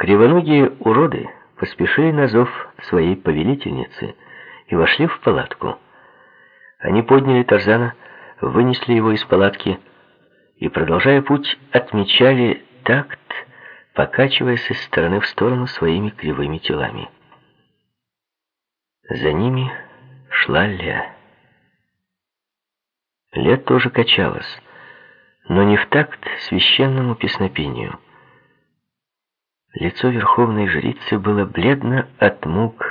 Кривоногие уроды поспешили на зов своей повелительницы и вошли в палатку. Они подняли Тарзана, вынесли его из палатки и, продолжая путь, отмечали такт, покачиваясь из стороны в сторону своими кривыми телами. За ними шла Леа. Ле тоже качалась, но не в такт священному песнопению. Лицо верховной жрицы было бледно от мук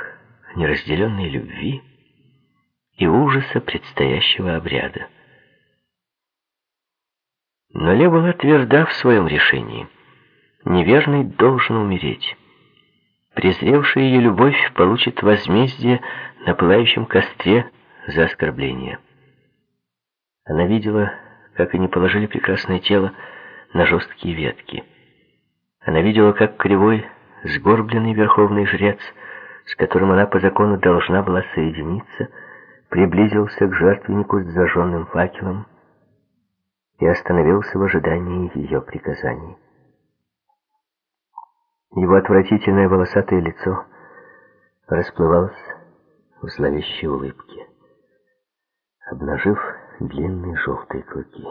неразделенной любви и ужаса предстоящего обряда. Но Ле была тверда в своем решении. Неверный должен умереть. Презревший ее любовь получит возмездие на пылающем костре за оскорбление. Она видела, как они положили прекрасное тело на жесткие ветки. Она видела, как кривой, сгорбленный верховный жрец, с которым она по закону должна была соединиться, приблизился к жертвеннику с зажженным факелом и остановился в ожидании ее приказаний. Его отвратительное волосатое лицо расплывалось в зловещей улыбке, обнажив длинные желтые клыки.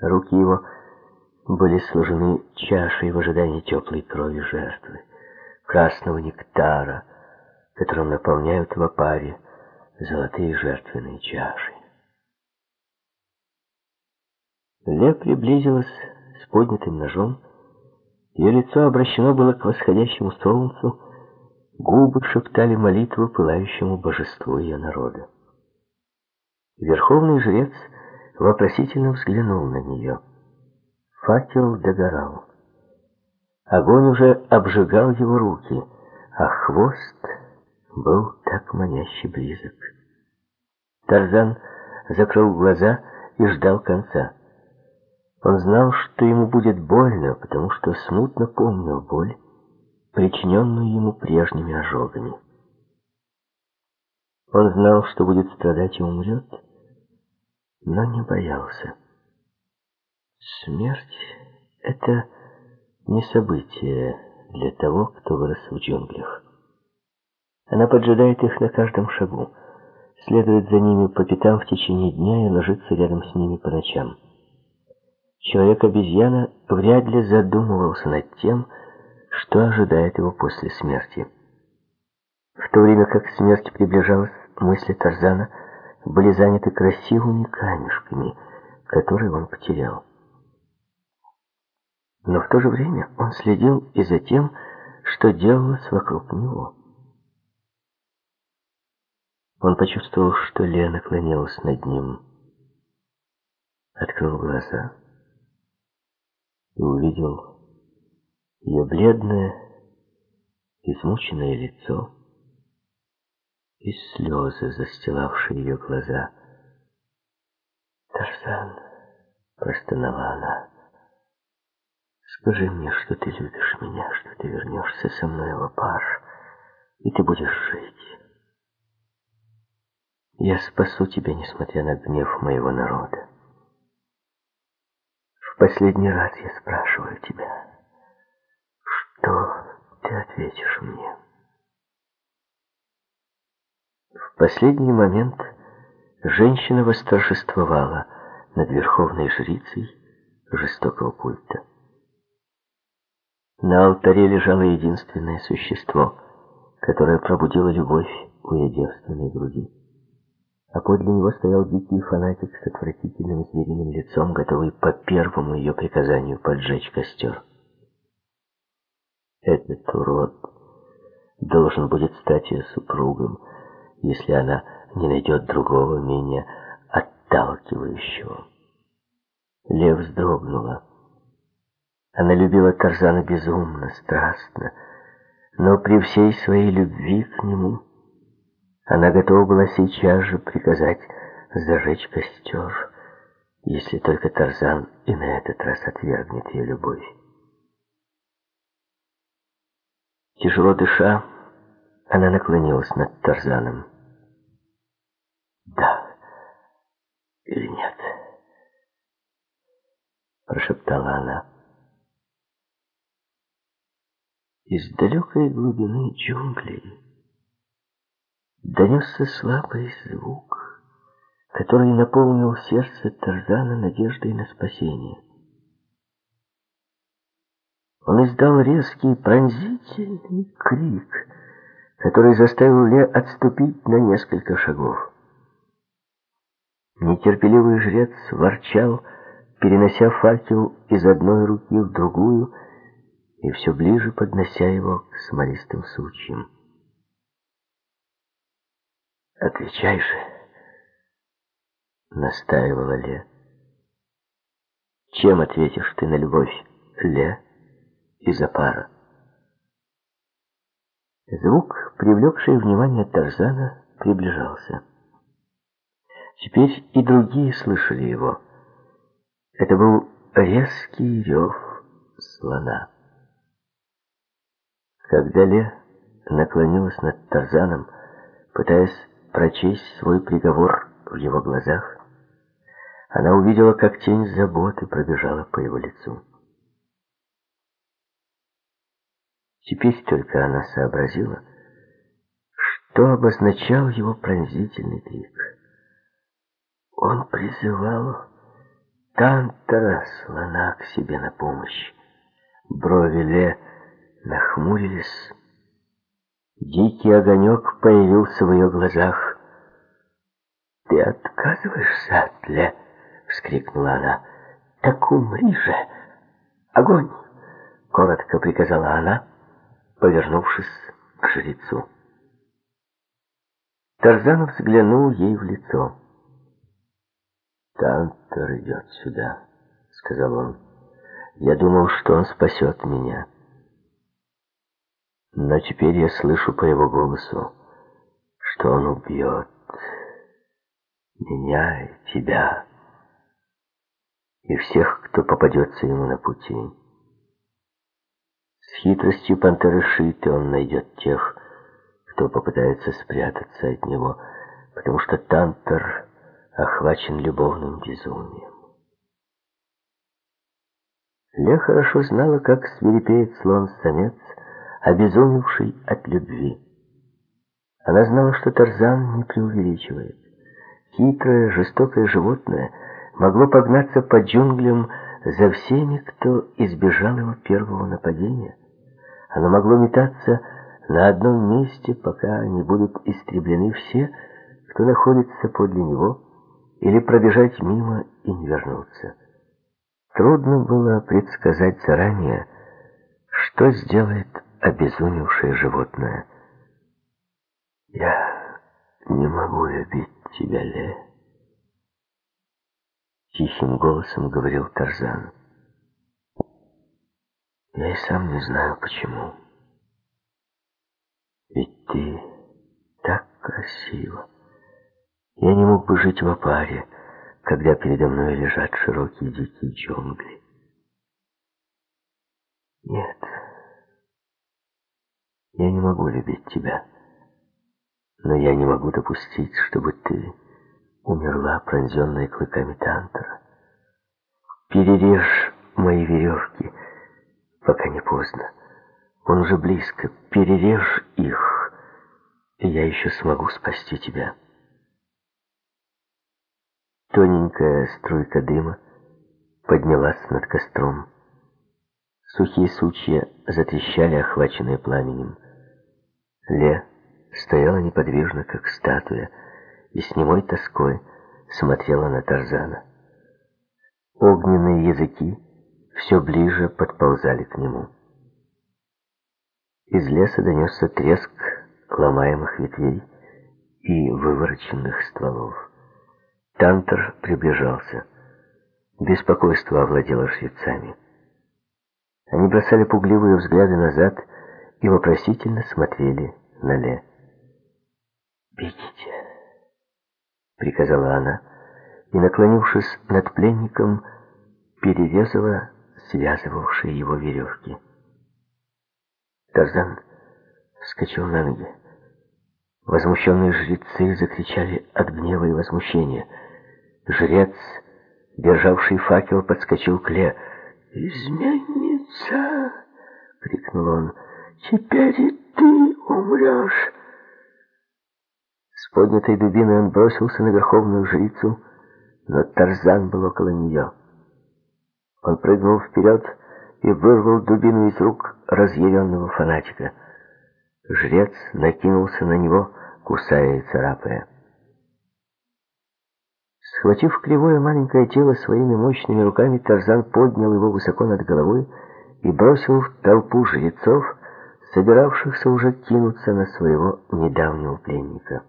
Руки его были сложены чашей в ожидании теплой крови жертвы, красного нектара, которым наполняют в опаре золотые жертвенные чаши. Ле приблизилась с поднятым ножом, ее лицо обращено было к восходящему солнцу, губы шептали молитву пылающему божеству ее народа. Верховный жрец вопросительно взглянул на нее. Факел догорал. Огонь уже обжигал его руки, а хвост был так маняще близок. Тарзан закрыл глаза и ждал конца. Он знал, что ему будет больно, потому что смутно помнил боль, причиненную ему прежними ожогами. Он знал, что будет страдать и умрет, но не боялся. Смерть — это не событие для того, кто вырос в джунглях. Она поджидает их на каждом шагу, следует за ними по пятам в течение дня и ложится рядом с ними по ночам. Человек-обезьяна вряд ли задумывался над тем, что ожидает его после смерти. В то время как смерть приближалась, мысли Тарзана были заняты красивыми камешками, которые он потерял. Но в то же время он следил и за тем, что делалось вокруг него. Он почувствовал, что Лена наклонилась над ним, открыл глаза и увидел ее бледное, измученное лицо и слезы, застилавшие ее глаза. «Тарзан!» — простонала она. «Скажи мне, что ты любишь меня, что ты вернешься со мной в Апар, и ты будешь жить. Я спасу тебя, несмотря на гнев моего народа. В последний раз я спрашиваю тебя, что ты ответишь мне?» В последний момент женщина восторжествовала над верховной жрицей жестокого культа. На алтаре лежало единственное существо, которое пробудило любовь у ее девственной груди. А подле него стоял дикий фанатик с отвратительным звериным лицом, готовый по первому ее приказанию поджечь костер. Этот урод должен будет стать ее супругом, если она не найдет другого, менее отталкивающего. Лев вздрогнула. Она любила Тарзана безумно, страстно, но при всей своей любви к нему она готова была сейчас же приказать зажечь костер, если только Тарзан и на этот раз отвергнет ее любовь. Тяжело дыша, она наклонилась над Тарзаном. «Да или нет?» Прошептала она. Из далекой глубины джунглей донесся слабый звук, который наполнил сердце Тарзана надеждой на спасение. Он издал резкий пронзительный крик, который заставил Ле отступить на несколько шагов. Нетерпеливый жрец ворчал, перенося факел из одной руки в другую и все ближе поднося его к смолистым сучьям. «Отвечай же!» — настаивала Ле. «Чем ответишь ты на любовь, Ле, из-за пара?» Звук, привлекший внимание Тарзана, приближался. Теперь и другие слышали его. Это был резкий рев слона. Когда Ле наклонилась над Тарзаном, пытаясь прочесть свой приговор в его глазах, она увидела, как тень заботы пробежала по его лицу. Теперь только она сообразила, что обозначал его пронзительный крик. Он призывал Тантера, слона, к себе на помощь. Брови Ле нахмурились, Дикий огонек появился в ее глазах. «Ты отказываешься от Ле?» — вскрикнула она. «Так умри же! Огонь!» — коротко приказала она, повернувшись к жрецу. Тарзан взглянул ей в лицо. «Тантор идет сюда», — сказал он. «Я думал, что он спасет меня». Но теперь я слышу по его голосу, что он убьет меня и тебя, и всех, кто попадется ему на пути. С хитростью пантеры Шиты он найдет тех, кто попытается спрятаться от него, потому что Тантер охвачен любовным безумием. Ле хорошо знала, как свирепеет слон-самец, обезумевший от любви. Она знала, что Тарзан не преувеличивает. Хитрое, жестокое животное могло погнаться по джунглям за всеми, кто избежал его первого нападения. Оно могло метаться на одном месте, пока не будут истреблены все, кто находится подле него, или пробежать мимо и не вернуться. Трудно было предсказать заранее, что сделает обезумевшее животное. «Я не могу любить тебя, Ле», — тихим голосом говорил Тарзан. «Я и сам не знаю, почему. Ведь ты так красива. Я не мог бы жить в опаре, когда передо мной лежат широкие дикие джунгли. Нет». Я не могу любить тебя, но я не могу допустить, чтобы ты умерла, пронзенная клыками Тантера. Перережь мои веревки, пока не поздно. Он уже близко. Перережь их, и я еще смогу спасти тебя. Тоненькая струйка дыма поднялась над костром. Сухие сучья затрещали, охваченные пламенем. Ле стояла неподвижно, как статуя, и с немой тоской смотрела на Тарзана. Огненные языки все ближе подползали к нему. Из леса донесся треск ломаемых ветвей и вывороченных стволов. Тантер приближался. Беспокойство овладело жрецами. Они бросали пугливые взгляды назад и вопросительно смотрели на Ле. «Бегите!» — приказала она, и, наклонившись над пленником, перерезала связывавшие его веревки. Тарзан вскочил на ноги. Возмущенные жрецы закричали от гнева и возмущения. Жрец, державший факел, подскочил к Ле. «Изменница!» — крикнул он. теперь и ты умрешь. С поднятой дубиной он бросился на верховную жрицу, но Тарзан был около нее. Он прыгнул вперед и вырвал дубину из рук разъяренного фанатика. Жрец накинулся на него, кусая и царапая. Схватив кривое маленькое тело своими мощными руками, Тарзан поднял его высоко над головой и бросил в толпу жрецов, собиравшихся уже кинуться на своего недавнего пленника.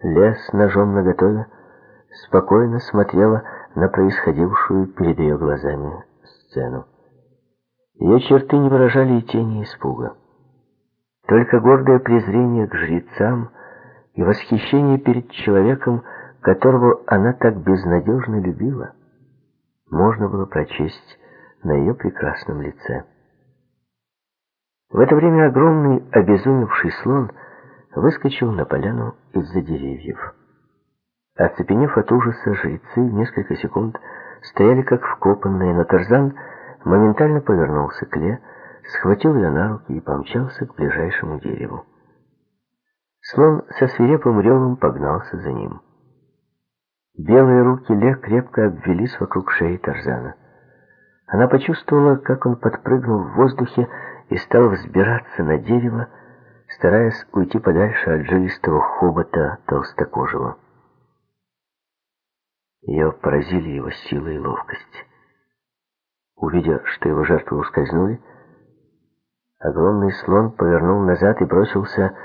Лес ножом наготове спокойно смотрела на происходившую перед ее глазами сцену. Ее черты не выражали и тени испуга. Только гордое презрение к жрецам и восхищение перед человеком, которого она так безнадежно любила, можно было прочесть на ее прекрасном лице. В это время огромный обезумевший слон выскочил на поляну из-за деревьев. Оцепенев от ужаса, жрецы несколько секунд стояли как вкопанные, но Тарзан моментально повернулся к Ле, схватил ее на руки и помчался к ближайшему дереву. Слон со свирепым ревом погнался за ним. Белые руки Ле крепко обвелись вокруг шеи Тарзана. Она почувствовала, как он подпрыгнул в воздухе и стал взбираться на дерево, стараясь уйти подальше от жилистого хобота толстокожего. Ее поразили его сила и ловкость. Увидя, что его жертвы ускользнули, огромный слон повернул назад и бросился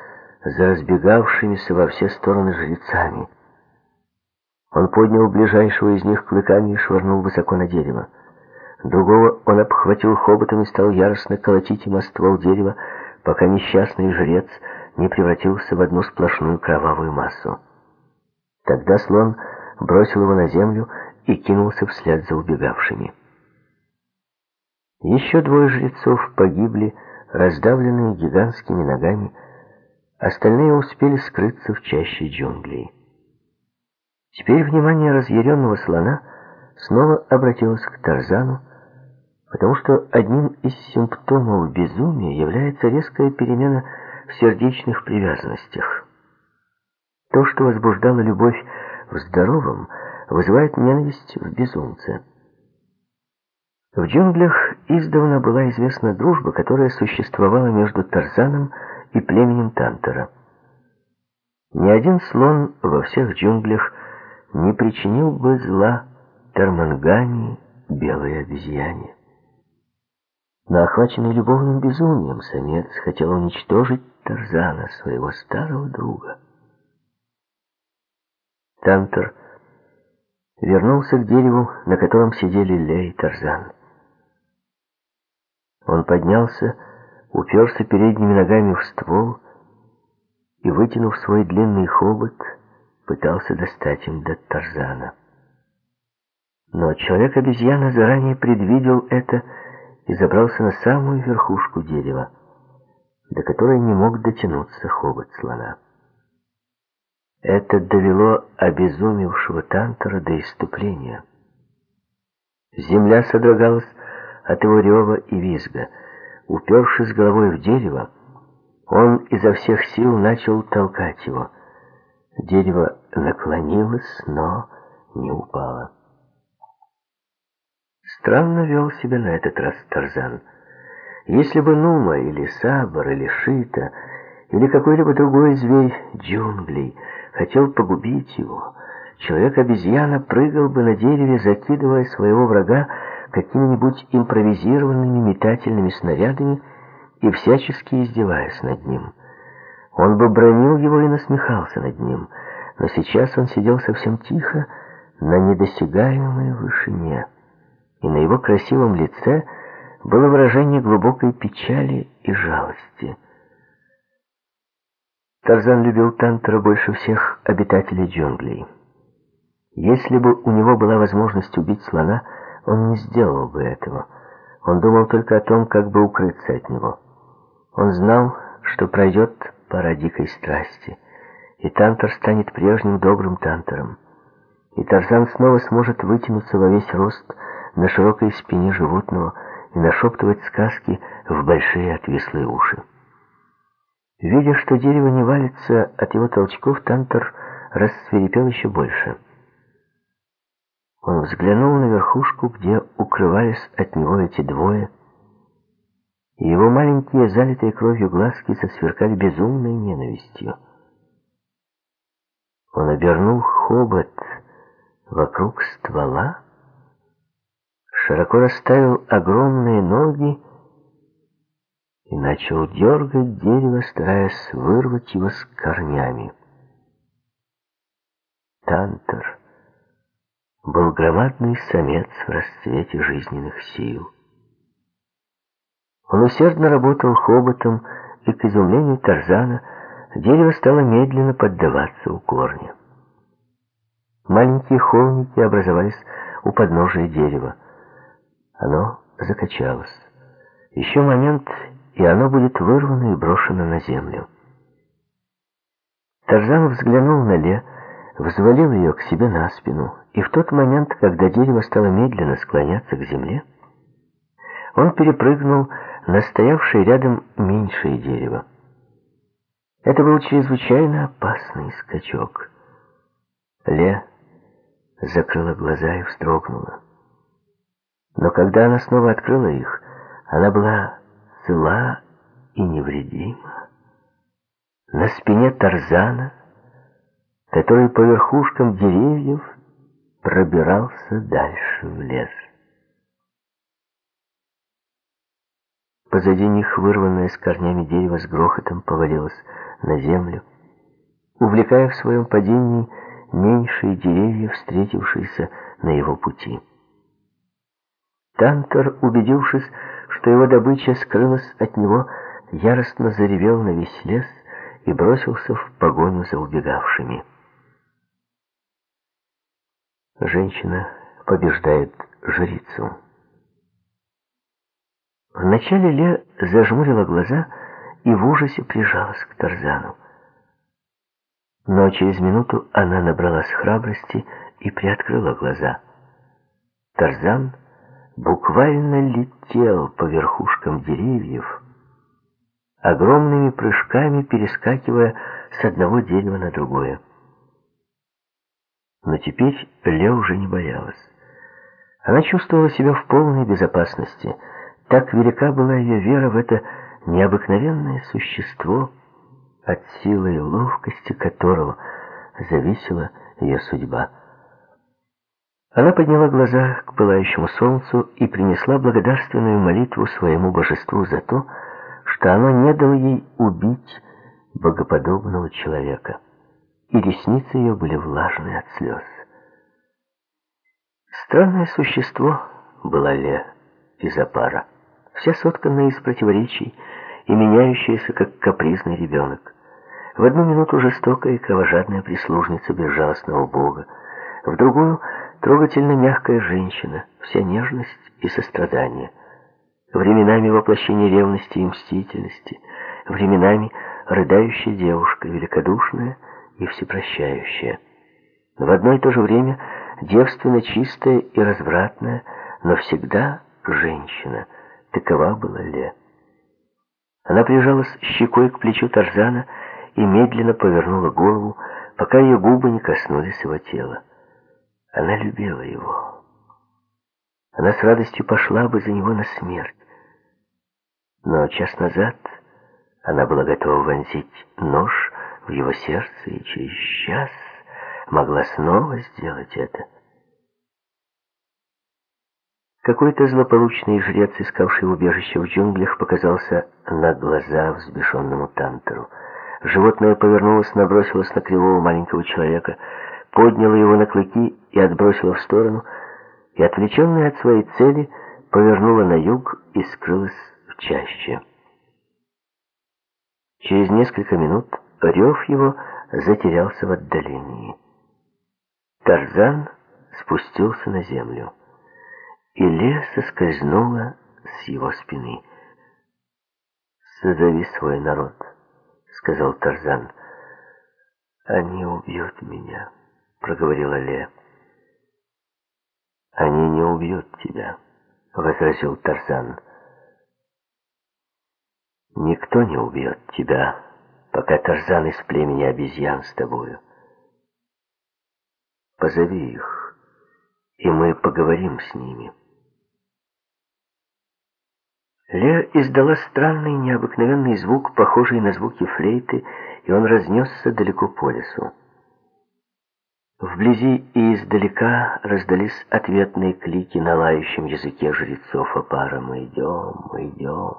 за разбегавшимися во все стороны жрецами. Он поднял ближайшего из них клыками и швырнул высоко на дерево. Другого он обхватил хоботом и стал яростно колотить им о ствол дерева, пока несчастный жрец не превратился в одну сплошную кровавую массу. Тогда слон бросил его на землю и кинулся вслед за убегавшими. Еще двое жрецов погибли, раздавленные гигантскими ногами, остальные успели скрыться в чаще джунглей. Теперь внимание разъяренного слона снова обратилось к Тарзану, потому что одним из симптомов безумия является резкая перемена в сердечных привязанностях. То, что возбуждало любовь в здоровом, вызывает ненависть в безумце. В джунглях издавна была известна дружба, которая существовала между Тарзаном и племенем Тантера. Ни один слон во всех джунглях не причинил бы зла Тармангани, белой обезьяне. Но охваченный любовным безумием самец хотел уничтожить Тарзана, своего старого друга. Тантер вернулся к дереву, на котором сидели Лей и Тарзан. Он поднялся, уперся передними ногами в ствол и, вытянув свой длинный хобот, пытался достать им до Тарзана. Но человек-обезьяна заранее предвидел это и забрался на самую верхушку дерева, до которой не мог дотянуться хобот слона. Это довело обезумевшего Тантора до иступления. Земля содрогалась от его рева и визга. Упершись головой в дерево, он изо всех сил начал толкать его. Дерево наклонилось, но не упало. Странно вел себя на этот раз Тарзан. Если бы Нума или Сабар или Шита или какой-либо другой зверь джунглей хотел погубить его, человек-обезьяна прыгал бы на дереве, закидывая своего врага какими-нибудь импровизированными метательными снарядами и всячески издеваясь над ним. Он бы бронил его и насмехался над ним, но сейчас он сидел совсем тихо на недосягаемой вышине, и на его красивом лице было выражение глубокой печали и жалости. Тарзан любил Тантера больше всех обитателей джунглей. Если бы у него была возможность убить слона, он не сделал бы этого. Он думал только о том, как бы укрыться от него. Он знал, что пройдет пора дикой страсти, и Тантер станет прежним добрым Тантером. И Тарзан снова сможет вытянуться во весь рост на широкой спине животного и нашептывать сказки в большие отвислые уши. Видя, что дерево не валится от его толчков, Тантор рассверепел еще больше. Он взглянул на верхушку, где укрывались от него эти двое, и его маленькие, залитые кровью глазки засверкали безумной ненавистью. Он обернул хобот вокруг ствола, широко расставил огромные ноги и начал дергать дерево, стараясь вырвать его с корнями. Тантер был громадный самец в расцвете жизненных сил. Он усердно работал хоботом, и, к изумлению Тарзана, дерево стало медленно поддаваться у корня. Маленькие холмики образовались у подножия дерева. Оно закачалось. Еще момент, и оно будет вырвано и брошено на землю. Тарзан взглянул на Ле, взвалил ее к себе на спину, и в тот момент, когда дерево стало медленно склоняться к земле, он перепрыгнул на стоявшее рядом меньшее дерево. Это был чрезвычайно опасный скачок. Ле закрыла глаза и вздрогнула. Но когда она снова открыла их, она была цела и невредима. На спине Тарзана, который по верхушкам деревьев пробирался дальше в лес. Позади них вырванное с корнями дерево с грохотом повалилось на землю, увлекая в своем падении меньшие деревья, встретившиеся на его пути. Тантор, убедившись, что его добыча скрылась от него, яростно заревел на весь лес и бросился в погоню за убегавшими. Женщина побеждает жрицу. Вначале Ле зажмурила глаза и в ужасе прижалась к Тарзану. Но через минуту она набралась храбрости и приоткрыла глаза. Тарзан буквально летел по верхушкам деревьев, огромными прыжками перескакивая с одного дерева на другое. Но теперь Ле уже не боялась. Она чувствовала себя в полной безопасности — так велика была ее вера в это необыкновенное существо, от силы и ловкости которого зависела ее судьба. Она подняла глаза к пылающему солнцу и принесла благодарственную молитву своему божеству за то, что оно не дало ей убить богоподобного человека, и ресницы ее были влажные от слез. Странное существо была Ле из Апара вся сотканная из противоречий и меняющаяся, как капризный ребенок. В одну минуту жестокая и кровожадная прислужница безжалостного Бога, в другую — трогательно мягкая женщина, вся нежность и сострадание. Временами воплощение ревности и мстительности, временами рыдающая девушка, великодушная и всепрощающая. В одно и то же время девственно чистая и развратная, но всегда женщина — Такова была Ле. Она прижалась щекой к плечу Тарзана и медленно повернула голову, пока ее губы не коснулись его тела. Она любила его. Она с радостью пошла бы за него на смерть. Но час назад она была готова вонзить нож в его сердце и через час могла снова сделать это. Какой-то злополучный жрец, искавший убежище в джунглях, показался на глаза взбешенному Тантеру. Животное повернулось, набросилось на кривого маленького человека, подняло его на клыки и отбросило в сторону, и, отвлеченное от своей цели, повернуло на юг и скрылось в чаще. Через несколько минут рев его затерялся в отдалении. Тарзан спустился на землю и Лея соскользнула с его спины. «Созови свой народ», — сказал Тарзан. «Они убьют меня», — проговорила Лея. «Они не убьют тебя», —— возразил Тарзан. «Никто не убьет тебя, пока Тарзан из племени обезьян с тобою. Позови их, и мы поговорим с ними». Лея издала странный, необыкновенный звук, похожий на звуки флейты, и он разнесся далеко по лесу. Вблизи и издалека раздались ответные клики на лающем языке жрецов Апара «Мы идем, мы идем».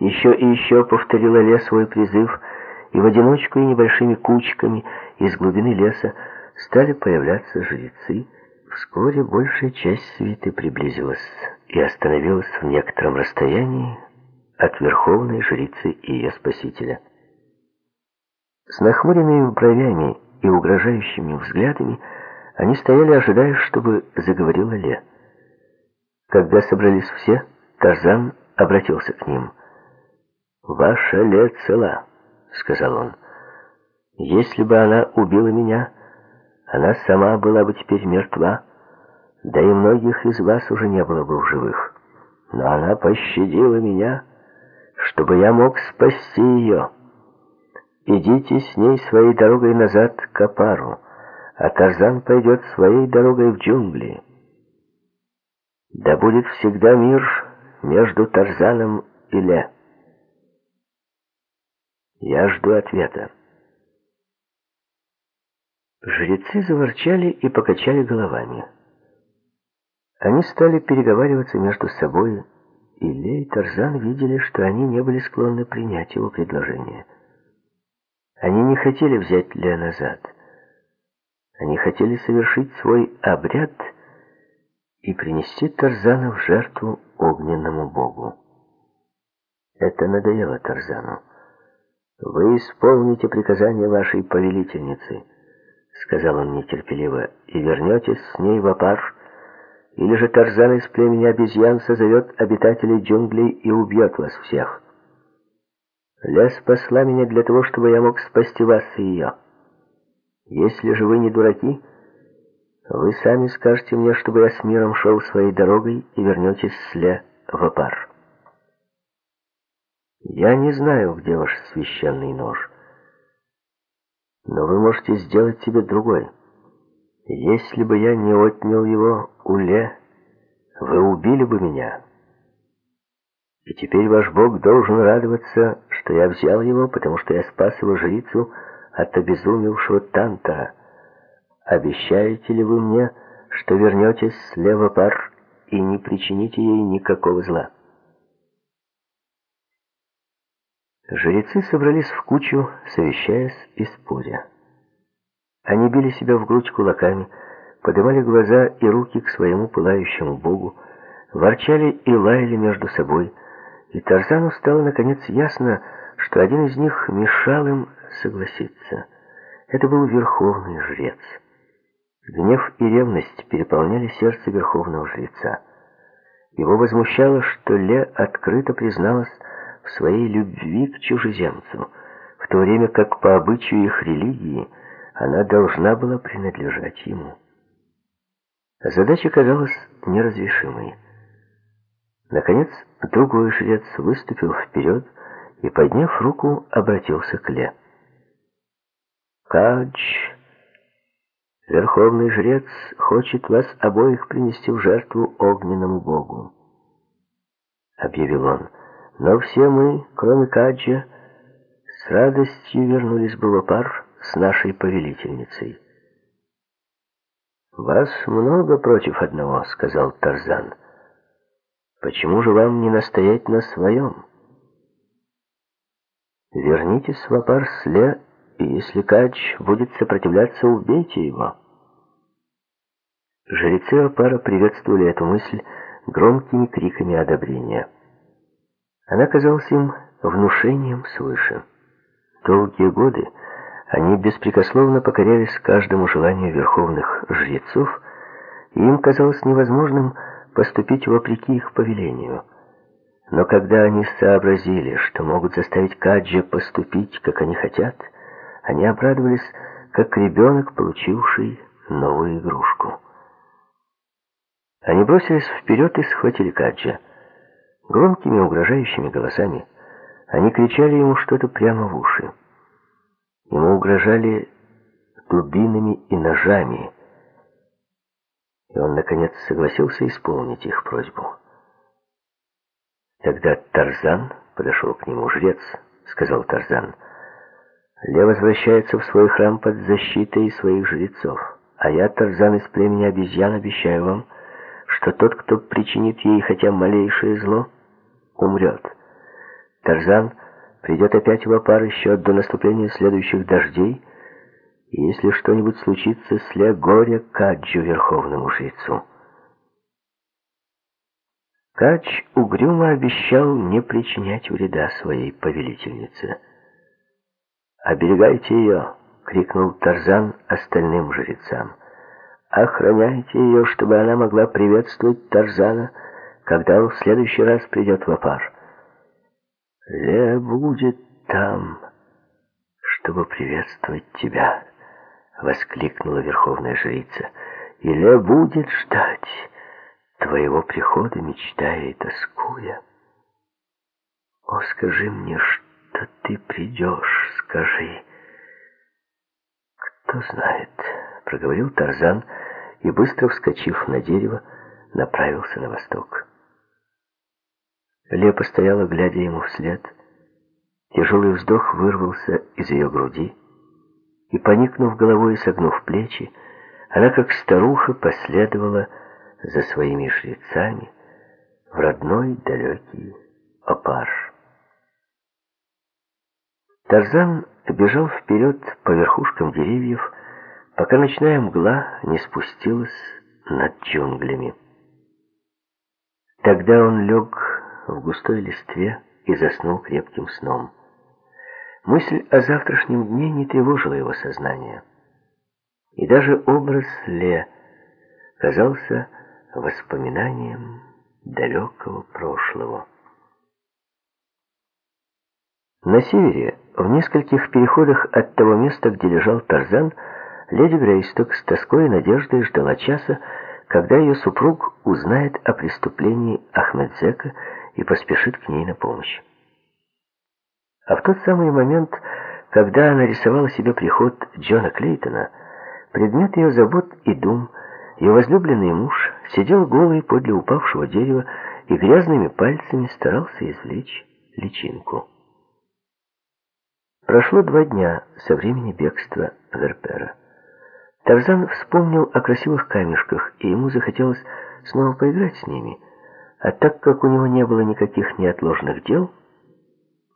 Еще и еще повторила лес свой призыв, и в одиночку и небольшими кучками из глубины леса стали появляться жрецы. Вскоре большая часть свиты приблизилась и остановилась в некотором расстоянии от верховной жрицы и ее спасителя. С нахмуренными бровями и угрожающими взглядами они стояли, ожидая, чтобы заговорила Ле. Когда собрались все, Тарзан обратился к ним. «Ваша Ле цела», — сказал он. «Если бы она убила меня, она сама была бы теперь мертва, да и многих из вас уже не было бы в живых. Но она пощадила меня, чтобы я мог спасти ее». Идите с ней своей дорогой назад к Апару, а Тарзан пойдет своей дорогой в джунгли. Да будет всегда мир между Тарзаном и Ле. Я жду ответа. Жрецы заворчали и покачали головами. Они стали переговариваться между собой, и Ле и Тарзан видели, что они не были склонны принять его предложение. Они не хотели взять Ле назад. Они хотели совершить свой обряд и принести Тарзана в жертву огненному богу. Это надоело Тарзану. «Вы исполните приказание вашей повелительницы», — сказал он нетерпеливо, — «и вернетесь с ней в Апар, или же Тарзан из племени обезьян созовет обитателей джунглей и убьет вас всех». Ля спасла меня для того, чтобы я мог спасти вас и ее. Если же вы не дураки, вы сами скажете мне, чтобы я с миром шел своей дорогой и вернетесь с Ле в Апар. Я не знаю, где ваш священный нож, но вы можете сделать себе другой. Если бы я не отнял его у Ле, вы убили бы меня». И теперь ваш Бог должен радоваться, что я взял его, потому что я спас его жрицу от обезумевшего Тантара. Обещаете ли вы мне, что вернетесь с Левопар и не причините ей никакого зла?» Жрецы собрались в кучу, совещаясь и споря. Они били себя в грудь кулаками, поднимали глаза и руки к своему пылающему богу, ворчали и лаяли между собой, и Тарзану стало наконец ясно, что один из них мешал им согласиться. Это был верховный жрец. Гнев и ревность переполняли сердце верховного жреца. Его возмущало, что Ле открыто призналась своей любви к чужеземцу, в то время как по обычаю их религии она должна была принадлежать ему. Задача казалась неразрешимой. Наконец, другой жрец выступил вперед и, подняв руку, обратился к Ле. «Кадж, верховный жрец, хочет вас обоих принести в жертву огненному богу», — объявил он. «Но все мы, кроме Каджа, с радостью вернулись в Апар с нашей повелительницей». «Вас много против одного», — сказал Тарзан. Почему же вам не настоять на своем? Вернитесь в Апарсле, и если Кач будет сопротивляться, убейте его. Жрецы Апара приветствовали эту мысль громкими криками одобрения. Она казалась им внушением свыше. Долгие годы они беспрекословно покорялись каждому желанию верховных жрецов, и им казалось невозможным поступить вопреки их повелению. Но когда они сообразили, что могут заставить Каджи поступить, как они хотят, они обрадовались, как ребенок, получивший новую игрушку. Они бросились вперед и схватили Каджа. Громкими угрожающими голосами они кричали ему что-то прямо в уши. Ему угрожали дубинами и ножами, и он, наконец, согласился исполнить их просьбу. Тогда Тарзан подошел к нему. «Жрец», — сказал Тарзан, — «Ле возвращается в свой храм под защитой своих жрецов, а я, Тарзан из племени обезьян, обещаю вам, что тот, кто причинит ей хотя малейшее зло, умрет. Тарзан придет опять в опар еще до наступления следующих дождей, и если что-нибудь случится с Ле горе Каджу, верховному жрецу». Кач угрюмо обещал не причинять вреда своей повелительнице. «Оберегайте ее!» — крикнул Тарзан остальным жрецам. «Охраняйте ее, чтобы она могла приветствовать Тарзана, когда он в следующий раз придет в Апар. Ле будет там, чтобы приветствовать тебя!» — воскликнула верховная жрица. «И Ле будет ждать!» твоего прихода, мечтая и тоскуя. О, скажи мне, что ты придешь, скажи. Кто знает, проговорил Тарзан и, быстро вскочив на дерево, направился на восток. Лепа стояла, глядя ему вслед. Тяжелый вздох вырвался из ее груди, и, поникнув головой и согнув плечи, она, как старуха, последовала за своими жрецами в родной далекий Опар. Тарзан бежал вперед по верхушкам деревьев, пока ночная мгла не спустилась над джунглями. Тогда он лег в густой листве и заснул крепким сном. Мысль о завтрашнем дне не тревожила его сознание. И даже образ Ле казался воспоминанием далекого прошлого. На севере, в нескольких переходах от того места, где лежал Тарзан, леди Грейсток с тоской и надеждой ждала часа, когда ее супруг узнает о преступлении Ахмедзека и поспешит к ней на помощь. А в тот самый момент, когда она рисовала себе приход Джона Клейтона, предмет ее забот и дум – ее возлюбленный муж сидел голый подле упавшего дерева и грязными пальцами старался извлечь личинку. Прошло два дня со времени бегства Верпера. Тарзан вспомнил о красивых камешках, и ему захотелось снова поиграть с ними. А так как у него не было никаких неотложных дел,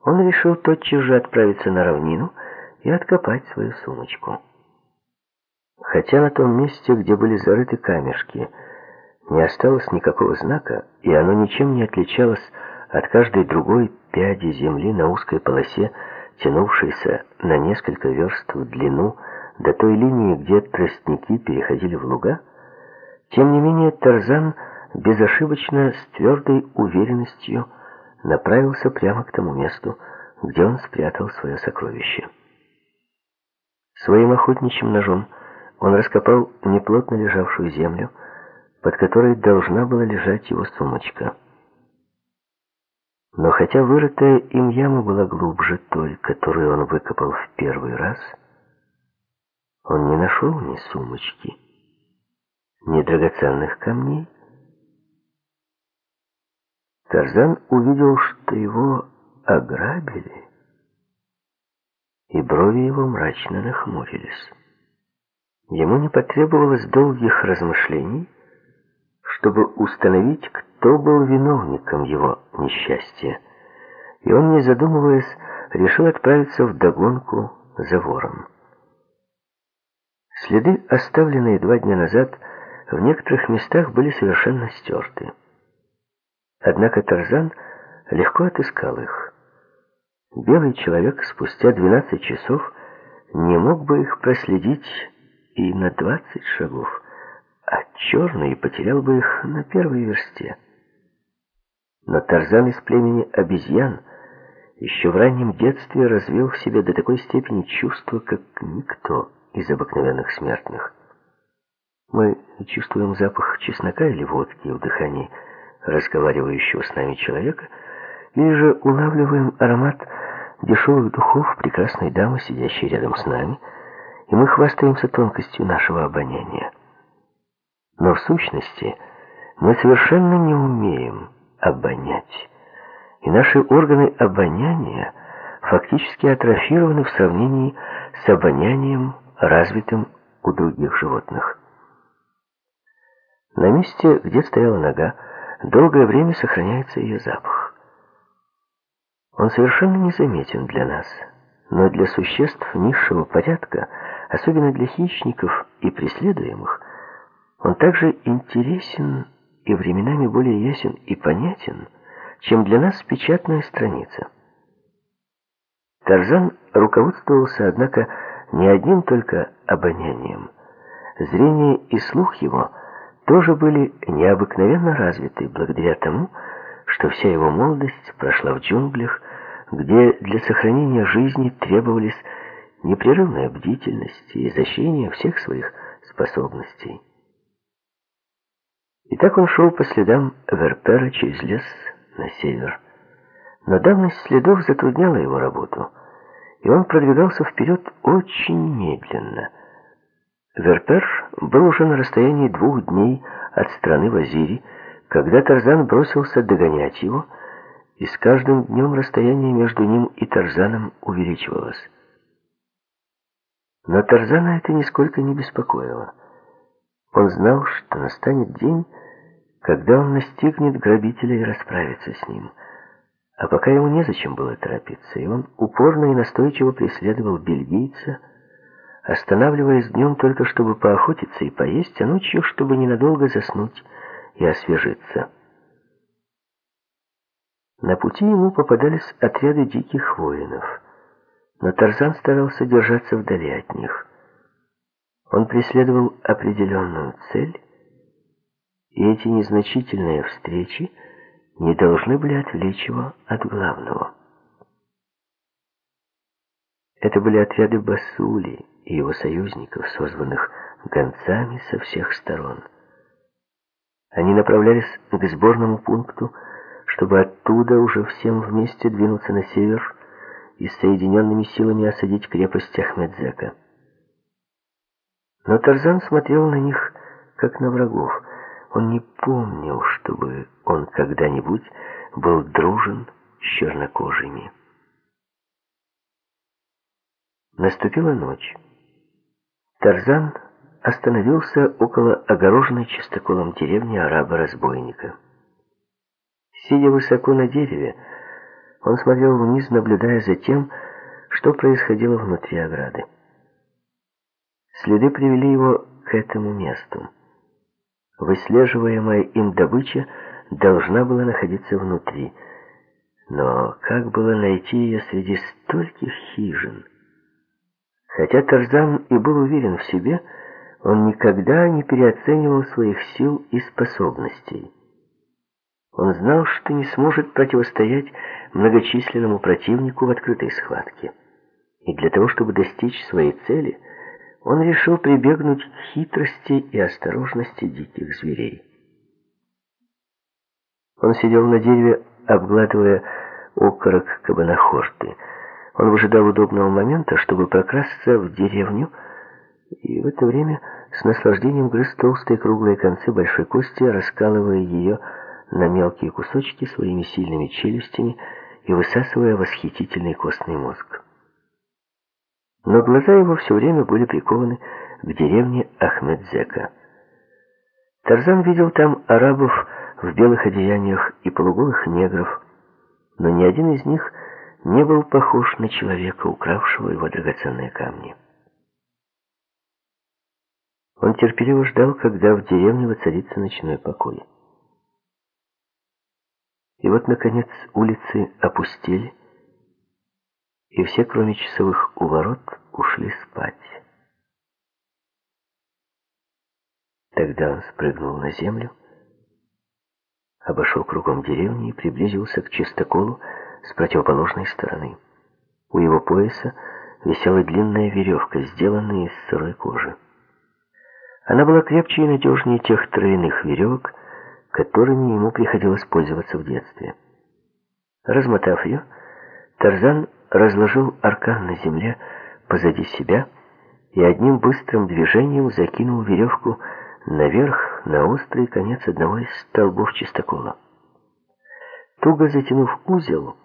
он решил тотчас же отправиться на равнину и откопать свою сумочку. Хотя на том месте, где были зарыты камешки, не осталось никакого знака, и оно ничем не отличалось от каждой другой пяди земли на узкой полосе, тянувшейся на несколько верст в длину до той линии, где тростники переходили в луга, тем не менее Тарзан безошибочно, с твердой уверенностью направился прямо к тому месту, где он спрятал свое сокровище. Своим охотничьим ножом он раскопал неплотно лежавшую землю, под которой должна была лежать его сумочка. Но хотя вырытая им яма была глубже той, которую он выкопал в первый раз, он не нашел ни сумочки, ни драгоценных камней. Тарзан увидел, что его ограбили, и брови его мрачно нахмурились. Ему не потребовалось долгих размышлений, чтобы установить, кто был виновником его несчастья. И он, не задумываясь, решил отправиться в догонку за вором. Следы, оставленные два дня назад, в некоторых местах были совершенно стерты. Однако Тарзан легко отыскал их. Белый человек спустя 12 часов не мог бы их проследить и на двадцать шагов, а черный потерял бы их на первой версте. Но Тарзан из племени обезьян еще в раннем детстве развил в себе до такой степени чувства, как никто из обыкновенных смертных. Мы чувствуем запах чеснока или водки в дыхании разговаривающего с нами человека, или же улавливаем аромат дешевых духов прекрасной дамы, сидящей рядом с нами, и мы хвастаемся тонкостью нашего обоняния. Но в сущности мы совершенно не умеем обонять, и наши органы обоняния фактически атрофированы в сравнении с обонянием, развитым у других животных. На месте, где стояла нога, долгое время сохраняется ее запах. Он совершенно незаметен для нас, но для существ низшего порядка, особенно для хищников и преследуемых, он также интересен и временами более ясен и понятен, чем для нас печатная страница. Тарзан руководствовался, однако, не одним только обонянием. Зрение и слух его тоже были необыкновенно развиты благодаря тому, что вся его молодость прошла в джунглях, где для сохранения жизни требовались непрерывная бдительность и изощрение всех своих способностей. И так он шел по следам Верпера через лес на север. Но давность следов затрудняла его работу, и он продвигался вперед очень медленно. Верпер был уже на расстоянии двух дней от страны Вазири, когда Тарзан бросился догонять его, и с каждым днем расстояние между ним и Тарзаном увеличивалось. Но Тарзана это нисколько не беспокоило. Он знал, что настанет день, когда он настигнет грабителя и расправится с ним. А пока ему незачем было торопиться, и он упорно и настойчиво преследовал бельгийца, останавливаясь днем только чтобы поохотиться и поесть, а ночью, чтобы ненадолго заснуть и освежиться. На пути ему попадались отряды диких воинов, но Тарзан старался держаться вдали от них. Он преследовал определенную цель, и эти незначительные встречи не должны были отвлечь его от главного. Это были отряды Басули и его союзников, созванных гонцами со всех сторон. Они направлялись к сборному пункту, чтобы оттуда уже всем вместе двинуться на север и соединенными силами осадить крепость Ахмедзека. Но Тарзан смотрел на них, как на врагов. Он не помнил, чтобы он когда-нибудь был дружен с чернокожими. Наступила ночь. Тарзан остановился около огороженной чистоколом деревни араба-разбойника. Сидя высоко на дереве, он смотрел вниз, наблюдая за тем, что происходило внутри ограды. Следы привели его к этому месту. Выслеживаемая им добыча должна была находиться внутри. Но как было найти ее среди стольких хижин? Хотя Тарзан и был уверен в себе, он никогда не переоценивал своих сил и способностей. Он знал, что не сможет противостоять многочисленному противнику в открытой схватке. И для того, чтобы достичь своей цели, он решил прибегнуть к хитрости и осторожности диких зверей. Он сидел на дереве, обгладывая окорок кабанохорты. Он выжидал удобного момента, чтобы прокрасться в деревню, и в это время с наслаждением грыз толстые круглые концы большой кости, раскалывая ее на мелкие кусочки своими сильными челюстями и высасывая восхитительный костный мозг. Но глаза его все время были прикованы к деревне Ахмедзека. Тарзан видел там арабов в белых одеяниях и полуголых негров, но ни один из них не был похож на человека, укравшего его драгоценные камни. Он терпеливо ждал, когда в деревне воцарится ночной покой. И вот, наконец, улицы опустели, и все, кроме часовых у ворот, ушли спать. Тогда он спрыгнул на землю, обошел кругом деревни и приблизился к чистоколу с противоположной стороны. У его пояса висела длинная веревка, сделанная из сырой кожи. Она была крепче и надежнее тех тройных веревок, которыми ему приходилось пользоваться в детстве. Размотав ее, Тарзан разложил аркан на земле позади себя и одним быстрым движением закинул веревку наверх на острый конец одного из столбов чистокола. Туго затянув узел,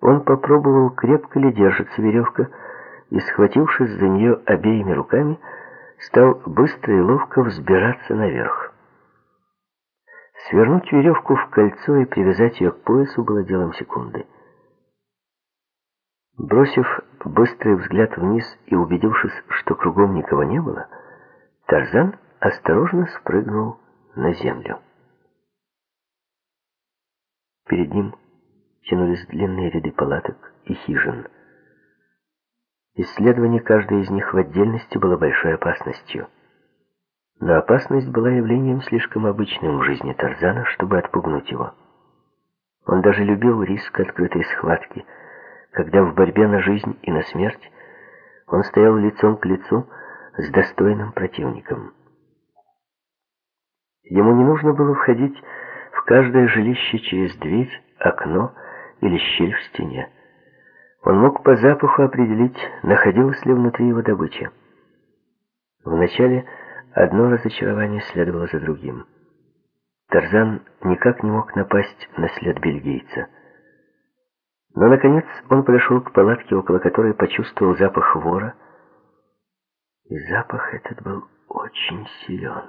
он попробовал, крепко ли держится веревка, и, схватившись за нее обеими руками, стал быстро и ловко взбираться наверх. Свернуть веревку в кольцо и привязать ее к поясу было делом секунды. Бросив быстрый взгляд вниз и убедившись, что кругом никого не было, Тарзан осторожно спрыгнул на землю. Перед ним тянулись длинные ряды палаток и хижин. Исследование каждой из них в отдельности было большой опасностью. Но опасность была явлением слишком обычным в жизни Тарзана, чтобы отпугнуть его. Он даже любил риск открытой схватки, когда в борьбе на жизнь и на смерть он стоял лицом к лицу с достойным противником. Ему не нужно было входить в каждое жилище через дверь, окно или щель в стене. Он мог по запаху определить, находилась ли внутри его добыча. Вначале одно разочарование следовало за другим. Тарзан никак не мог напасть на след бельгийца. Но, наконец, он подошел к палатке, около которой почувствовал запах вора, и запах этот был очень силен.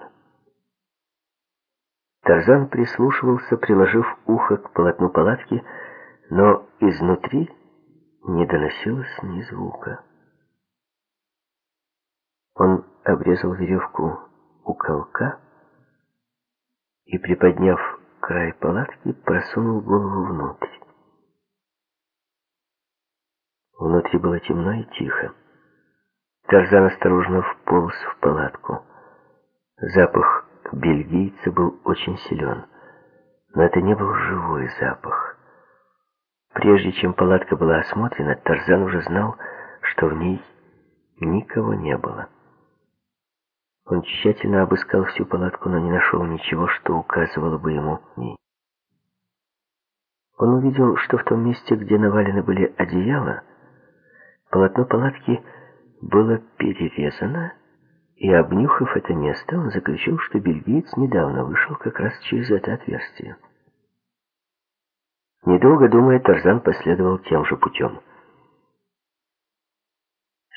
Тарзан прислушивался, приложив ухо к полотну палатки, но изнутри не доносилось ни звука. Он обрезал веревку у колка и, приподняв край палатки, просунул голову внутрь. Внутри было темно и тихо. Тарзан осторожно вполз в палатку. Запах бельгийца был очень силен, но это не был живой запах. Прежде чем палатка была осмотрена, Тарзан уже знал, что в ней никого не было. Он тщательно обыскал всю палатку, но не нашел ничего, что указывало бы ему ней. Он увидел, что в том месте, где навалены были одеяла, полотно палатки было перерезано, и, обнюхав это место, он заключил, что бельгиец недавно вышел как раз через это отверстие. Недолго думая, Тарзан последовал тем же путем.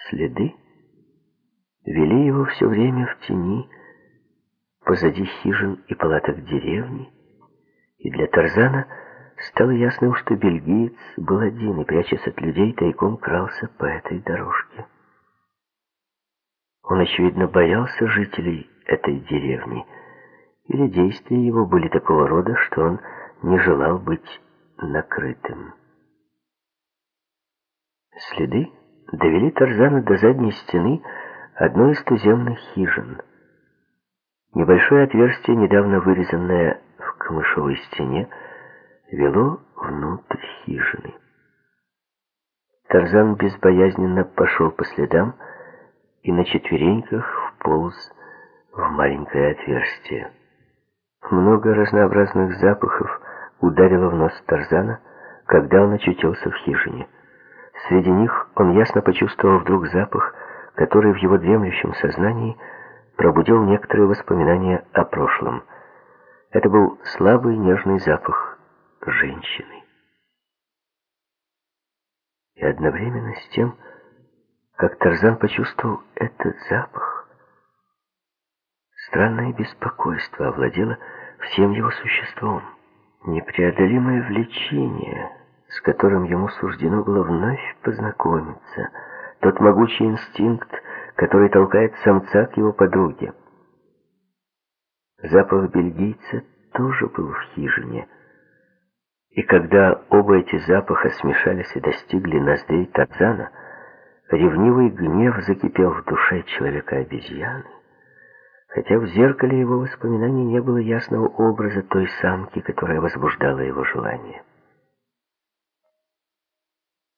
Следы вели его все время в тени, позади хижин и палаток деревни, и для Тарзана стало ясным, что бельгиец был один и, прячась от людей, тайком крался по этой дорожке. Он, очевидно, боялся жителей этой деревни, или действия его были такого рода, что он не желал быть накрытым. Следы довели Тарзана до задней стены одной из туземных хижин. Небольшое отверстие, недавно вырезанное в камышовой стене, вело внутрь хижины. Тарзан безбоязненно пошел по следам, и на четвереньках вполз в маленькое отверстие. Много разнообразных запахов ударило в нос Тарзана, когда он очутился в хижине. Среди них он ясно почувствовал вдруг запах, который в его дремлющем сознании пробудил некоторые воспоминания о прошлом. Это был слабый нежный запах женщины. И одновременно с тем как Тарзан почувствовал этот запах. Странное беспокойство овладело всем его существом. Непреодолимое влечение, с которым ему суждено было вновь познакомиться. Тот могучий инстинкт, который толкает самца к его подруге. Запах бельгийца тоже был в хижине. И когда оба эти запаха смешались и достигли ноздрей Тарзана, Ревнивый гнев закипел в душе человека-обезьяны, хотя в зеркале его воспоминаний не было ясного образа той самки, которая возбуждала его желание.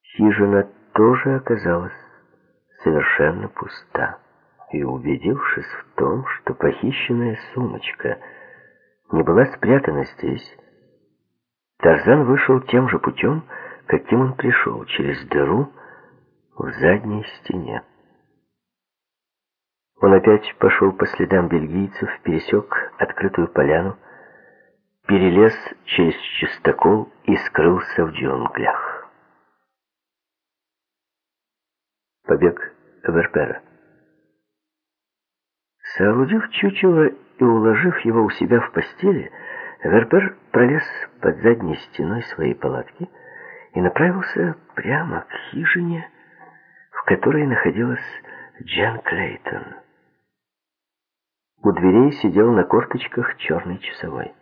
Хижина тоже оказалась совершенно пуста. И убедившись в том, что похищенная сумочка не была спрятана здесь, Тарзан вышел тем же путем, каким он пришел, через дыру в задней стене. Он опять пошел по следам бельгийцев, пересек открытую поляну, перелез через чистокол и скрылся в джунглях. Побег Верпера. Соорудив чучело и уложив его у себя в постели, Верпер пролез под задней стеной своей палатки и направился прямо к хижине, в которой находилась Джан Клейтон. У дверей сидел на корточках черный часовой.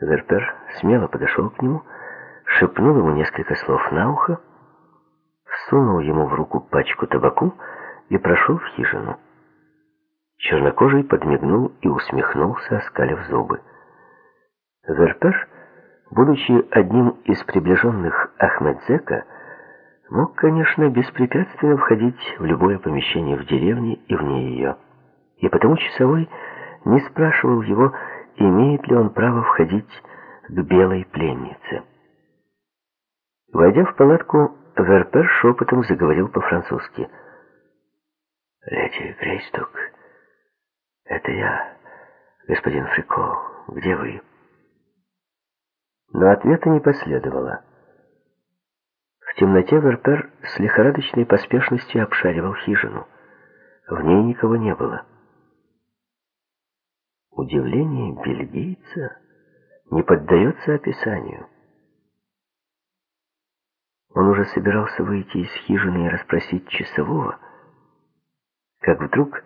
Верпер смело подошел к нему, шепнул ему несколько слов на ухо, всунул ему в руку пачку табаку и прошел в хижину. Чернокожий подмигнул и усмехнулся, оскалив зубы. Верпер, будучи одним из приближенных Ахмедзека, мог, конечно, беспрепятственно входить в любое помещение в деревне и вне ее. И потому часовой не спрашивал его, имеет ли он право входить к белой пленнице. Войдя в палатку, Верпер шепотом заговорил по-французски. «Леди Грейсток, это я, господин Фрико. Где вы?» Но ответа не последовало. В темноте Верпер с лихорадочной поспешностью обшаривал хижину. В ней никого не было. Удивление бельгийца не поддается описанию. Он уже собирался выйти из хижины и расспросить часового, как вдруг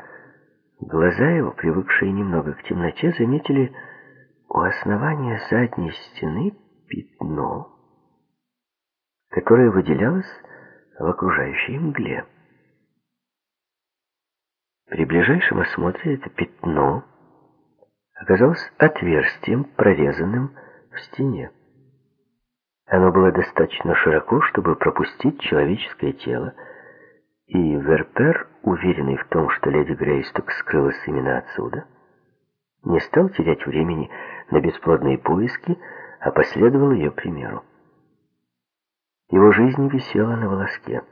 глаза его, привыкшие немного к темноте, заметили у основания задней стены пятно, которое выделялось в окружающей мгле. При ближайшем осмотре это пятно оказалось отверстием, прорезанным в стене. Оно было достаточно широко, чтобы пропустить человеческое тело, и Верпер, уверенный в том, что леди Грейсток скрылась именно отсюда, не стал терять времени на бесплодные поиски, а последовал ее примеру. Его жизнь висела на волоске.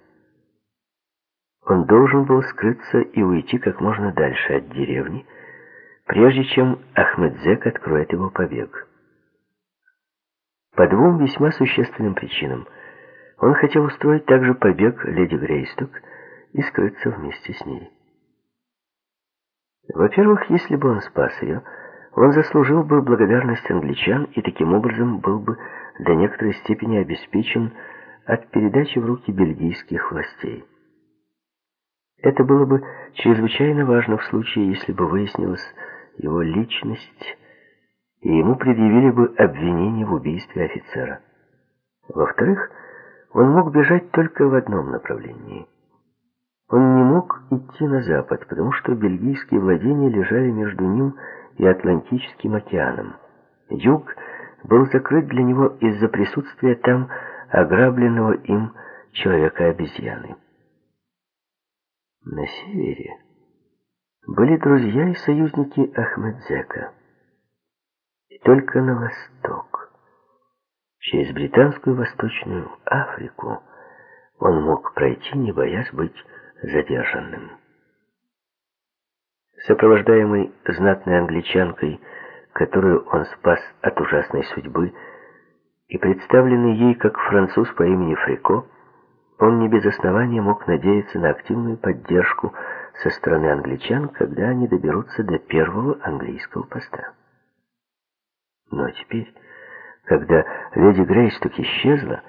Он должен был скрыться и уйти как можно дальше от деревни, прежде чем Ахмедзек откроет его побег. По двум весьма существенным причинам. Он хотел устроить также побег леди Грейсток и скрыться вместе с ней. Во-первых, если бы он спас ее, он заслужил бы благодарность англичан и таким образом был бы до некоторой степени обеспечен от передачи в руки бельгийских властей. Это было бы чрезвычайно важно в случае, если бы выяснилась его личность и ему предъявили бы обвинение в убийстве офицера. Во-вторых, он мог бежать только в одном направлении. Он не мог идти на запад, потому что бельгийские владения лежали между ним и Атлантическим океаном. Юг был закрыт для него из-за присутствия там ограбленного им человека-обезьяны. На севере были друзья и союзники Ахмедзека только на восток. Через британскую Восточную Африку он мог пройти, не боясь быть задержанным. Сопровождаемый знатной англичанкой, которую он спас от ужасной судьбы, и представленный ей как француз по имени Фрико, он не без основания мог надеяться на активную поддержку со стороны англичан, когда они доберутся до первого английского поста. Но теперь, когда леди Грейсток исчезла,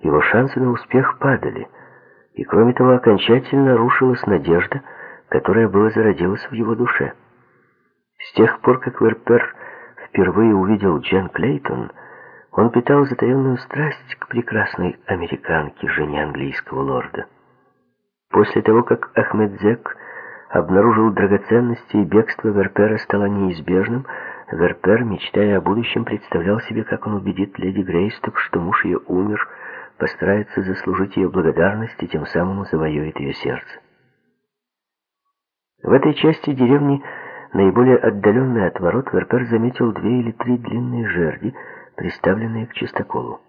его шансы на успех падали, и кроме того окончательно рушилась надежда, которая была зародилась в его душе. С тех пор, как Верпер впервые увидел Джен Клейтон, он питал затаенную страсть к прекрасной американке, жене английского лорда. После того, как Ахмедзек обнаружил драгоценности и бегство Верпера стало неизбежным, Верпер, мечтая о будущем, представлял себе, как он убедит леди Грейсток, что муж ее умер, постарается заслужить ее благодарность и тем самым завоюет ее сердце. В этой части деревни, наиболее отдаленной от ворот, Верпер заметил две или три длинные жерди, приставленные к чистоколу.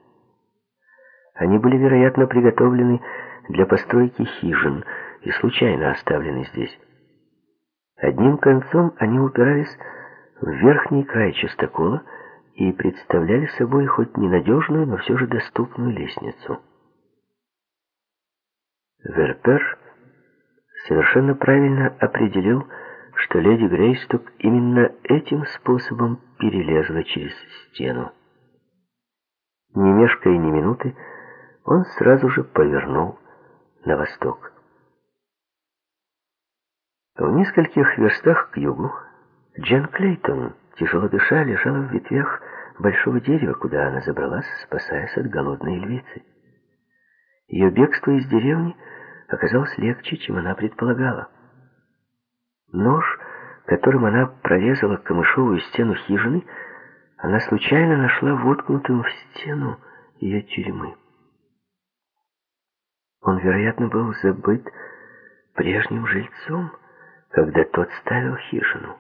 Они были, вероятно, приготовлены для постройки хижин и случайно оставлены здесь. Одним концом они упирались в верхний край частокола и представляли собой хоть ненадежную, но все же доступную лестницу. Верпер совершенно правильно определил, что леди Грейсток именно этим способом перелезла через стену. Не мешкая ни минуты, он сразу же повернул на восток. В нескольких верстах к югу Джен Клейтон, тяжело дыша, лежала в ветвях большого дерева, куда она забралась, спасаясь от голодной львицы. Ее бегство из деревни оказалось легче, чем она предполагала. Нож, которым она прорезала камышовую стену хижины, она случайно нашла воткнутым в стену ее тюрьмы. Он, вероятно, был забыт прежним жильцом, когда тот ставил хижину.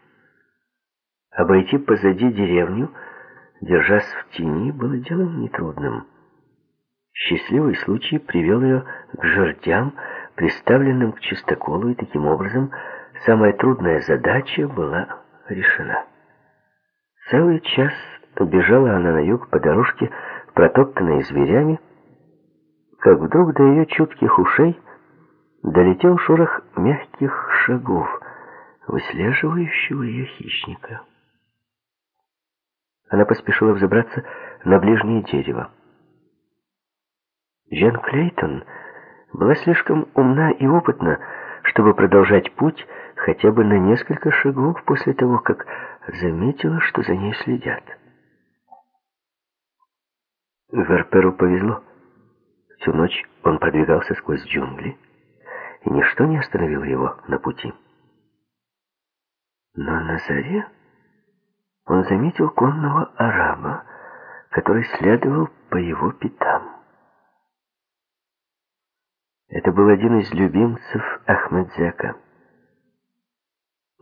Обойти позади деревню, держась в тени, было делом нетрудным. Счастливый случай привел ее к жердям, приставленным к чистоколу, и таким образом самая трудная задача была решена. Целый час бежала она на юг по дорожке, протоптанной зверями, как вдруг до ее чутких ушей долетел шорох мягких шагов, выслеживающего ее хищника. Она поспешила взобраться на ближнее дерево. Джен Клейтон была слишком умна и опытна, чтобы продолжать путь хотя бы на несколько шагов после того, как заметила, что за ней следят. Верперу повезло. Всю ночь он продвигался сквозь джунгли, и ничто не остановило его на пути. Но на заре он заметил конного араба, который следовал по его пятам. Это был один из любимцев Ахмедзека.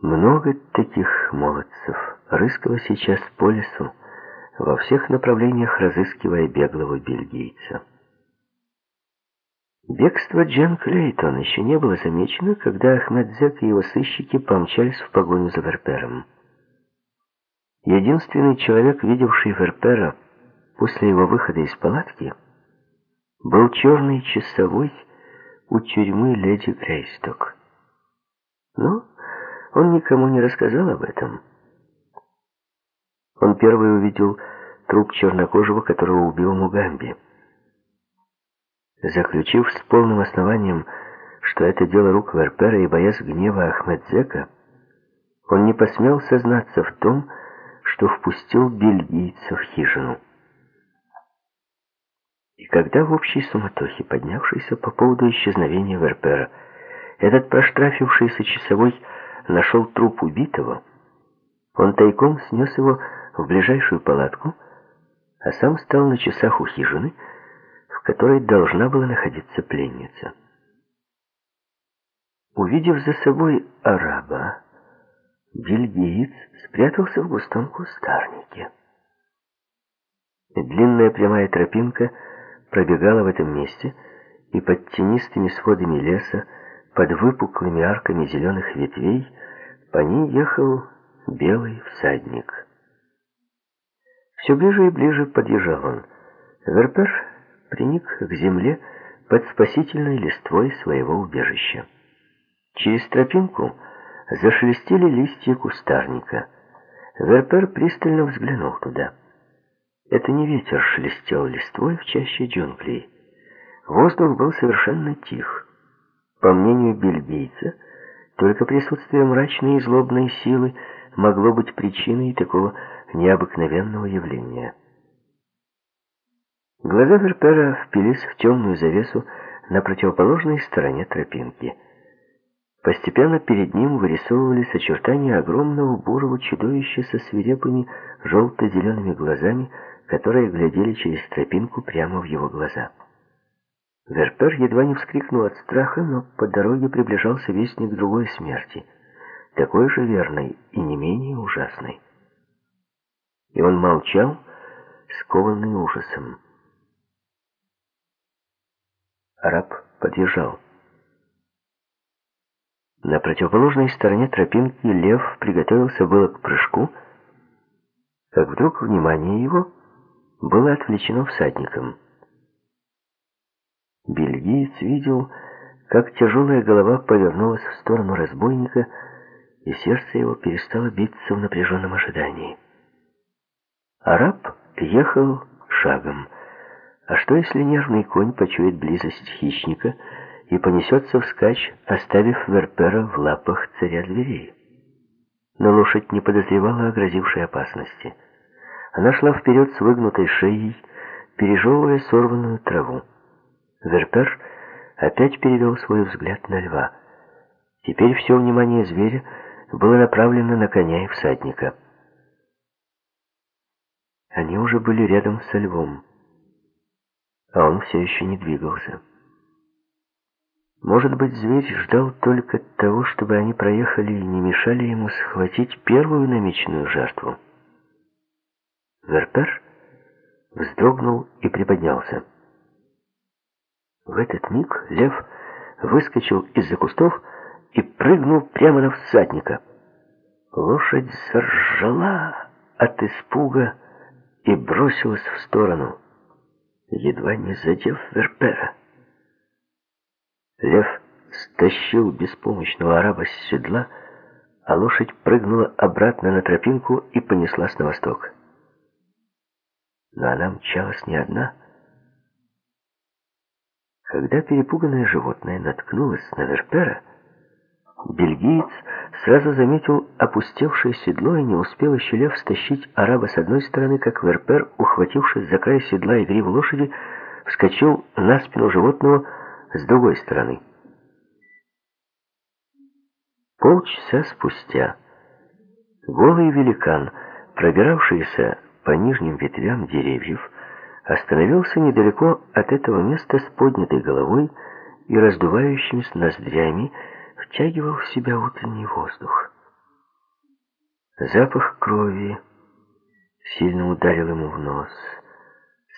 Много таких молодцев рыскало сейчас по лесу, во всех направлениях разыскивая беглого бельгийца. Бегство Джен Клейтон еще не было замечено, когда Ахмедзек и его сыщики помчались в погоню за Верпером. Единственный человек, видевший Верпера после его выхода из палатки, был черный часовой у тюрьмы леди Грейсток. Но он никому не рассказал об этом. Он первый увидел труп чернокожего, которого убил Мугамби. Заключив с полным основанием, что это дело рук Верпера и боясь гнева Ахмедзека, он не посмел сознаться в том, что впустил бельгийца в хижину. И когда в общей суматохе, поднявшейся по поводу исчезновения Верпера, этот проштрафившийся часовой нашел труп убитого, он тайком снес его в ближайшую палатку, а сам стал на часах у хижины, которой должна была находиться пленница. Увидев за собой араба, бельгиец спрятался в густом кустарнике. Длинная прямая тропинка пробегала в этом месте, и под тенистыми сводами леса, под выпуклыми арками зеленых ветвей, по ней ехал белый всадник. Все ближе и ближе подъезжал он. Верпер приник к земле под спасительной листвой своего убежища. Через тропинку зашелестели листья кустарника. Верпер пристально взглянул туда. Это не ветер шелестел листвой в чаще джунглей. Воздух был совершенно тих. По мнению бельгийца, только присутствие мрачной и злобной силы могло быть причиной такого необыкновенного явления. Глаза Верпера впились в темную завесу на противоположной стороне тропинки. Постепенно перед ним вырисовывались очертания огромного бурого чудовища со свирепыми желто-зелеными глазами, которые глядели через тропинку прямо в его глаза. Верпер едва не вскрикнул от страха, но по дороге приближался вестник другой смерти. такой же верной и не менее ужасной. И он молчал, скованный ужасом. Араб подъезжал. На противоположной стороне тропинки лев приготовился было к прыжку, как вдруг внимание его было отвлечено всадником. Бельгиец видел, как тяжелая голова повернулась в сторону разбойника, и сердце его перестало биться в напряженном ожидании. Араб ехал шагом. А что, если нервный конь почует близость хищника и понесется вскачь, оставив Верпера в лапах царя зверей? Но лошадь не подозревала о грозившей опасности. Она шла вперед с выгнутой шеей, пережевывая сорванную траву. Верпер опять перевел свой взгляд на льва. Теперь все внимание зверя было направлено на коня и всадника. Они уже были рядом со львом, а он все еще не двигался. Может быть, зверь ждал только того, чтобы они проехали и не мешали ему схватить первую намеченную жертву. Верпер вздрогнул и приподнялся. В этот миг лев выскочил из-за кустов и прыгнул прямо на всадника. Лошадь заржала от испуга и бросилась в сторону, едва не задев Верпера. Лев стащил беспомощного араба с седла, а лошадь прыгнула обратно на тропинку и понеслась на восток. Но она мчалась не одна. Когда перепуганное животное наткнулось на Верпера, бельгиец сразу заметил опустевшее седло и не успел еще лев стащить араба с одной стороны, как Верпер, ухватившись за край седла и гриву лошади, вскочил на спину животного с другой стороны. Полчаса спустя голый великан, пробиравшийся по нижним ветвям деревьев, остановился недалеко от этого места с поднятой головой и раздувающимися ноздрями, втягивал в себя утренний воздух. Запах крови сильно ударил ему в нос,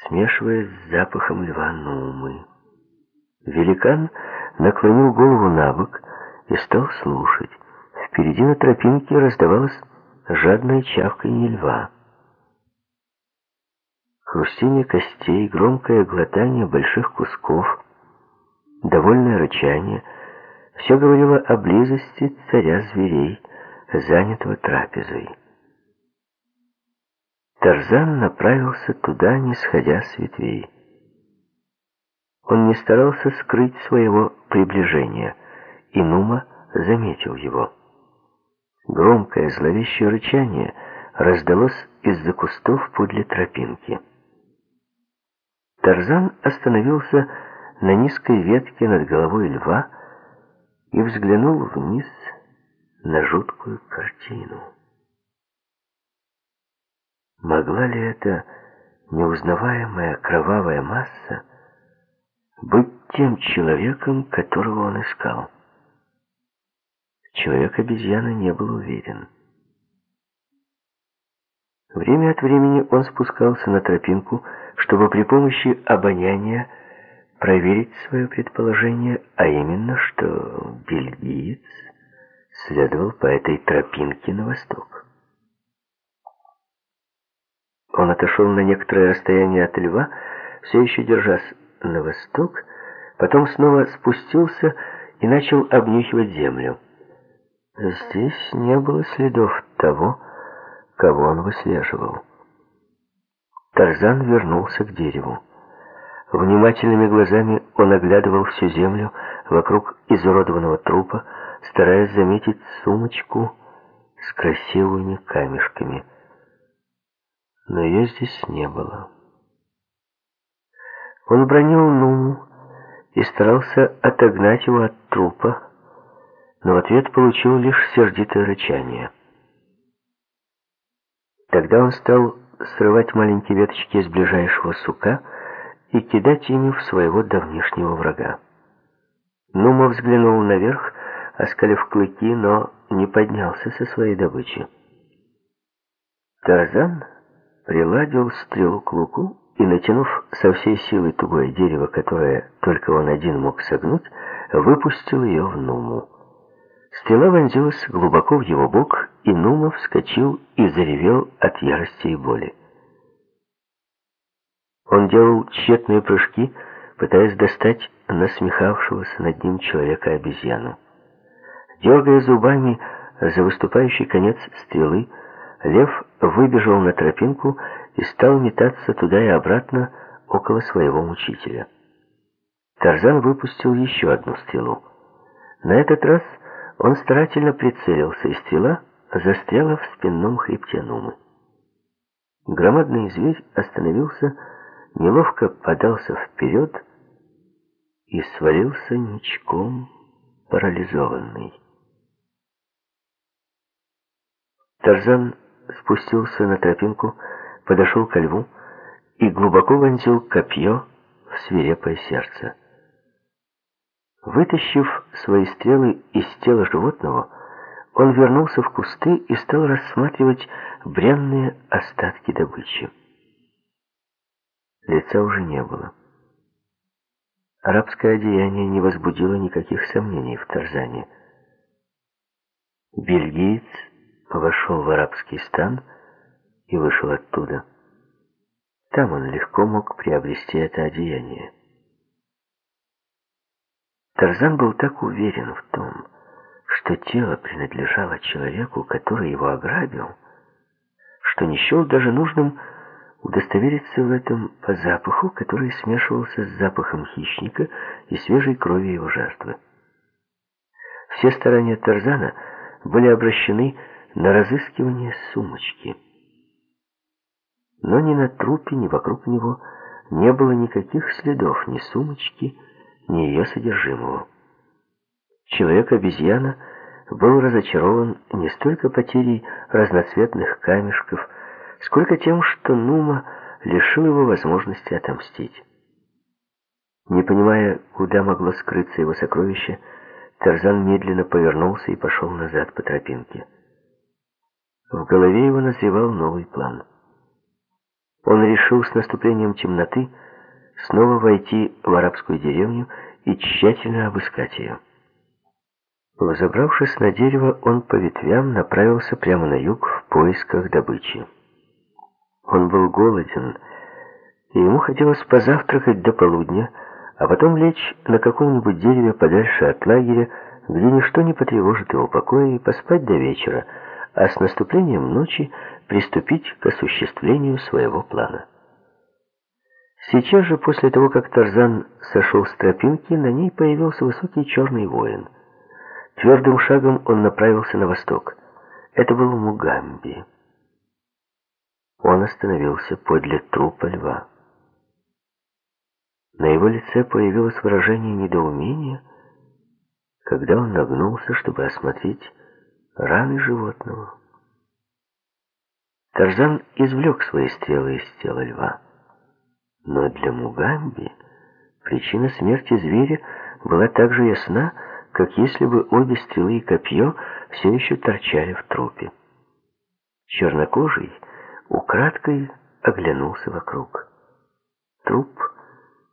смешиваясь с запахом льва Нумы. Великан наклонил голову на бок и стал слушать. Впереди на тропинке раздавалось жадное чавканье льва. Хрустение костей, громкое глотание больших кусков, довольное рычание — все говорило о близости царя зверей, занятого трапезой. Тарзан направился туда, не сходя с ветвей. Он не старался скрыть своего приближения, и Нума заметил его. Громкое зловещее рычание раздалось из-за кустов подле тропинки. Тарзан остановился на низкой ветке над головой льва и взглянул вниз на жуткую картину. Могла ли эта неузнаваемая кровавая масса быть тем человеком, которого он искал? Человек-обезьяна не был уверен. Время от времени он спускался на тропинку, чтобы при помощи обоняния проверить свое предположение, а именно, что бельгиец следовал по этой тропинке на восток. Он отошел на некоторое расстояние от льва, все еще держась на восток, потом снова спустился и начал обнюхивать землю. Здесь не было следов того, кого он выслеживал. Тарзан вернулся к дереву. Внимательными глазами он оглядывал всю землю вокруг изуродованного трупа, стараясь заметить сумочку с красивыми камешками. Но ее здесь не было. Он бронил Нуму и старался отогнать его от трупа, но в ответ получил лишь сердитое рычание. Тогда он стал срывать маленькие веточки из ближайшего сука и кидать ими в своего давнишнего врага. Нума взглянул наверх, оскалив клыки, но не поднялся со своей добычи. Тарзан приладил стрелу к луку и, натянув со всей силы тугое дерево, которое только он один мог согнуть, выпустил ее в Нуму. Стрела вонзилась глубоко в его бок, и Нума вскочил и заревел от ярости и боли. Он делал тщетные прыжки, пытаясь достать насмехавшегося над ним человека-обезьяну. Дергая зубами за выступающий конец стрелы, лев выбежал на тропинку и стал метаться туда и обратно около своего мучителя. Тарзан выпустил еще одну стрелу. На этот раз он старательно прицелился, и стрела застряла в спинном хребте Нумы. Громадный зверь остановился, неловко подался вперед и свалился ничком, парализованный. Тарзан спустился на тропинку, подошел ко льву и глубоко вонзил копье в свирепое сердце. Вытащив свои стрелы из тела животного, он вернулся в кусты и стал рассматривать бренные остатки добычи. Лица уже не было. Арабское одеяние не возбудило никаких сомнений в Тарзане. Бельгиец вошел в арабский стан и вышел оттуда. Там он легко мог приобрести это одеяние. Тарзан был так уверен в том, что тело принадлежало человеку, который его ограбил, что не счел даже нужным удостовериться в этом по запаху, который смешивался с запахом хищника и свежей крови его жертвы. Все старания Тарзана были обращены на разыскивание сумочки. Но ни на трупе, ни вокруг него не было никаких следов ни сумочки, ни ее содержимого. Человек-обезьяна был разочарован не столько потерей разноцветных камешков, сколько тем, что Нума лишил его возможности отомстить. Не понимая, куда могло скрыться его сокровище, Тарзан медленно повернулся и пошел назад по тропинке. В голове его назревал новый план. Он решил с наступлением темноты снова войти в арабскую деревню и тщательно обыскать ее. Взобравшись на дерево, он по ветвям направился прямо на юг в поисках добычи. Он был голоден, и ему хотелось позавтракать до полудня, а потом лечь на каком-нибудь дереве подальше от лагеря, где ничто не потревожит его покоя, и поспать до вечера, а с наступлением ночи приступить к осуществлению своего плана. Сейчас же, после того, как Тарзан сошел с тропинки, на ней появился высокий черный воин. Твердым шагом он направился на восток. Это был Мугамби. Он остановился подле трупа льва. На его лице появилось выражение недоумения, когда он нагнулся, чтобы осмотреть раны животного. Тарзан извлек свои стрелы из тела льва. Но для Мугамби причина смерти зверя была так же ясна, как если бы обе стрелы и копье все еще торчали в трупе. Чернокожий украдкой оглянулся вокруг. Труп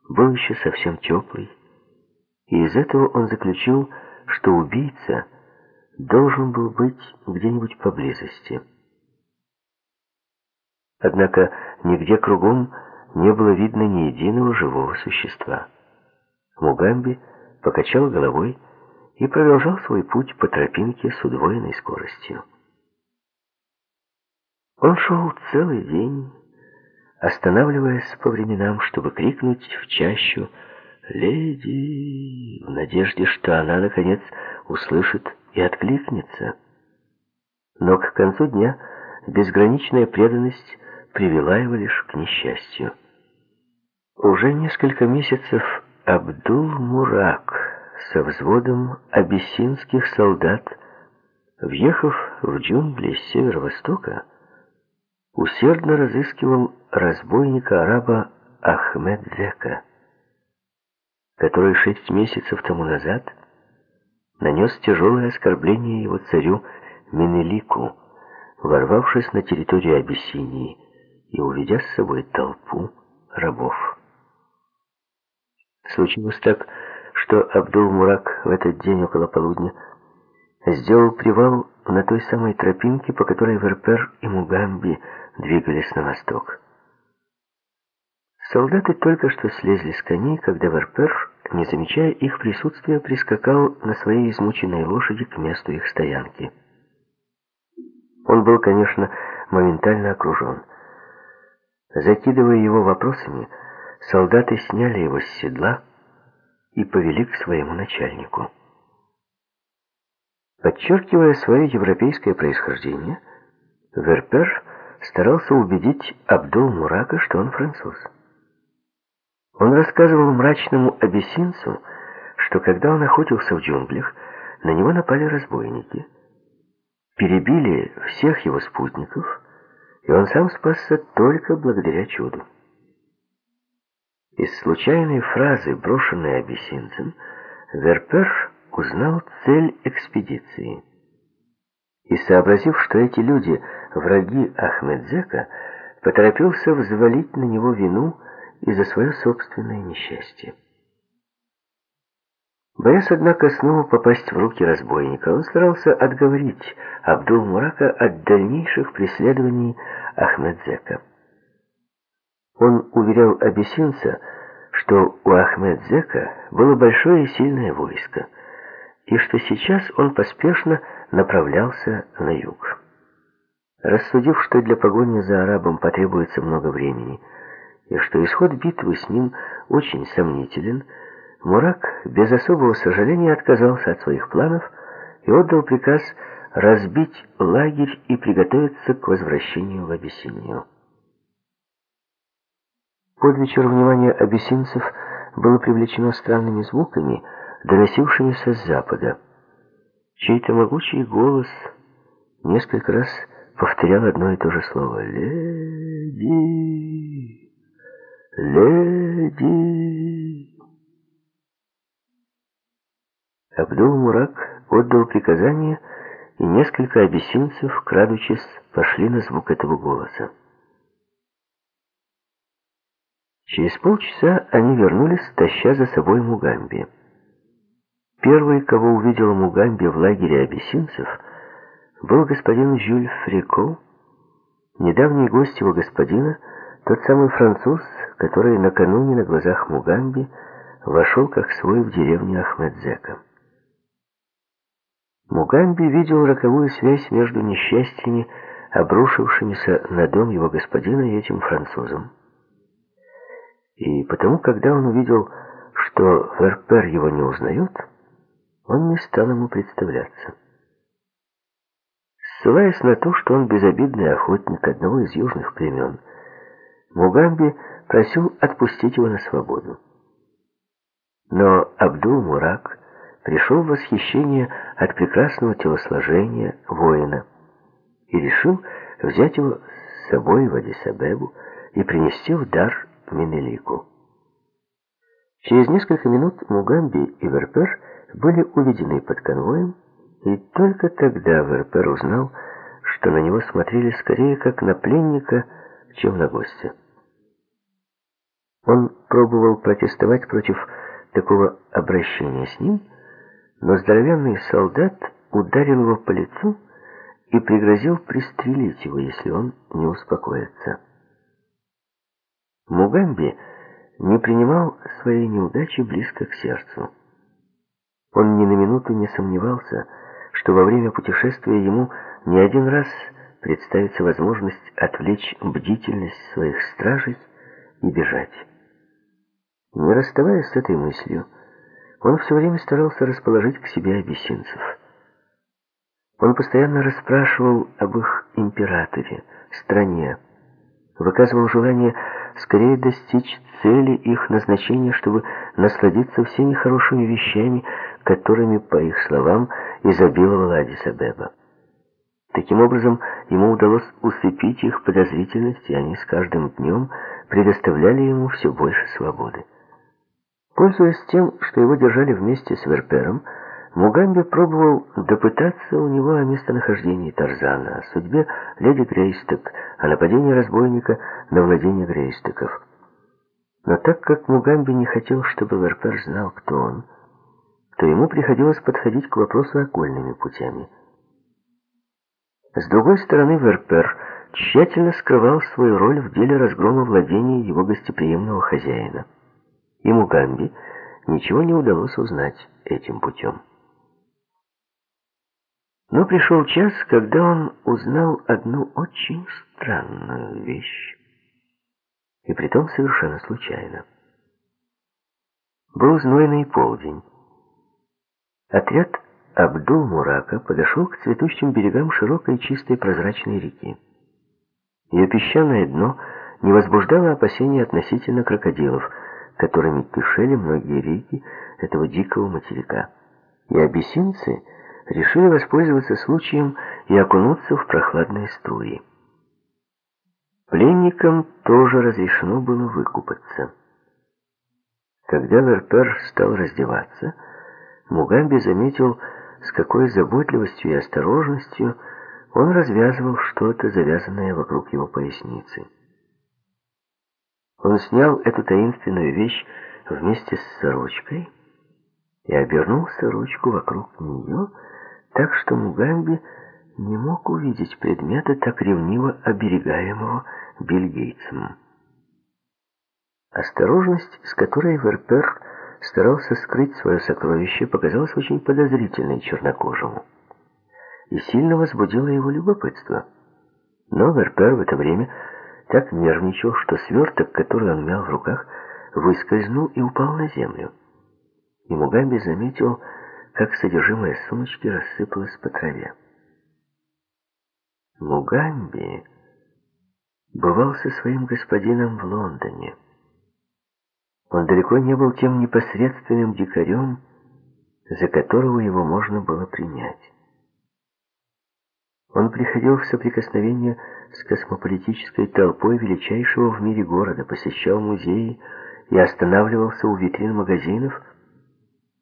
был еще совсем теплый, и из этого он заключил, что убийца должен был быть где-нибудь поблизости. Однако нигде кругом не было видно ни единого живого существа. Мугамби покачал головой и продолжал свой путь по тропинке с удвоенной скоростью. Он шел целый день, останавливаясь по временам, чтобы крикнуть в чащу «Леди!» в надежде, что она, наконец, услышит и откликнется. Но к концу дня безграничная преданность привела его лишь к несчастью. Уже несколько месяцев Абдул-Мурак со взводом абиссинских солдат, въехав в джунгли с северо-востока, усердно разыскивал разбойника-араба Ахмед Зека, который шесть месяцев тому назад нанес тяжелое оскорбление его царю Менелику, ворвавшись на территорию Абиссинии и уведя с собой толпу рабов. Случилось так, что Абдул-Мурак в этот день около полудня сделал привал на той самой тропинке, по которой Верпер и Мугамби двигались на восток. Солдаты только что слезли с коней, когда Верпер, не замечая их присутствия, прискакал на своей измученной лошади к месту их стоянки. Он был, конечно, моментально окружен. Закидывая его вопросами, солдаты сняли его с седла и повели к своему начальнику. Подчеркивая свое европейское происхождение, Верпер старался убедить Абдул-Мурака, что он француз. Он рассказывал мрачному абиссинцу, что когда он охотился в джунглях, на него напали разбойники, перебили всех его спутников, и он сам спасся только благодаря чуду. Из случайной фразы, брошенной абиссинцем, Верпер узнал цель экспедиции. И сообразив, что эти люди — враги Ахмедзека, поторопился взвалить на него вину и за свое собственное несчастье. Боясь, однако, снова попасть в руки разбойника, он старался отговорить Абдул-Мурака от дальнейших преследований Ахмедзека. Он уверял абиссинца, что у Ахмедзека было большое и сильное войско, и что сейчас он поспешно направлялся на юг. Рассудив, что для погони за арабом потребуется много времени, и что исход битвы с ним очень сомнителен, Мурак без особого сожаления отказался от своих планов и отдал приказ разбить лагерь и приготовиться к возвращению в Абиссинию. Под вечер внимание абиссинцев было привлечено странными звуками, доносившимися с запада. Чей-то могучий голос несколько раз повторял одно и то же слово «Леди! Леди!» Абдул-Мурак отдал приказание, и несколько абиссинцев, крадучись, пошли на звук этого голоса. Через полчаса они вернулись, таща за собой Мугамби. Первый, кого увидел Мугамби в лагере абиссинцев, был господин Жюль Фрико, недавний гость его господина, тот самый француз, который накануне на глазах Мугамби вошел как свой в деревню Ахмедзека. Мугамби видел роковую связь между несчастьями, обрушившимися на дом его господина и этим французом. И потому, когда он увидел, что Верпер его не узнает, он не стал ему представляться. Ссылаясь на то, что он безобидный охотник одного из южных племен, Мугамби просил отпустить его на свободу. Но Абдул-Мурак пришел в восхищение от прекрасного телосложения воина и решил взять его с собой в Адисабебу и принести в дар Менелику. Через несколько минут Мугамби и Верпер были уведены под конвоем, и только тогда Верпер узнал, что на него смотрели скорее как на пленника, чем на гостя. Он пробовал протестовать против такого обращения с ним, но здоровенный солдат ударил его по лицу и пригрозил пристрелить его, если он не успокоится. Мугамби не принимал своей неудачи близко к сердцу. Он ни на минуту не сомневался, что во время путешествия ему не один раз представится возможность отвлечь бдительность своих стражей и бежать. Не расставаясь с этой мыслью, он все время старался расположить к себе абиссинцев. Он постоянно расспрашивал об их императоре, стране, выказывал желание скорее достичь цели их назначения, чтобы насладиться всеми хорошими вещами, которыми, по их словам, изобиловала Адис-Абеба. Таким образом, ему удалось усыпить их подозрительность, и они с каждым днем предоставляли ему все больше свободы. Пользуясь тем, что его держали вместе с Верпером, Мугамби пробовал допытаться у него о местонахождении Тарзана, о судьбе леди Грейсток, о нападении разбойника на владение Грейстоков. Но так как Мугамби не хотел, чтобы Верпер знал, кто он, то ему приходилось подходить к вопросу окольными путями. С другой стороны, Верпер тщательно скрывал свою роль в деле разгрома владения его гостеприимного хозяина. И Мугамби ничего не удалось узнать этим путем. Но пришел час, когда он узнал одну очень странную вещь. И притом совершенно случайно. Был знойный полдень. Отряд Абдул-Мурака подошел к цветущим берегам широкой чистой прозрачной реки. Ее песчаное дно не возбуждало опасений относительно крокодилов, которыми кишели многие реки этого дикого материка. И абиссинцы решили воспользоваться случаем и окунуться в прохладные струи. Пленникам тоже разрешено было выкупаться. Когда Верпер стал раздеваться, Мугамби заметил, с какой заботливостью и осторожностью он развязывал что-то, завязанное вокруг его поясницы. Он снял эту таинственную вещь вместе с сорочкой и обернул сорочку вокруг нее, так что Мугамби не мог увидеть предмета, так ревниво оберегаемого бельгийцем. Осторожность, с которой Верпер старался скрыть свое сокровище, показалась очень подозрительной чернокожему и сильно возбудила его любопытство. Но Верпер в это время так нервничал, что сверток, который он мял в руках, выскользнул и упал на землю. И Мугамби заметил, как содержимое сумочки рассыпалось по траве. Мугамби бывал со своим господином в Лондоне. Он далеко не был тем непосредственным дикарем, за которого его можно было принять. Он приходил в соприкосновение с космополитической толпой величайшего в мире города, посещал музеи и останавливался у витрин магазинов,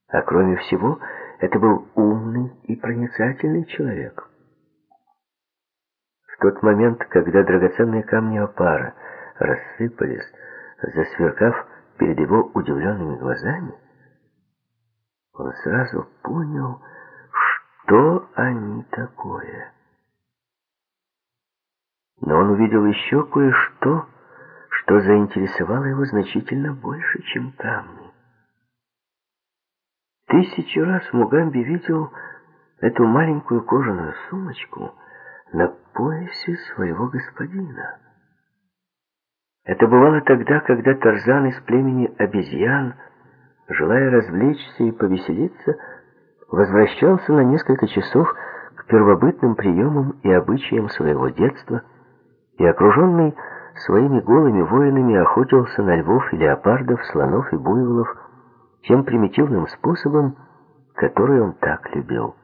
а кроме всего это был умный и проницательный человек. В тот момент, когда драгоценные камни опара рассыпались, засверкав перед его удивленными глазами, он сразу понял, что они такое. Но он увидел еще кое-что, что заинтересовало его значительно больше, чем камни. Тысячу раз Мугамби видел эту маленькую кожаную сумочку на поясе своего господина. Это бывало тогда, когда Тарзан из племени обезьян, желая развлечься и повеселиться, возвращался на несколько часов к первобытным приемам и обычаям своего детства и, окруженный своими голыми воинами, охотился на львов и леопардов, слонов и буйволов, тем примитивным способом, который он так любил.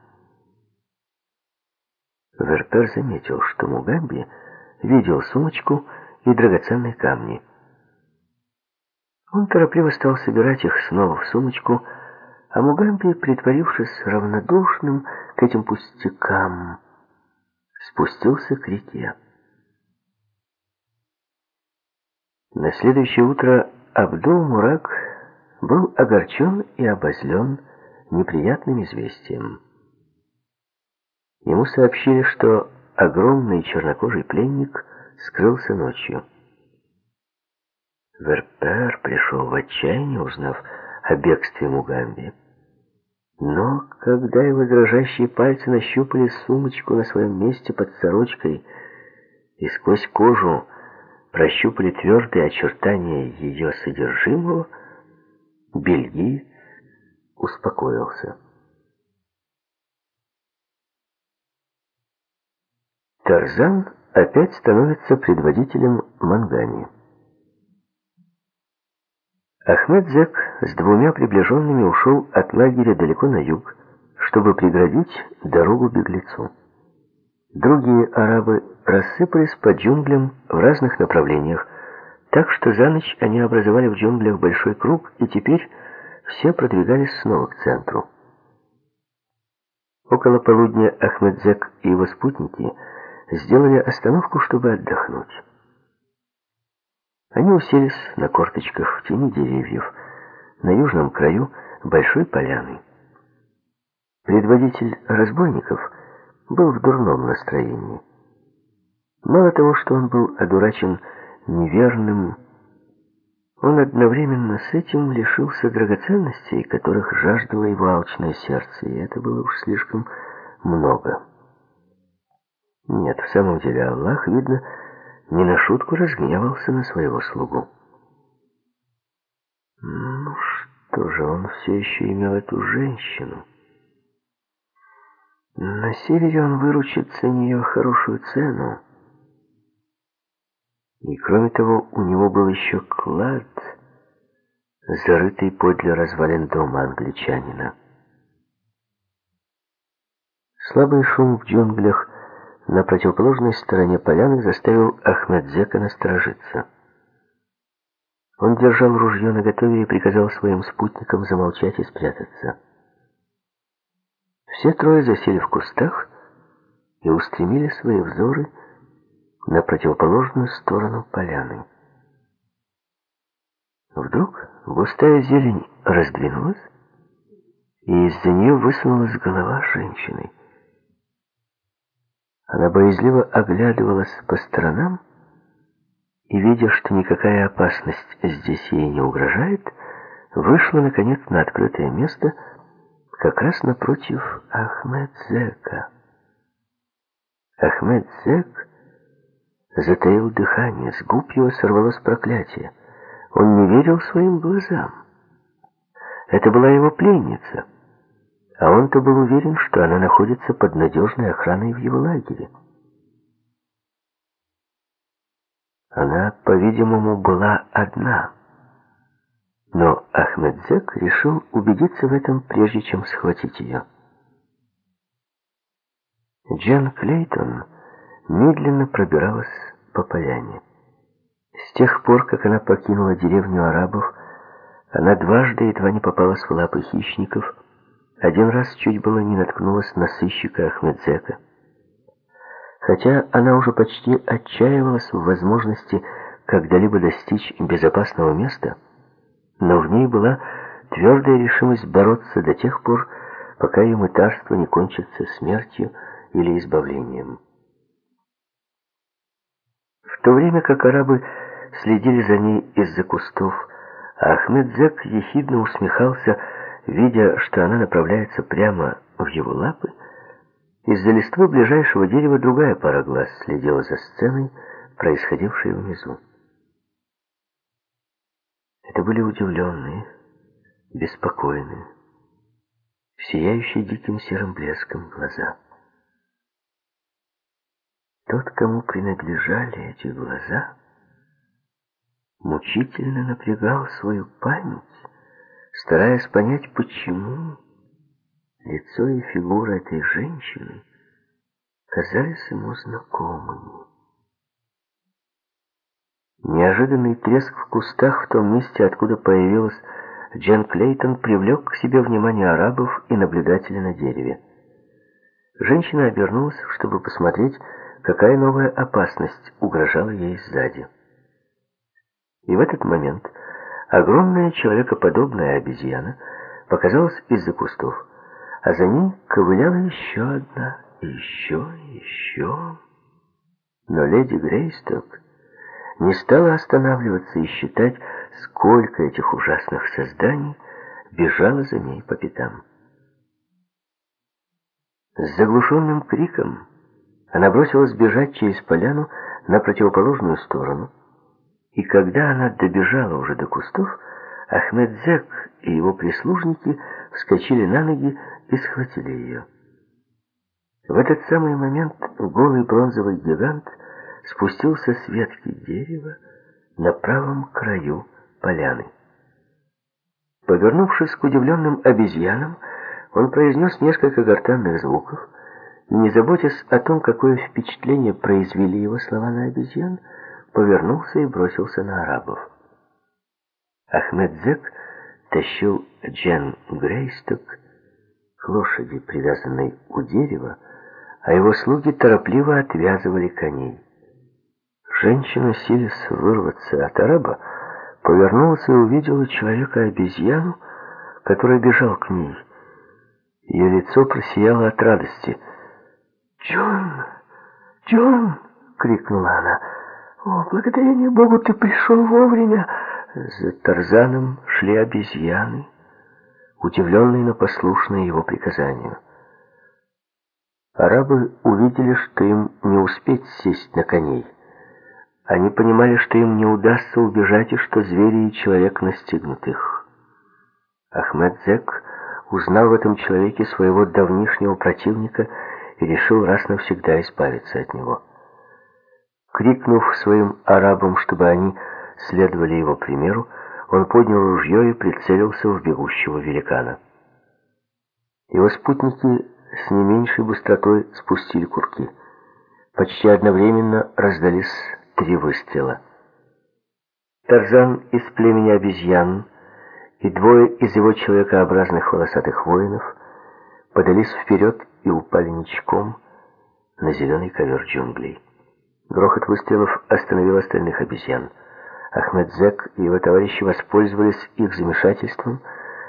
Верпер заметил, что Мугамби видел сумочку и драгоценные камни. Он торопливо стал собирать их снова в сумочку, а Мугамби, притворившись равнодушным к этим пустякам, спустился к реке. На следующее утро Абдул-Мурак был огорчен и обозлен неприятным известием. Ему сообщили, что огромный чернокожий пленник скрылся ночью. Верпер пришел в отчаяние, узнав о бегстве Мугамби. Но когда его дрожащие пальцы нащупали сумочку на своем месте под сорочкой и сквозь кожу прощупали твердые очертания ее содержимого, бельгиец успокоился. Тарзан опять становится предводителем Мангани. Ахмед Зек с двумя приближенными ушел от лагеря далеко на юг, чтобы преградить дорогу беглецу. Другие арабы рассыпались по джунглям в разных направлениях, так что за ночь они образовали в джунглях большой круг, и теперь все продвигались снова к центру. Около полудня Ахмедзек и его спутники сделали остановку, чтобы отдохнуть. Они уселись на корточках в тени деревьев на южном краю большой поляны. Предводитель разбойников был в дурном настроении. Мало того, что он был одурачен неверным, он одновременно с этим лишился драгоценностей, которых жаждало его алчное сердце, и это было уж слишком много. Нет, в самом деле Аллах, видно, не на шутку разгневался на своего слугу. Ну что же, он все еще имел эту женщину. На севере он выручит за нее хорошую цену. И кроме того, у него был еще клад, зарытый подле развалин дома англичанина. Слабый шум в джунглях на противоположной стороне поляны заставил Ахмедзека насторожиться. Он держал ружье наготове и приказал своим спутникам замолчать и спрятаться. Все трое засели в кустах и устремили свои взоры на противоположную сторону поляны. Вдруг густая зелень раздвинулась, и из-за нее высунулась голова женщины. Она боязливо оглядывалась по сторонам и, видя, что никакая опасность здесь ей не угрожает, вышла, наконец, на открытое место, как раз напротив Ахмед-Зека. Ахмед-Зек затаил дыхание, с губ его сорвалось проклятие. Он не верил своим глазам. Это была его пленница, а он-то был уверен, что она находится под надежной охраной в его лагере. Она, по-видимому, была одна. Но Ахмедзек решил убедиться в этом, прежде чем схватить ее. Джен Клейтон медленно пробиралась по поляне. С тех пор, как она покинула деревню арабов, она дважды едва не попалась в лапы хищников, один раз чуть было не наткнулась на сыщика Ахмедзека. Хотя она уже почти отчаивалась в возможности когда-либо достичь безопасного места, но в ней была твердая решимость бороться до тех пор, пока ее мытарство не кончится смертью или избавлением. В то время как арабы следили за ней из-за кустов, Ахмедзек ехидно усмехался, видя, что она направляется прямо в его лапы, из-за листвы ближайшего дерева другая пара глаз следила за сценой, происходившей внизу. Это были удивленные, беспокойные, сияющие диким серым блеском глаза. Тот, кому принадлежали эти глаза, мучительно напрягал свою память, стараясь понять, почему Лицо и фигура этой женщины казались ему знакомыми. Неожиданный треск в кустах в том месте, откуда появилась Джен Клейтон, привлек к себе внимание арабов и наблюдателей на дереве. Женщина обернулась, чтобы посмотреть, какая новая опасность угрожала ей сзади. И в этот момент огромная человекоподобная обезьяна показалась из-за кустов а за ней ковыляла еще одна, еще, еще. Но леди Грейсток не стала останавливаться и считать, сколько этих ужасных созданий бежало за ней по пятам. С заглушенным криком она бросилась бежать через поляну на противоположную сторону, и когда она добежала уже до кустов, Ахмед Зек и его прислужники вскочили на ноги и схватили ее. В этот самый момент голый бронзовый гигант спустился с ветки дерева на правом краю поляны. Повернувшись к удивленным обезьянам, он произнес несколько гортанных звуков, и, не заботясь о том, какое впечатление произвели его слова на обезьян, повернулся и бросился на арабов. Ахмед Зек тащил Джен Грейсток к лошади, привязанной у дерева, а его слуги торопливо отвязывали коней. Женщина, силясь вырваться от араба, повернулась и увидела человека-обезьяну, который бежал к ней. Ее лицо просияло от радости. «Джон! Джон!» — крикнула она. «О, благодарение Богу, ты пришел вовремя!» За Тарзаном шли обезьяны, удивленные, но послушные его приказанию. Арабы увидели, что им не успеть сесть на коней. Они понимали, что им не удастся убежать, и что звери и человек настигнут их. Ахмед Зек узнал в этом человеке своего давнишнего противника и решил раз навсегда избавиться от него. Крикнув своим арабам, чтобы они следовали его примеру, он поднял ружье и прицелился в бегущего великана. Его спутники с не меньшей быстротой спустили курки. Почти одновременно раздались три выстрела. Тарзан из племени обезьян и двое из его человекообразных волосатых воинов подались вперед и упали ничком на зеленый ковер джунглей. Грохот выстрелов остановил остальных обезьян. Ахмед Зек и его товарищи воспользовались их замешательством,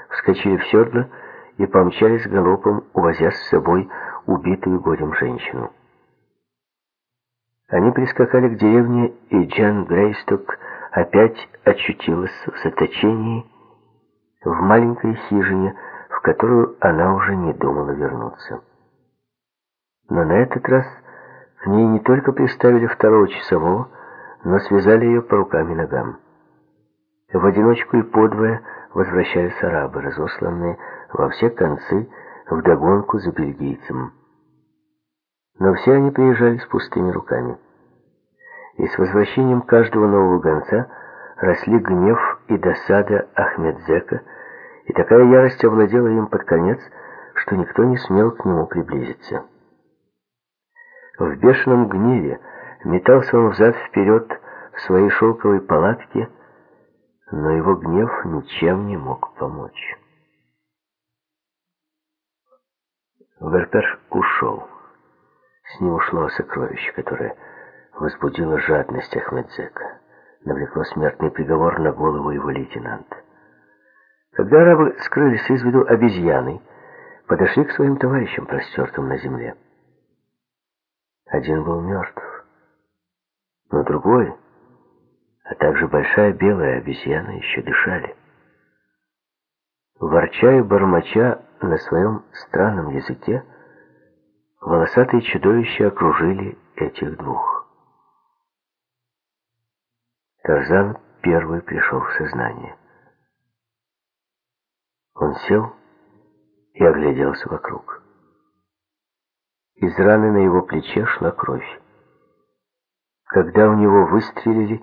вскочили в седло и помчались галопом, увозя с собой убитую горем женщину. Они прискакали к деревне, и Джан Грейсток опять очутилась в заточении в маленькой хижине, в которую она уже не думала вернуться. Но на этот раз ней не только приставили второго часового, но связали ее по рукам и ногам. В одиночку и подвое возвращались арабы, разосланные во все концы вдогонку за бельгийцем. Но все они приезжали с пустыми руками. И с возвращением каждого нового гонца росли гнев и досада Ахмедзека, и такая ярость овладела им под конец, что никто не смел к нему приблизиться. В бешеном гневе метался он взад-вперед в своей шелковой палатке, но его гнев ничем не мог помочь. Верпер ушел. С ним ушло сокровище, которое возбудило жадность Ахмедзека, навлекло смертный приговор на голову его лейтенанта. Когда арабы скрылись из виду обезьяны, подошли к своим товарищам, простертым на земле. Один был мертв, но другой, а также большая белая обезьяна еще дышали. Ворча и бормоча на своем странном языке, волосатые чудовища окружили этих двух. Тарзан первый пришел в сознание. Он сел и огляделся вокруг. Из раны на его плече шла кровь. Когда у него выстрелили,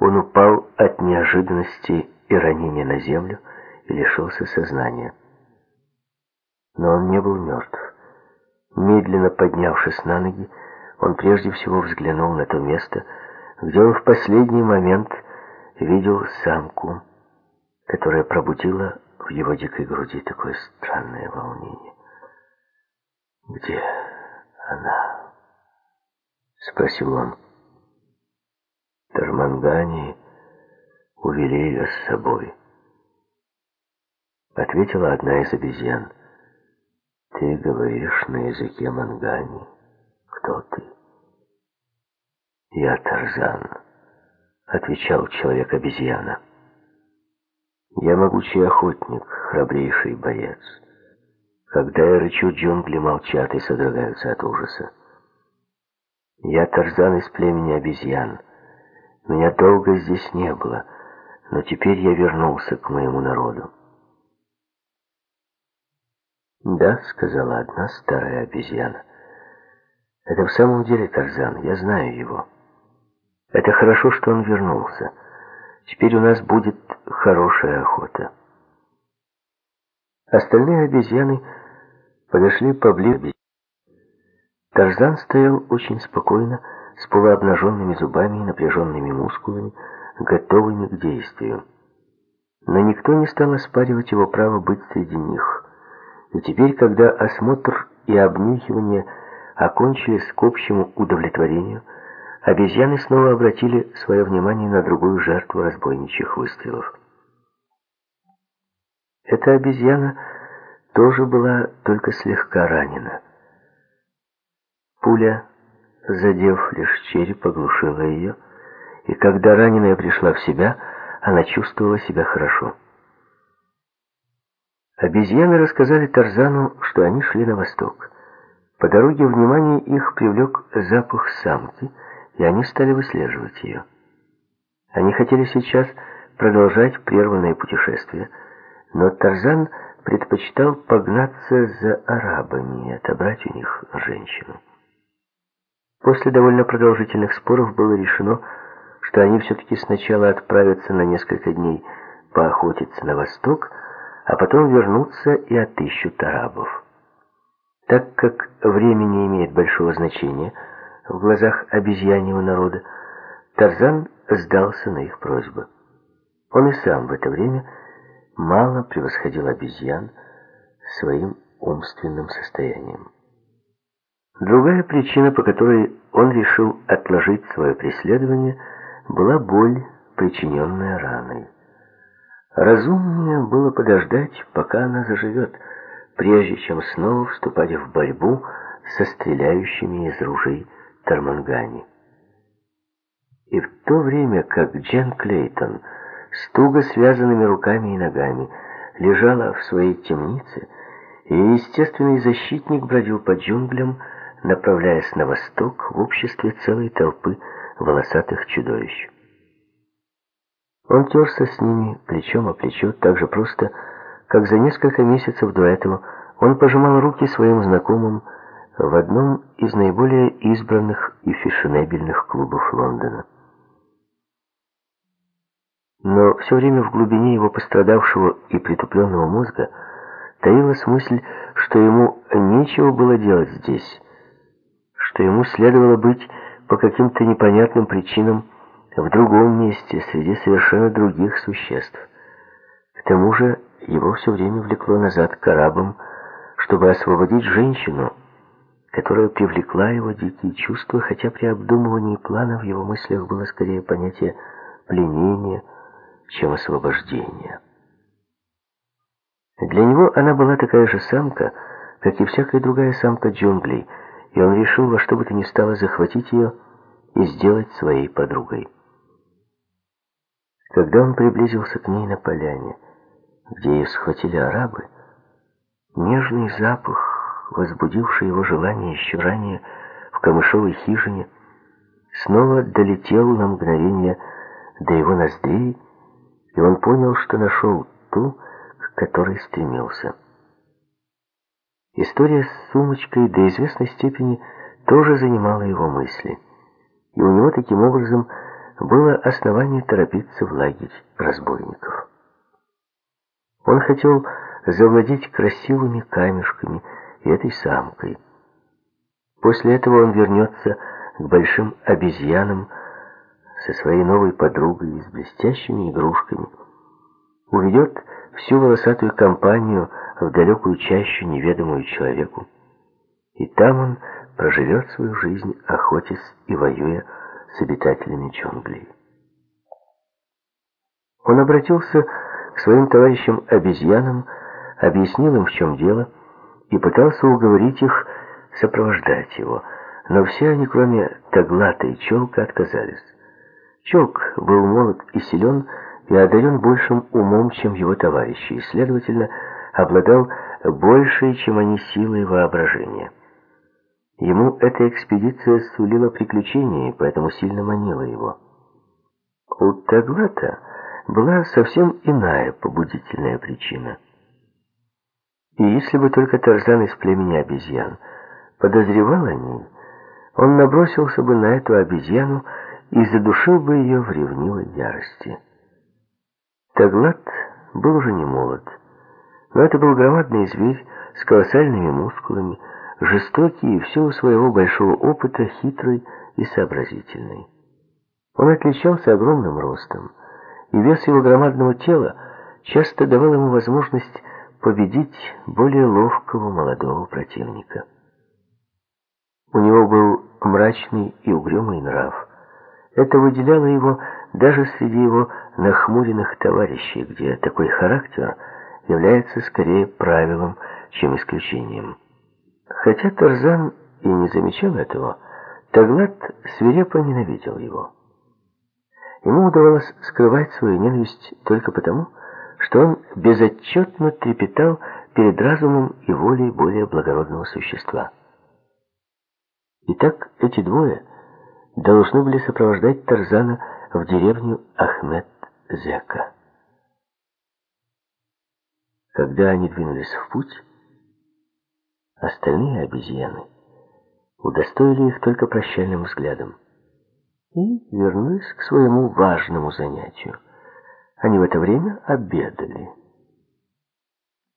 он упал от неожиданности и ранения на землю и лишился сознания. Но он не был мертв. Медленно поднявшись на ноги, он прежде всего взглянул на то место, где он в последний момент видел самку, которая пробудила в его дикой груди такое странное волнение. «Где она?» — спросил он. Тармангани увели ее с собой. Ответила одна из обезьян. Ты говоришь на языке мангани. Кто ты? Я Тарзан, отвечал человек-обезьяна. Я могучий охотник, храбрейший боец. Когда я рычу, джунгли молчат и содрогаются от ужаса. Я Тарзан из племени обезьян. Меня долго здесь не было, но теперь я вернулся к моему народу. «Да», — сказала одна старая обезьяна. «Это в самом деле Тарзан, я знаю его. Это хорошо, что он вернулся. Теперь у нас будет хорошая охота». Остальные обезьяны подошли поближе. Тарзан стоял очень спокойно, с полуобнаженными зубами и напряженными мускулами, готовыми к действию. Но никто не стал оспаривать его право быть среди них, И теперь, когда осмотр и обнюхивание окончились к общему удовлетворению, обезьяны снова обратили свое внимание на другую жертву разбойничьих выстрелов. Эта обезьяна тоже была только слегка ранена. Пуля, задев лишь череп, оглушила ее, и когда раненая пришла в себя, она чувствовала себя хорошо. Обезьяны рассказали Тарзану, что они шли на восток. По дороге внимание их привлек запах самки, и они стали выслеживать ее. Они хотели сейчас продолжать прерванное путешествие, но Тарзан предпочитал погнаться за арабами и отобрать у них женщину. После довольно продолжительных споров было решено, что они все-таки сначала отправятся на несколько дней поохотиться на восток, а потом вернутся и отыщут арабов. Так как время не имеет большого значения в глазах обезьяньего народа, Тарзан сдался на их просьбы. Он и сам в это время мало превосходил обезьян своим умственным состоянием. Другая причина, по которой он решил отложить свое преследование, была боль, причиненная раной. Разумнее было подождать, пока она заживет, прежде чем снова вступать в борьбу со стреляющими из ружей Тармангани. И в то время, как Джен Клейтон с туго связанными руками и ногами лежала в своей темнице, ее естественный защитник бродил по джунглям, направляясь на восток в обществе целой толпы волосатых чудовищ. Он терся с ними плечом о плечо так же просто, как за несколько месяцев до этого он пожимал руки своим знакомым в одном из наиболее избранных и фешенебельных клубов Лондона. Но все время в глубине его пострадавшего и притупленного мозга таилась мысль, что ему нечего было делать здесь, что ему следовало быть по каким-то непонятным причинам в другом месте, среди совершенно других существ. К тому же его все время влекло назад к арабам, чтобы освободить женщину, которая привлекла его дикие чувства, хотя при обдумывании плана в его мыслях было скорее понятие пленения, чем освобождения. Для него она была такая же самка, как и всякая другая самка джунглей, и он решил во что бы то ни стало захватить ее и сделать своей подругой. Когда он приблизился к ней на поляне, где ее схватили арабы, нежный запах, возбудивший его желание еще ранее в камышовой хижине, снова долетел на мгновение до его ноздрей, и он понял, что нашел ту, к которой стремился. История с сумочкой до известной степени тоже занимала его мысли, и у него таким образом было основание торопиться в лагерь разбойников. Он хотел завладеть красивыми камешками и этой самкой. После этого он вернется к большим обезьянам со своей новой подругой и с блестящими игрушками, уведет всю волосатую компанию в далекую чащу, неведомую человеку, и там он проживет свою жизнь, охотясь и воюя с обитателями джунглей. Он обратился к своим товарищам-обезьянам, объяснил им, в чем дело, и пытался уговорить их сопровождать его, но все они, кроме Таглата и Челка, отказались. Челк был молод и силен, и одарен большим умом, чем его товарищи, и, следовательно, обладал большей, чем они, силой воображения. Ему эта экспедиция сулила приключения, поэтому сильно манила его. У Таглата была совсем иная побудительная причина. И если бы только Тарзан из племени обезьян подозревал о ней, он набросился бы на эту обезьяну и задушил бы ее в ревнивой ярости. Таглат был уже не молод, но это был громадный зверь с колоссальными мускулами, жестокий и в силу своего большого опыта хитрый и сообразительный. Он отличался огромным ростом, и вес его громадного тела часто давал ему возможность победить более ловкого молодого противника. У него был мрачный и угрюмый нрав. Это выделяло его даже среди его нахмуренных товарищей, где такой характер является скорее правилом, чем исключением. Хотя Тарзан и не замечал этого, Таглат свирепо ненавидел его. Ему удавалось скрывать свою ненависть только потому, что он безотчетно трепетал перед разумом и волей более благородного существа. Итак, эти двое должны были сопровождать Тарзана в деревню Ахмед-Зека. Когда они двинулись в путь, остальные обезьяны удостоили их только прощальным взглядом и вернулись к своему важному занятию. Они в это время обедали.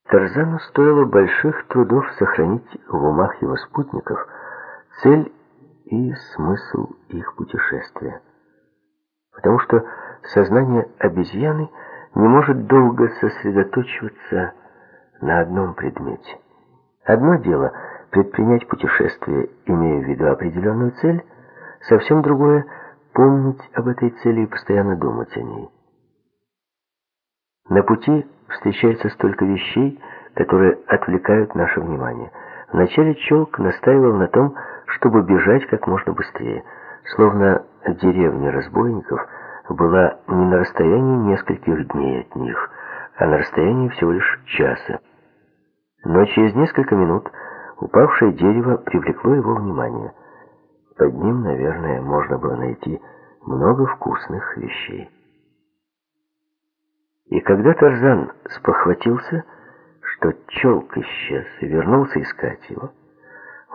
Тарзану стоило больших трудов сохранить в умах его спутников цель и смысл их путешествия. Потому что сознание обезьяны не может долго сосредоточиваться на одном предмете. Одно дело предпринять путешествие, имея в виду определенную цель, совсем другое помнить об этой цели и постоянно думать о ней. На пути встречается столько вещей, которые отвлекают наше внимание. Вначале Челк настаивал на том, чтобы бежать как можно быстрее, словно деревня разбойников была не на расстоянии нескольких дней от них, а на расстоянии всего лишь часа. Но через несколько минут упавшее дерево привлекло его внимание. Под ним, наверное, можно было найти много вкусных вещей. И когда Тарзан спохватился, что челк исчез и вернулся искать его,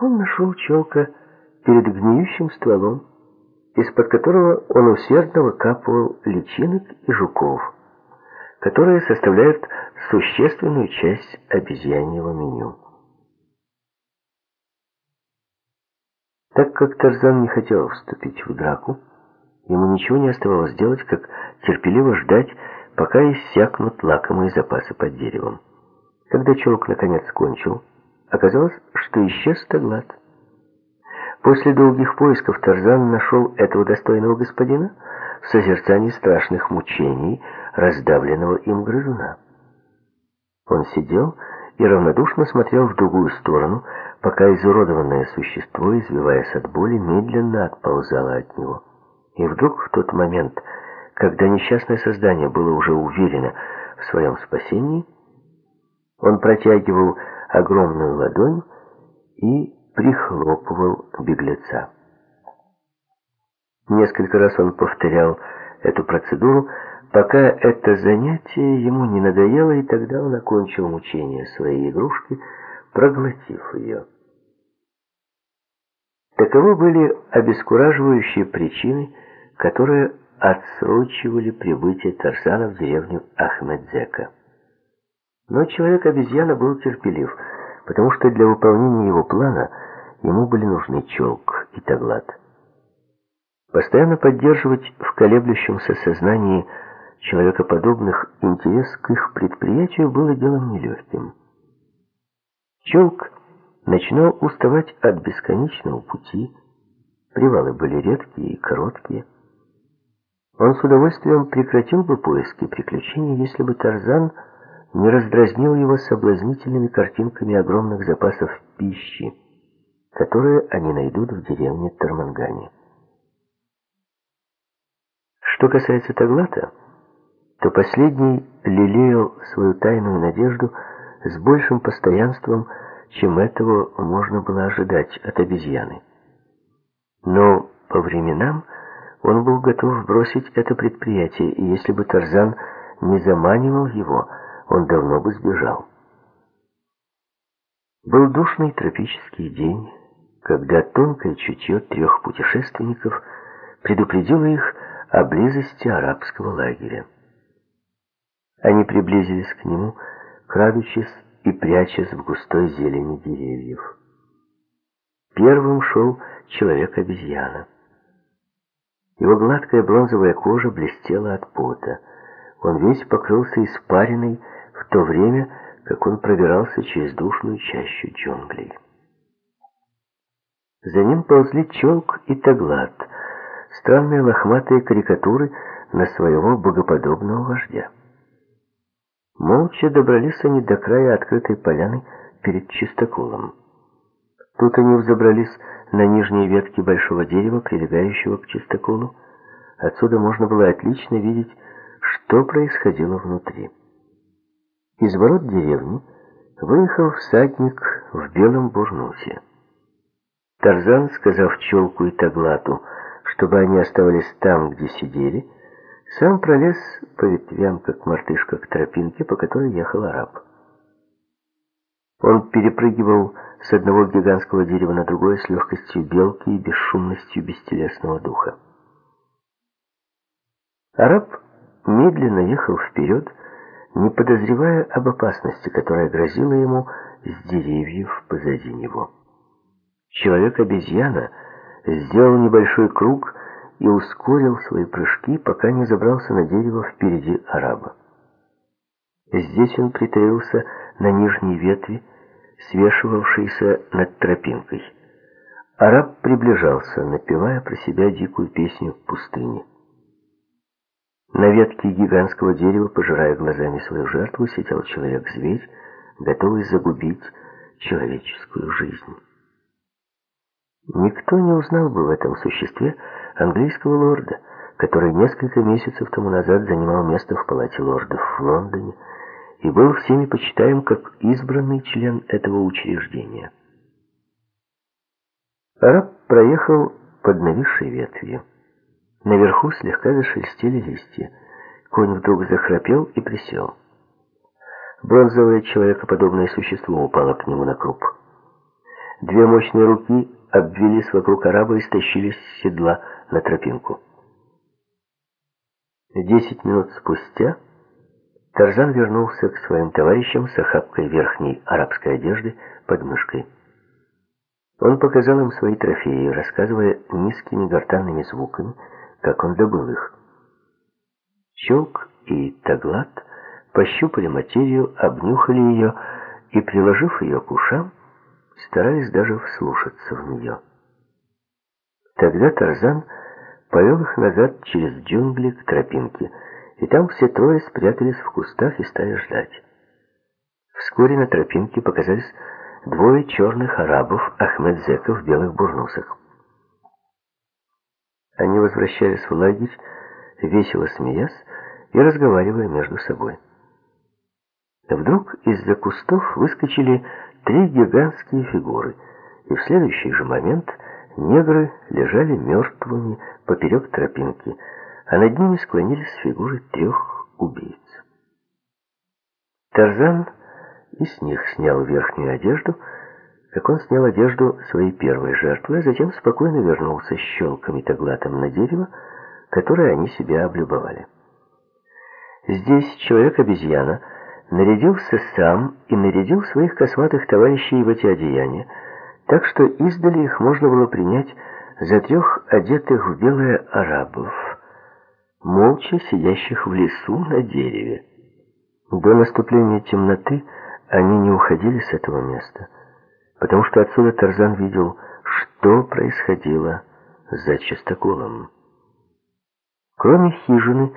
он нашел челка перед гниющим стволом, из-под которого он усердно выкапывал личинок и жуков, которые составляют существенную часть обезьяньего меню. Так как Тарзан не хотел вступить в драку, ему ничего не оставалось делать, как терпеливо ждать, пока иссякнут лакомые запасы под деревом. Когда челк наконец кончил, оказалось, что исчез Таглат. После долгих поисков Тарзан нашел этого достойного господина в созерцании страшных мучений раздавленного им грызуна. Он сидел и равнодушно смотрел в другую сторону, пока изуродованное существо, извиваясь от боли, медленно отползало от него. И вдруг в тот момент, когда несчастное создание было уже уверено в своем спасении, он протягивал огромную ладонь и прихлопывал беглеца. Несколько раз он повторял эту процедуру, пока это занятие ему не надоело, и тогда он окончил мучение своей игрушки, проглотив ее. Таковы были обескураживающие причины, которые отсрочивали прибытие Тарзана в деревню Ахмедзека. Но человек-обезьяна был терпелив, потому что для выполнения его плана ему были нужны челк и таглат. Постоянно поддерживать в колеблющемся сознании человекоподобных интерес к их предприятию было делом нелегким. Челк начинал уставать от бесконечного пути, привалы были редкие и короткие. Он с удовольствием прекратил бы поиски приключений, если бы Тарзан не раздразнил его соблазнительными картинками огромных запасов пищи, которые они найдут в деревне Тармангане. Что касается Таглата, то последний лелеял свою тайную надежду с большим постоянством, чем этого можно было ожидать от обезьяны. Но по временам он был готов бросить это предприятие, и если бы Тарзан не заманивал его, он давно бы сбежал. Был душный тропический день, когда тонкое чутье трех путешественников предупредило их о близости арабского лагеря. Они приблизились к нему, крадучись и прячась в густой зелени деревьев. Первым шел человек-обезьяна. Его гладкая бронзовая кожа блестела от пота. Он весь покрылся испариной, в то время как он пробирался через душную чащу джунглей. За ним ползли челк и таглат, странные лохматые карикатуры на своего богоподобного вождя. Молча добрались они до края открытой поляны перед чистоколом. Тут они взобрались на нижние ветки большого дерева, прилегающего к чистоколу. Отсюда можно было отлично видеть, что происходило внутри. Из ворот деревни выехал всадник в белом бурнусе. Тарзан, сказав Челку и Таглату, чтобы они оставались там, где сидели, сам пролез по ветвям, как мартышка, к тропинке, по которой ехал араб. Он перепрыгивал с одного гигантского дерева на другое с легкостью белки и бесшумностью бестелесного духа. Араб медленно ехал вперед, не подозревая об опасности, которая грозила ему с деревьев позади него. Человек-обезьяна сделал небольшой круг и ускорил свои прыжки, пока не забрался на дерево впереди араба. Здесь он притаился на нижней ветви, свешивавшейся над тропинкой. Араб приближался, напевая про себя дикую песню пустыни. На ветке гигантского дерева, пожирая глазами свою жертву, сидел человек-зверь, готовый загубить человеческую жизнь. Никто не узнал бы в этом существе английского лорда, который несколько месяцев тому назад занимал место в палате лордов в Лондоне и был всеми почитаем как избранный член этого учреждения. Араб проехал под нависшей ветвью. Наверху слегка зашелестели листья. Конь вдруг захрапел и присел. Бронзовое человекоподобное существо упало к нему на круп. Две мощные руки обвелись вокруг араба и стащились с седла на тропинку. Десять минут спустя Тарзан вернулся к своим товарищам с охапкой верхней арабской одежды под мышкой. Он показал им свои трофеи, рассказывая низкими гортанными звуками, как он добыл их. Щелк и Таглат пощупали материю, обнюхали ее и, приложив ее к ушам, старались даже вслушаться в нее. Тогда Тарзан повел их назад через джунгли к тропинке, и там все трое спрятались в кустах и стали ждать. Вскоре на тропинке показались двое черных арабов Ахмедзека в белых бурнусах. Они возвращались в лагерь, весело смеясь и разговаривая между собой. Вдруг из-за кустов выскочили три гигантские фигуры, и в следующий же момент негры лежали мертвыми поперек тропинки, а над ними склонились фигуры трех убийц. Тарзан и с них снял верхнюю одежду, как он снял одежду своей первой жертвы, а затем спокойно вернулся с щелками таглатом на дерево, которое они себя облюбовали. Здесь человек-обезьяна нарядился сам и нарядил своих косматых товарищей в эти одеяния, так что издали их можно было принять за трех одетых в белое арабов, молча сидящих в лесу на дереве. До наступления темноты они не уходили с этого места, потому что отсюда Тарзан видел, что происходило за частоколом. Кроме хижины,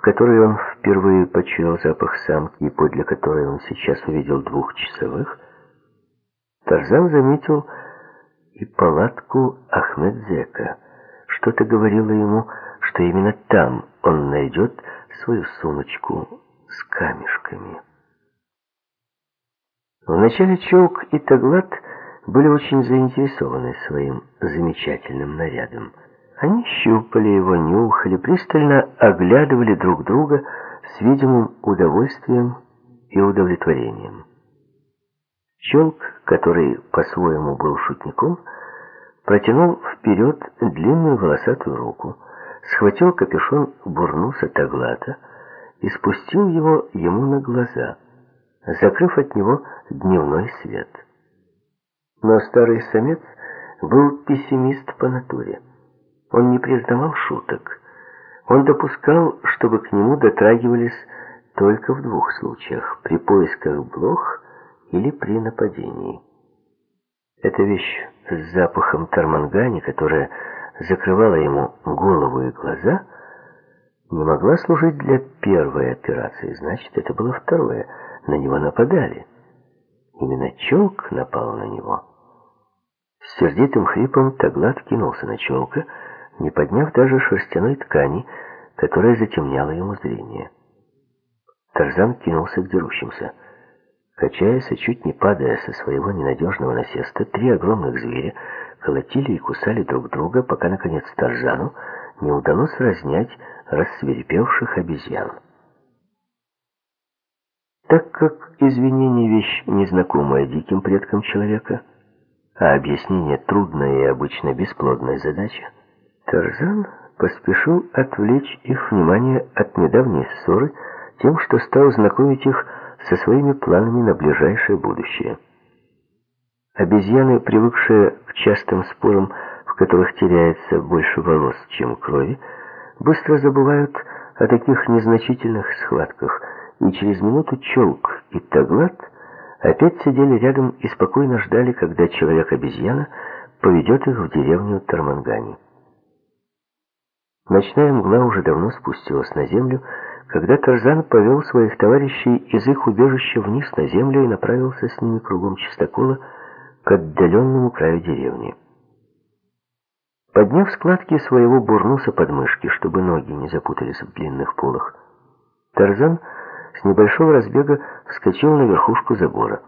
которой он впервые почуял запах самки и подле которой он сейчас увидел двух часовых, Тарзан заметил и палатку Ахмедзека. Что-то говорило ему, что именно там он найдет свою сумочку с камешками. Вначале Чоук и Таглат были очень заинтересованы своим замечательным нарядом. Они щупали его, нюхали, пристально оглядывали друг друга с видимым удовольствием и удовлетворением. Челк, который по-своему был шутником, протянул вперед длинную волосатую руку, схватил капюшон бурнуса Таглата и спустил его ему на глаза, закрыв от него дневной свет. Но старый самец был пессимист по натуре. Он не признавал шуток. Он допускал, чтобы к нему дотрагивались только в двух случаях, при поисках блох или при нападении. Эта вещь с запахом тармангани, которая закрывала ему голову и глаза, не могла служить для первой операции, значит, это было второе. На него нападали. Именно челк напал на него. С сердитым хрипом Таглат кинулся на челка, не подняв даже шерстяной ткани, которая затемняла ему зрение. Тарзан кинулся к дерущимся. Качаясь и чуть не падая со своего ненадежного насеста, три огромных зверя колотили и кусали друг друга, пока, наконец, Тарзану не удалось разнять рассверепевших обезьян. Так как извинение вещь незнакомая диким предкам человека, а объяснение трудная и обычно бесплодная задача, Тарзан поспешил отвлечь их внимание от недавней ссоры тем, что стал знакомить их со своими планами на ближайшее будущее. Обезьяны, привыкшие к частым спорам, в которых теряется больше волос, чем крови, быстро забывают о таких незначительных схватках, и через минуту Челк и Таглат опять сидели рядом и спокойно ждали, когда человек-обезьяна поведет их в деревню Тармангани. Ночная мгла уже давно спустилась на землю, когда Тарзан повел своих товарищей из их убежища вниз на землю и направился с ними кругом чистокола к отдаленному краю деревни. Подняв складки своего бурнуса под мышки, чтобы ноги не запутались в длинных полах, Тарзан с небольшого разбега вскочил на верхушку забора.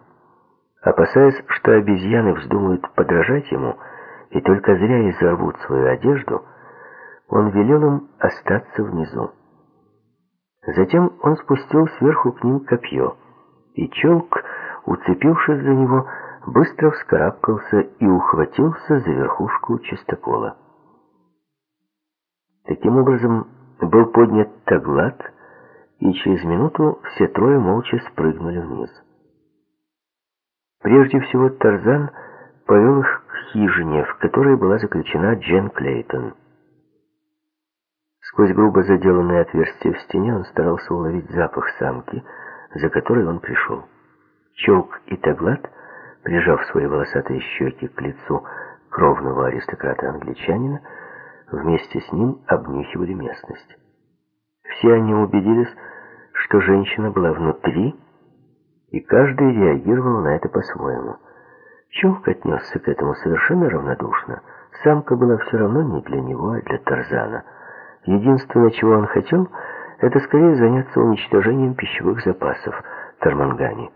Опасаясь, что обезьяны вздумают подражать ему и только зря изорвут свою одежду, он велел им остаться внизу. Затем он спустил сверху к ним копье, и челк, уцепившись за него, быстро вскарабкался и ухватился за верхушку чистокола. Таким образом, был поднят таглат, и через минуту все трое молча спрыгнули вниз. Прежде всего Тарзан повел их к хижине, в которой была заключена Джен Клейтон. Сквозь грубо заделанное отверстие в стене он старался уловить запах самки, за которой он пришел. Челк и Таглат — прижав свои волосатые щеки к лицу кровного аристократа-англичанина, вместе с ним обнюхивали местность. Все они убедились, что женщина была внутри, и каждый реагировал на это по-своему. Челк отнесся к этому совершенно равнодушно. Самка была все равно не для него, а для Тарзана. Единственное, чего он хотел, это скорее заняться уничтожением пищевых запасов Тармангани.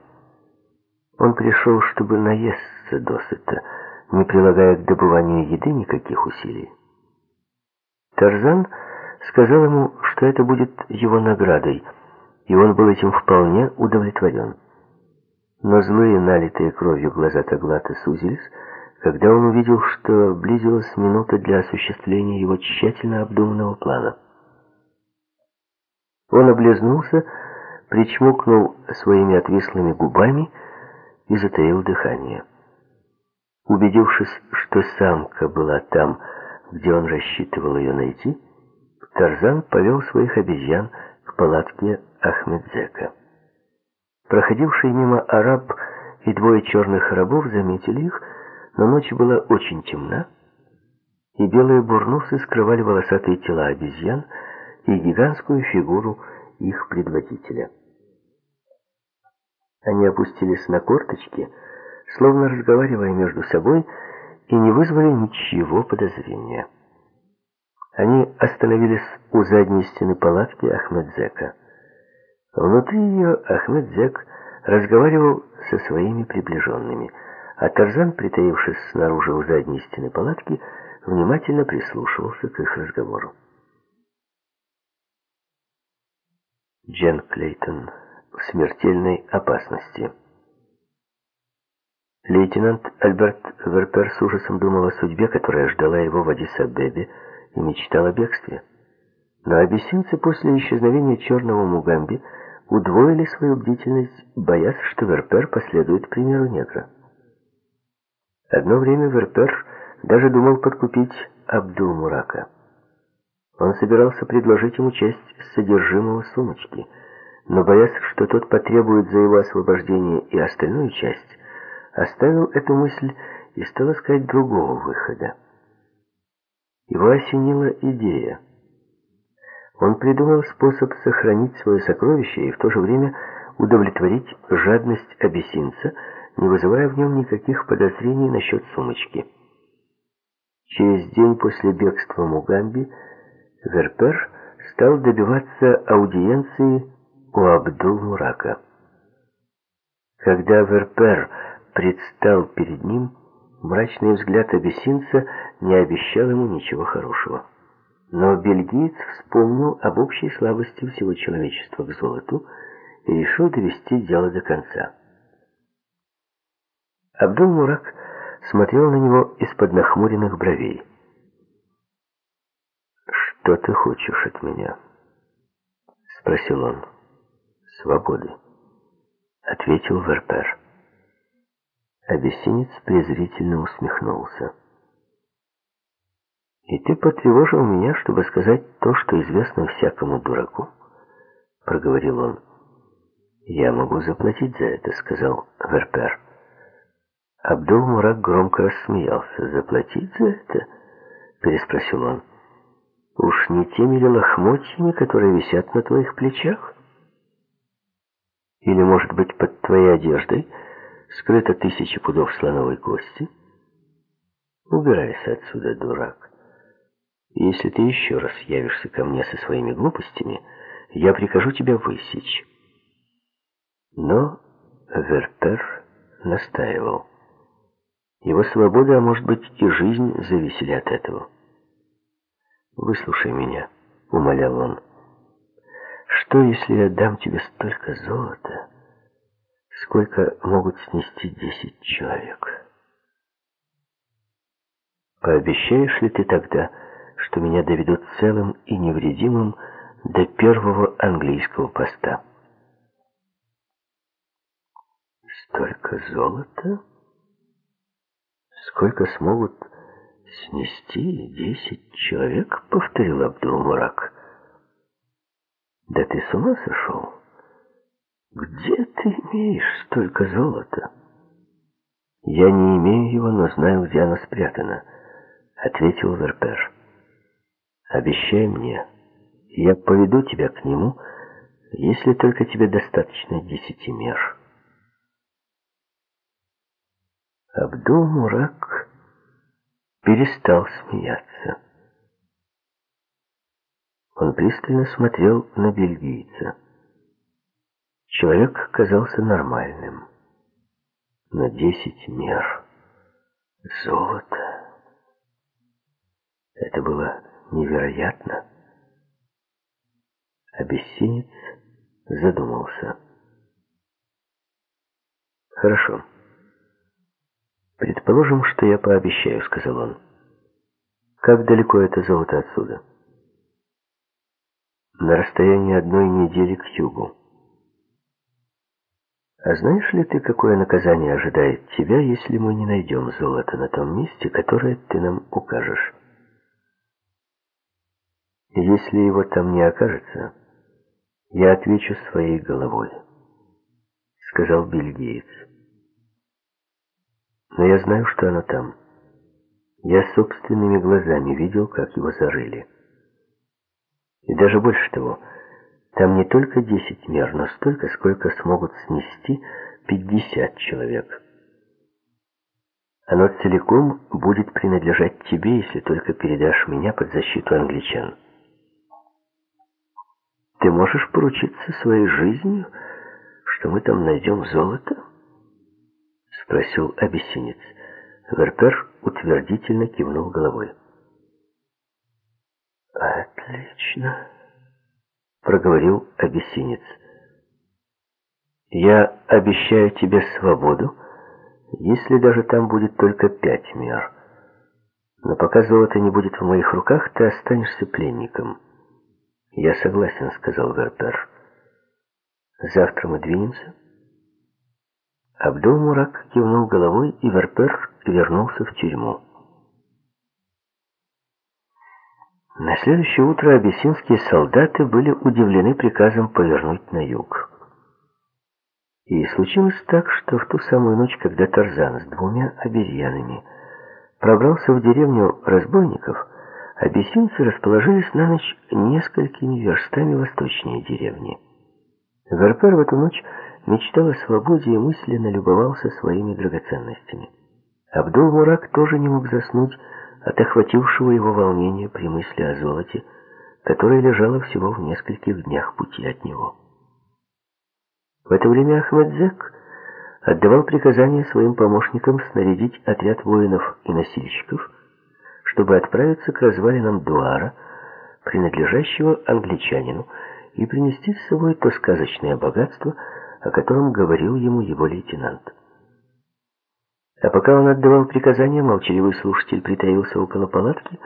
Он пришел, чтобы наесться досыта, не прилагая к добыванию еды никаких усилий. Тарзан сказал ему, что это будет его наградой, и он был этим вполне удовлетворен. Но злые, налитые кровью глаза Таглата сузились, когда он увидел, что близилась минута для осуществления его тщательно обдуманного плана. Он облизнулся, причмокнул своими отвислыми губами и затаил дыхание. Убедившись, что самка была там, где он рассчитывал ее найти, Тарзан повел своих обезьян к палатке Ахмедзека. Проходивший мимо араб и двое черных рабов заметили их, но ночь была очень темна, и белые бурнусы скрывали волосатые тела обезьян и гигантскую фигуру их предводителя. Они опустились на корточки, словно разговаривая между собой, и не вызвали ничего подозрения. Они остановились у задней стены палатки Ахмедзека. Внутри ее Ахмедзек разговаривал со своими приближенными, а Тарзан, притаившись снаружи у задней стены палатки, внимательно прислушивался к их разговору. Джен Клейтон в смертельной опасности. Лейтенант Альберт Верпер с ужасом думал о судьбе, которая ждала его в Адис-Абебе, и мечтал о бегстве. Но абиссинцы после исчезновения черного Мугамби удвоили свою бдительность, боясь, что Верпер последует примеру негра. Одно время Верпер даже думал подкупить Абдул-Мурака. Он собирался предложить ему часть содержимого сумочки – но, боясь, что тот потребует за его освобождение и остальную часть, оставил эту мысль и стал искать другого выхода. Его осенила идея. Он придумал способ сохранить свое сокровище и в то же время удовлетворить жадность абиссинца, не вызывая в нем никаких подозрений насчет сумочки. Через день после бегства Мугамби Верпер стал добиваться аудиенции у Абдул-Мурака. Когда Верпер предстал перед ним, мрачный взгляд абиссинца не обещал ему ничего хорошего. Но бельгиец вспомнил об общей слабости всего человечества к золоту и решил довести дело до конца. Абдул-Мурак смотрел на него из-под нахмуренных бровей. «Что ты хочешь от меня?» — спросил он. «Свободы», — ответил Верпер. Абиссинец презрительно усмехнулся. «И ты потревожил меня, чтобы сказать то, что известно всякому дураку?» — проговорил он. «Я могу заплатить за это», — сказал Верпер. Абдул-Мурак громко рассмеялся. «Заплатить за это?» — переспросил он. «Уж не теми ли лохмотьями, которые висят на твоих плечах? Или, может быть, под твоей одеждой скрыто тысячи пудов слоновой кости? Убирайся отсюда, дурак. Если ты еще раз явишься ко мне со своими глупостями, я прикажу тебя высечь». Но Вертер настаивал. Его свобода, а может быть и жизнь, зависели от этого. «Выслушай меня», — умолял он. «Что, если я дам тебе столько золота, сколько могут снести десять человек? Пообещаешь ли ты тогда, что меня доведут целым и невредимым до первого английского поста?» «Столько золота?» Сколько смогут снести десять человек, повторил Абдул-Мурак. Да ты с ума сошел? Где ты имеешь столько золота? Я не имею его, но знаю, где оно спрятано, ответил Верпер. Обещай мне, я поведу тебя к нему, если только тебе достаточно десяти мер. Абдул-Мурак перестал смеяться. Он пристально смотрел на бельгийца. Человек казался нормальным. На десять мер. Золото. Это было невероятно. Абиссинец задумался. Хорошо. «Предположим, что я пообещаю», — сказал он. «Как далеко это золото отсюда?» «На расстоянии одной недели к югу». «А знаешь ли ты, какое наказание ожидает тебя, если мы не найдем золото на том месте, которое ты нам укажешь?» «Если его там не окажется, я отвечу своей головой», — сказал бельгиец. Но я знаю, что оно там. Я собственными глазами видел, как его зарыли. И даже больше того, там не только десять мер, но столько, сколько смогут снести пятьдесят человек. Оно целиком будет принадлежать тебе, если только передашь меня под защиту англичан. Ты можешь поручиться своей жизнью, что мы там найдем золото? спросил абиссинец. Верпер утвердительно кивнул головой. «Отлично», — проговорил абиссинец. «Я обещаю тебе свободу, если даже там будет только пять мер. Но пока золото не будет в моих руках, ты останешься пленником». «Я согласен», — сказал Верпер. «Завтра мы двинемся?» Абдул-Мурак кивнул головой, и Верпер вернулся в тюрьму. На следующее утро абиссинские солдаты были удивлены приказом повернуть на юг. И случилось так, что в ту самую ночь, когда Тарзан с двумя обезьянами пробрался в деревню разбойников, абиссинцы расположились на ночь несколькими верстами восточнее деревни. Гарпер в эту ночь мечтал о свободе и мысленно любовался своими драгоценностями. Абдул-Мурак тоже не мог заснуть от охватившего его волнения при мысли о золоте, которое лежало всего в нескольких днях пути от него. В это время Ахмедзек отдавал приказание своим помощникам снарядить отряд воинов и носильщиков, чтобы отправиться к развалинам Дуара, принадлежащего англичанину, и принести с собой то сказочное богатство, о котором говорил ему его лейтенант. А пока он отдавал приказания, молчаливый слушатель притаился около палатки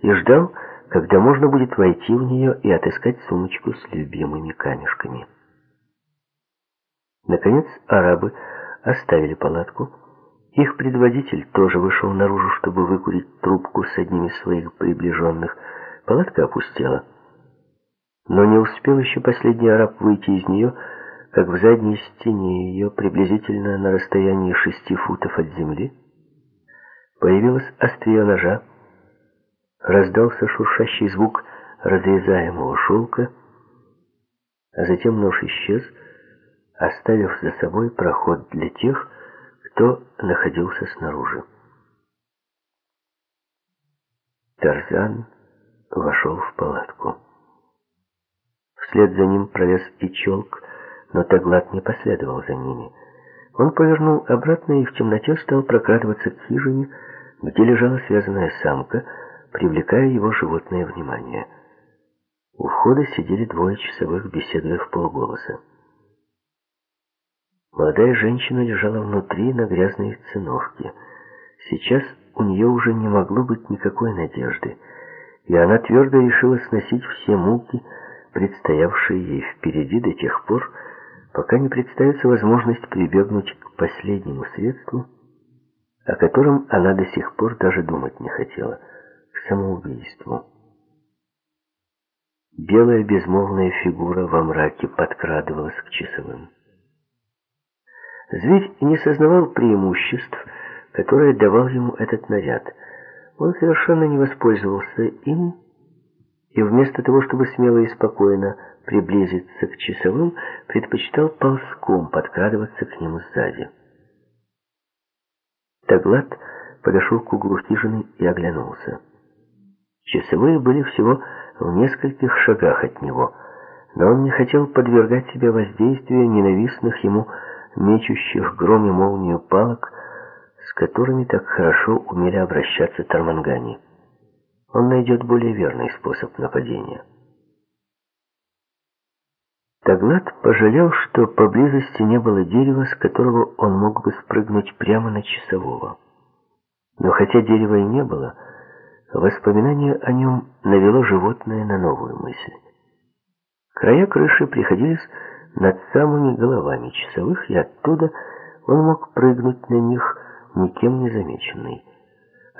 и ждал, когда можно будет войти в нее и отыскать сумочку с любимыми камешками. Наконец арабы оставили палатку. Их предводитель тоже вышел наружу, чтобы выкурить трубку с одним из своих приближенных. Палатка опустела. Но не успел еще последний араб выйти из нее, как в задней стене ее, приблизительно на расстоянии шести футов от земли, появилось острие ножа, раздался шуршащий звук разрезаемого шелка, а затем нож исчез, оставив за собой проход для тех, кто находился снаружи. Тарзан вошел в палатку. Вслед за ним пролез и челк, но Таглат не последовал за ними. Он повернул обратно и в темноте стал прокрадываться к хижине, где лежала связанная самка, привлекая его животное внимание. У входа сидели двое часовых, беседуя в полголоса. Молодая женщина лежала внутри на грязной циновке. Сейчас у нее уже не могло быть никакой надежды, и она твердо решила сносить все муки, предстоявшие ей впереди до тех пор, пока не представится возможность прибегнуть к последнему средству, о котором она до сих пор даже думать не хотела, к самоубийству. Белая безмолвная фигура во мраке подкрадывалась к часовым. Зверь не сознавал преимуществ, которые давал ему этот наряд. Он совершенно не воспользовался им, и вместо того, чтобы смело и спокойно приблизиться к часовым, предпочитал ползком подкрадываться к нему сзади. Таглат подошел к углу хижины и оглянулся. Часовые были всего в нескольких шагах от него, но он не хотел подвергать себя воздействию ненавистных ему мечущих гром и молнию палок, с которыми так хорошо умели обращаться Тармангани. Он найдет более верный способ нападения. Таглат пожалел, что поблизости не было дерева, с которого он мог бы спрыгнуть прямо на часового. Но хотя дерева и не было, воспоминание о нем навело животное на новую мысль. Края крыши приходились над самыми головами часовых, и оттуда он мог прыгнуть на них, никем не замеченный.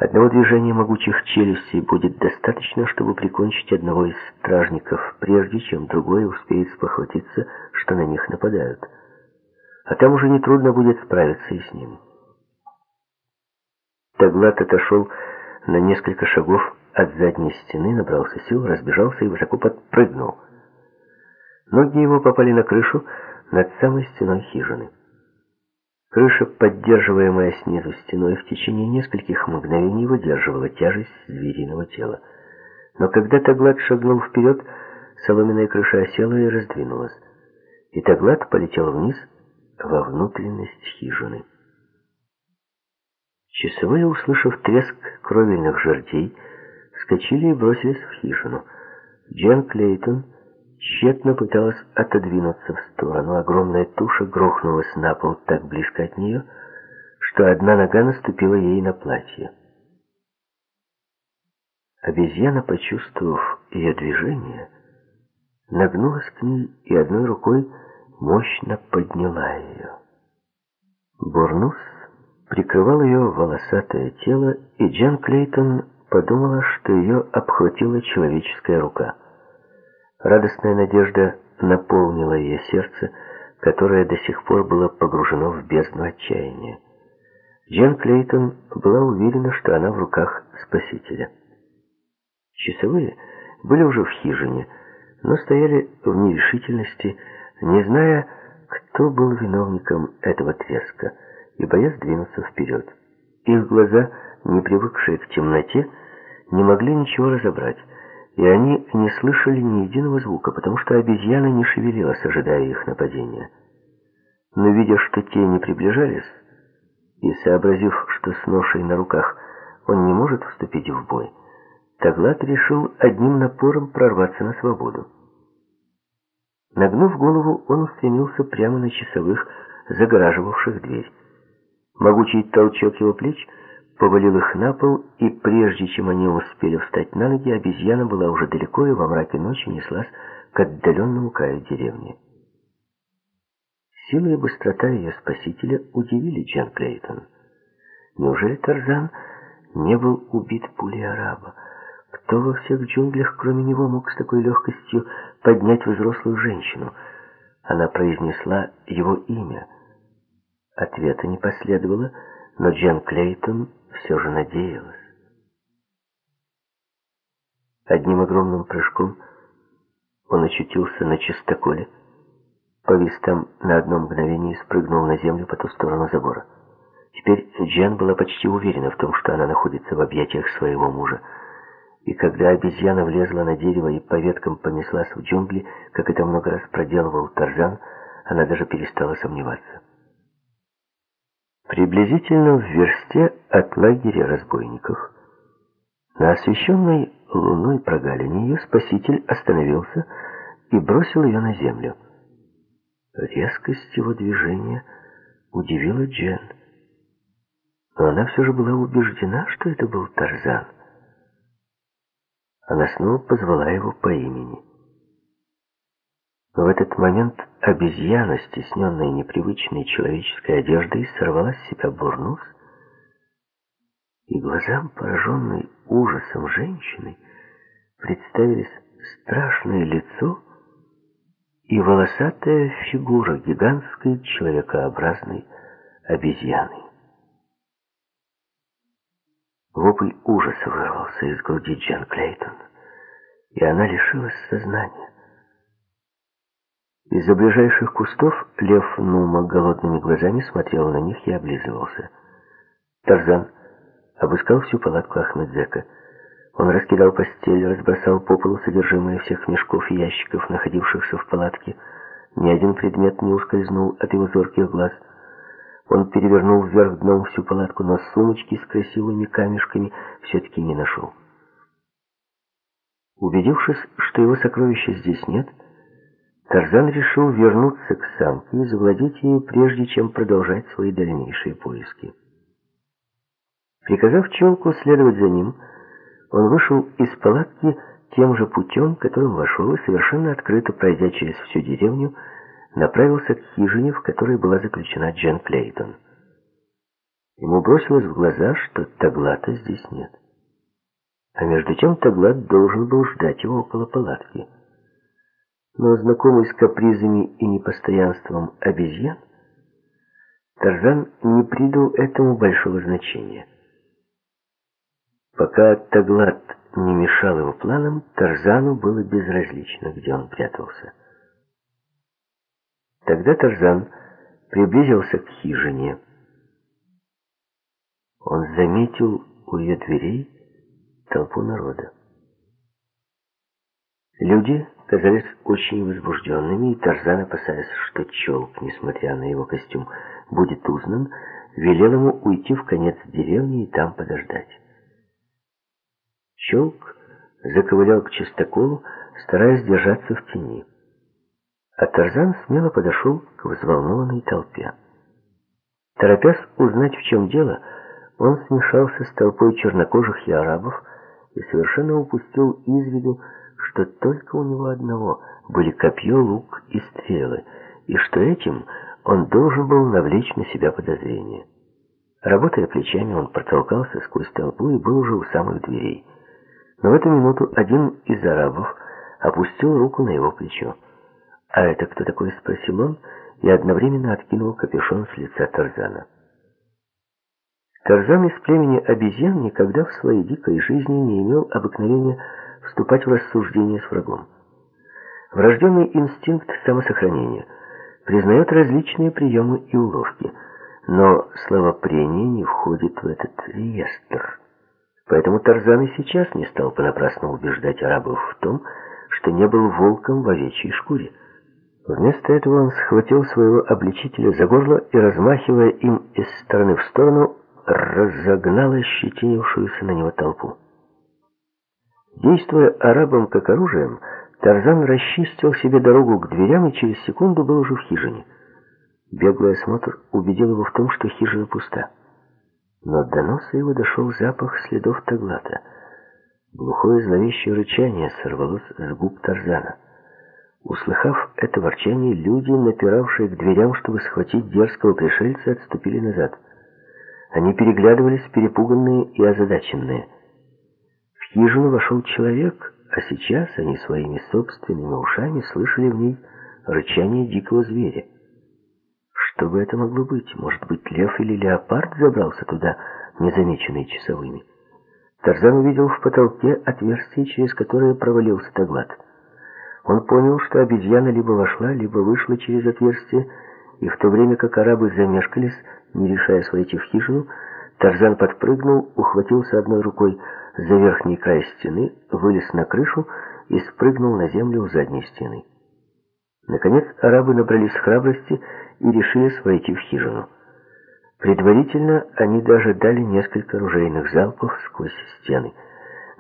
Одного движения могучих челюстей будет достаточно, чтобы прикончить одного из стражников, прежде чем другой успеет спохватиться, что на них нападают. А там уже нетрудно будет справиться и с ним. Таглат отошел на несколько шагов от задней стены, набрался сил, разбежался и высоко подпрыгнул. Ноги его попали на крышу над самой стеной хижины. Крыша, поддерживаемая снизу стеной, в течение нескольких мгновений выдерживала тяжесть звериного тела. Но когда Таглат шагнул вперед, соломенная крыша осела и раздвинулась. И Таглат полетел вниз во внутренность хижины. Часовые, услышав треск кровельных жердей, вскочили и бросились в хижину. Джен Клейтон тщетно пыталась отодвинуться в сторону. Огромная туша грохнулась на пол так близко от нее, что одна нога наступила ей на платье. Обезьяна, почувствовав ее движение, нагнулась к ней и одной рукой мощно подняла ее. Бурнус прикрывал ее волосатое тело, и Джан Клейтон подумала, что ее обхватила человеческая рука. Радостная надежда наполнила ее сердце, которое до сих пор было погружено в бездну отчаяния. Джен Клейтон была уверена, что она в руках Спасителя. Часовые были уже в хижине, но стояли в нерешительности, не зная, кто был виновником этого треска, и боясь двинуться вперед. Их глаза, не привыкшие к темноте, не могли ничего разобрать, и они не слышали ни единого звука, потому что обезьяна не шевелилась, ожидая их нападения. Но видя, что те не приближались, и сообразив, что с ношей на руках он не может вступить в бой, Таглат решил одним напором прорваться на свободу. Нагнув голову, он устремился прямо на часовых, загораживавших дверь. Могучий толчок его плеч повалил их на пол, и прежде чем они успели встать на ноги, обезьяна была уже далеко и во мраке ночи неслась к отдаленному краю деревни. Сила и быстрота ее спасителя удивили Джен Клейтон. Неужели Тарзан не был убит пулей араба? Кто во всех джунглях, кроме него, мог с такой легкостью поднять взрослую женщину? Она произнесла его имя. Ответа не последовало, но Джен Клейтон все же надеялась. Одним огромным прыжком он очутился на чистоколе, повис там на одно мгновение и спрыгнул на землю по ту сторону забора. Теперь Джен была почти уверена в том, что она находится в объятиях своего мужа. И когда обезьяна влезла на дерево и по веткам понеслась в джунгли, как это много раз проделывал Тарзан, она даже перестала сомневаться. Приблизительно в версте от лагеря разбойников, на освещенной луной прогалине ее спаситель остановился и бросил ее на землю. Резкость его движения удивила Джен. Но она все же была убеждена, что это был Тарзан. Она снова позвала его по имени. В этот момент обезьяна, стесненная непривычной человеческой одеждой, сорвала с себя бурнус, и глазам, пораженной ужасом женщины, представились страшное лицо и волосатая фигура гигантской человекообразной обезьяны. Вопль ужаса вырвался из груди Джен Клейтон, и она лишилась сознания. Из-за ближайших кустов лев Нума голодными глазами смотрел на них и облизывался. Тарзан обыскал всю палатку Ахмедзека. Он раскидал постель, разбросал по полу содержимое всех мешков и ящиков, находившихся в палатке. Ни один предмет не ускользнул от его зорких глаз — он перевернул вверх дном всю палатку, но сумочки с красивыми камешками все-таки не нашел. Убедившись, что его сокровища здесь нет, Тарзан решил вернуться к самке и завладеть ею, прежде чем продолжать свои дальнейшие поиски. Приказав челку следовать за ним, он вышел из палатки тем же путем, которым вошел, и совершенно открыто пройдя через всю деревню, направился к хижине, в которой была заключена Джен Клейтон. Ему бросилось в глаза, что Таглата здесь нет. А между тем Таглат должен был ждать его около палатки. Но знакомый с капризами и непостоянством обезьян, Тарзан не придал этому большого значения. Пока Таглат не мешал его планам, Тарзану было безразлично, где он прятался. Тогда Тарзан приблизился к хижине. Он заметил у ее дверей толпу народа. Люди казались очень возбужденными, и Тарзан, опасаясь, что Челк, несмотря на его костюм, будет узнан, велел ему уйти в конец деревни и там подождать. Челк заковылял к чистоколу, стараясь держаться в тени а Тарзан смело подошел к взволнованной толпе. Торопясь узнать, в чем дело, он смешался с толпой чернокожих и арабов и совершенно упустил из виду, что только у него одного были копье, лук и стрелы, и что этим он должен был навлечь на себя подозрение. Работая плечами, он протолкался сквозь толпу и был уже у самых дверей. Но в эту минуту один из арабов опустил руку на его плечо. «А это кто такой?» — спросил он, и одновременно откинул капюшон с лица Тарзана. Тарзан из племени обезьян никогда в своей дикой жизни не имел обыкновения вступать в рассуждение с врагом. Врожденный инстинкт самосохранения признает различные приемы и уловки, но словопрение не входит в этот реестр. Поэтому Тарзан и сейчас не стал понапрасну убеждать арабов в том, что не был волком в овечьей шкуре. Вместо этого он схватил своего обличителя за горло и, размахивая им из стороны в сторону, разогнал ощетинившуюся на него толпу. Действуя арабам как оружием, Тарзан расчистил себе дорогу к дверям и через секунду был уже в хижине. Беглый осмотр убедил его в том, что хижина пуста. Но до носа его дошел запах следов таглата. Глухое зловещее рычание сорвалось с губ Тарзана. Услыхав это ворчание, люди, напиравшие к дверям, чтобы схватить дерзкого пришельца, отступили назад. Они переглядывались, перепуганные и озадаченные. Хижину вошел человек, а сейчас они своими собственными ушами слышали в ней рычание дикого зверя. Что бы это могло быть? Может быть, лев или леопард забрался туда, незамеченный часовыми? Тарзан увидел в потолке отверстие, через которое провалился Таглат. Он понял, что обезьяна либо вошла, либо вышла через отверстие, и в то время как арабы замешкались, не решая войти в хижину, Тарзан подпрыгнул, ухватился одной рукой за верхний край стены, вылез на крышу и спрыгнул на землю у задней стены. Наконец арабы набрались храбрости и решили войти в хижину. Предварительно они даже дали несколько оружейных залпов сквозь стены,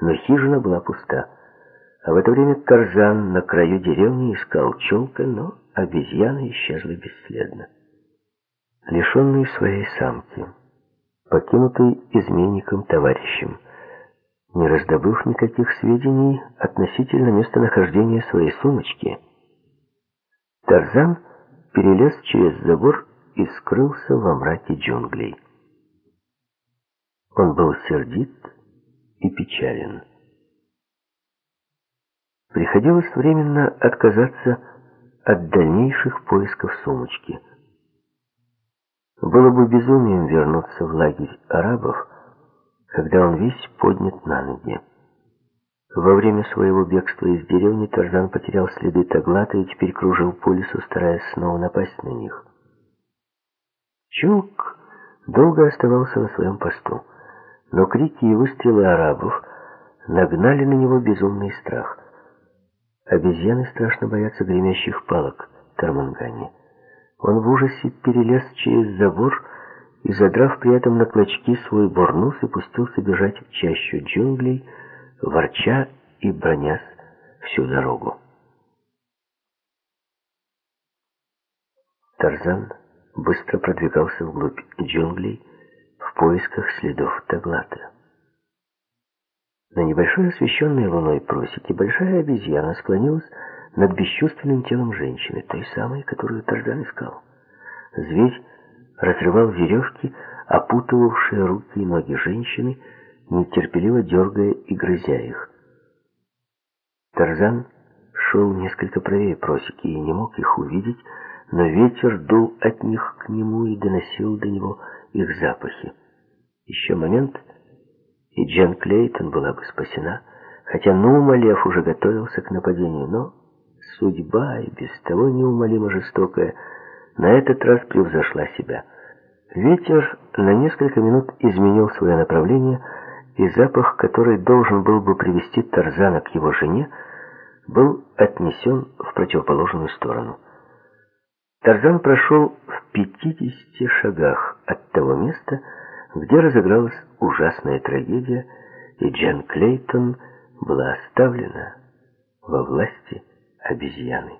но хижина была пуста. А в это время Тарзан на краю деревни искал челка, но обезьяна исчезла бесследно. Лишенный своей самки, покинутый изменником-товарищем, не раздобыв никаких сведений относительно местонахождения своей сумочки, Тарзан перелез через забор и скрылся во мраке джунглей. Он был сердит и печален. Приходилось временно отказаться от дальнейших поисков сумочки. Было бы безумием вернуться в лагерь арабов, когда он весь поднят на ноги. Во время своего бегства из деревни Тарзан потерял следы Таглата и теперь кружил по лесу, стараясь снова напасть на них. Чулк долго оставался на своем посту, но крики и выстрелы арабов нагнали на него безумный страх. Обезьяны страшно боятся гремящих палок Тармангани. Он в ужасе перелез через забор и, задрав при этом на клочки свой бурнус, и пустился бежать в чащу джунглей, ворча и бронясь всю дорогу. Тарзан быстро продвигался вглубь джунглей в поисках следов Таглата. На небольшой освещенной луной просеке большая обезьяна склонилась над бесчувственным телом женщины, той самой, которую Тарзан искал. Зверь разрывал веревки, опутывавшие руки и ноги женщины, нетерпеливо дергая и грызя их. Тарзан шел несколько правее просеки и не мог их увидеть, но ветер дул от них к нему и доносил до него их запахи. Еще момент — и Джен Клейтон была бы спасена, хотя Нума Лев уже готовился к нападению, но судьба, и без того неумолимо жестокая, на этот раз превзошла себя. Ветер на несколько минут изменил свое направление, и запах, который должен был бы привести Тарзана к его жене, был отнесен в противоположную сторону. Тарзан прошел в пятидесяти шагах от того места, где разыгралась ужасная трагедия, и Джен Клейтон была оставлена во власти обезьяны.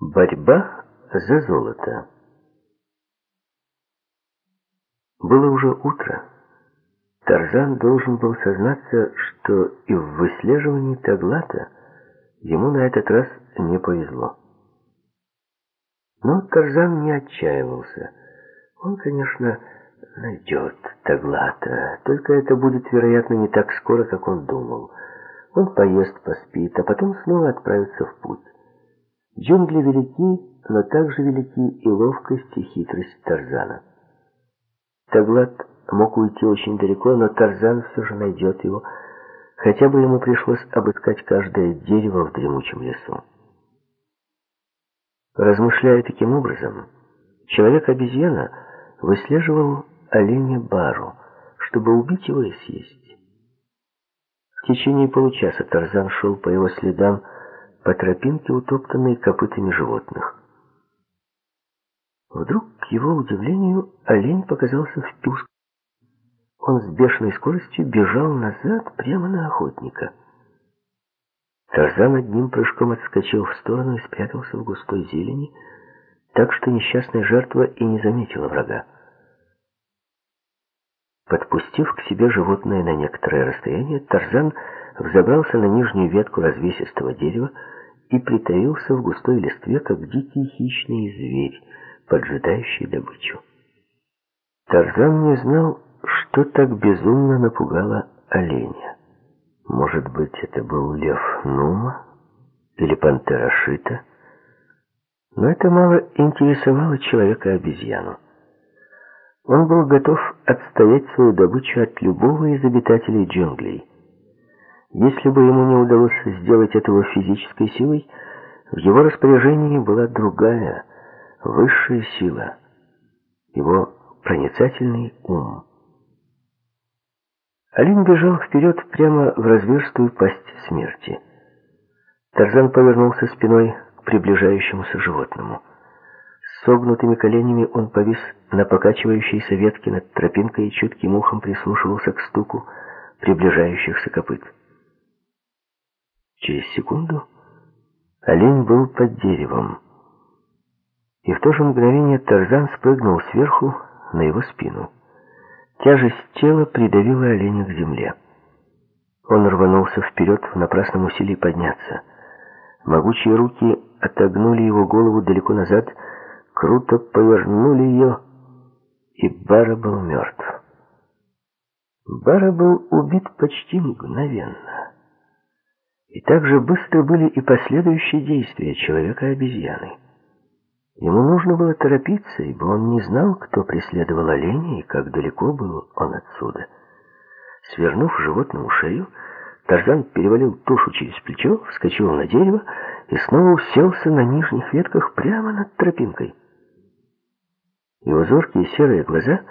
Борьба за золото. Было уже утро. Тарзан должен был сознаться, что и в выслеживании Таглата ему на этот раз не повезло. Но Тарзан не отчаивался. Он, конечно, найдет Таглата, только это будет, вероятно, не так скоро, как он думал. Он поест, поспит, а потом снова отправится в путь. Джунгли велики, но также велики и ловкость, и хитрость Тарзана. Таглат мог уйти очень далеко, но Тарзан все же найдет его, хотя бы ему пришлось обыскать каждое дерево в дремучем лесу. Размышляя таким образом, человек-обезьяна выслеживал оленя Бару, чтобы убить его и съесть. В течение получаса Тарзан шел по его следам по тропинке, утоптанной копытами животных. Вдруг, к его удивлению, олень показался в пуск. Он с бешеной скоростью бежал назад прямо на охотника. Тарзан одним прыжком отскочил в сторону и спрятался в густой зелени, так что несчастная жертва и не заметила врага. Подпустив к себе животное на некоторое расстояние, Тарзан взобрался на нижнюю ветку развесистого дерева и притаился в густой листве, как дикий хищный зверь, поджидающий добычу. Тарзан не знал, что так безумно напугало оленя. Может быть, это был лев Нума или пантера Шита, но это мало интересовало человека-обезьяну. Он был готов отстоять свою добычу от любого из обитателей джунглей. Если бы ему не удалось сделать этого физической силой, в его распоряжении была другая, высшая сила, его проницательный ум. Олень бежал вперед прямо в разверстую пасть смерти. Тарзан повернулся спиной к приближающемуся животному. С согнутыми коленями он повис на покачивающейся ветке над тропинкой и чутким ухом прислушивался к стуку приближающихся копыт. Через секунду олень был под деревом, и в то же мгновение Тарзан спрыгнул сверху на его спину. Тяжесть тела придавила оленя к земле. Он рванулся вперед в напрасном усилии подняться. Могучие руки отогнули его голову далеко назад, круто повернули ее, и Бара был мертв. Бара был убит почти мгновенно. И так же быстро были и последующие действия человека-обезьяны. Ему нужно было торопиться, ибо он не знал, кто преследовал оленя и как далеко был он отсюда. Свернув животному шею, Тарзан перевалил тушу через плечо, вскочил на дерево и снова уселся на нижних ветках прямо над тропинкой. Его зоркие серые глаза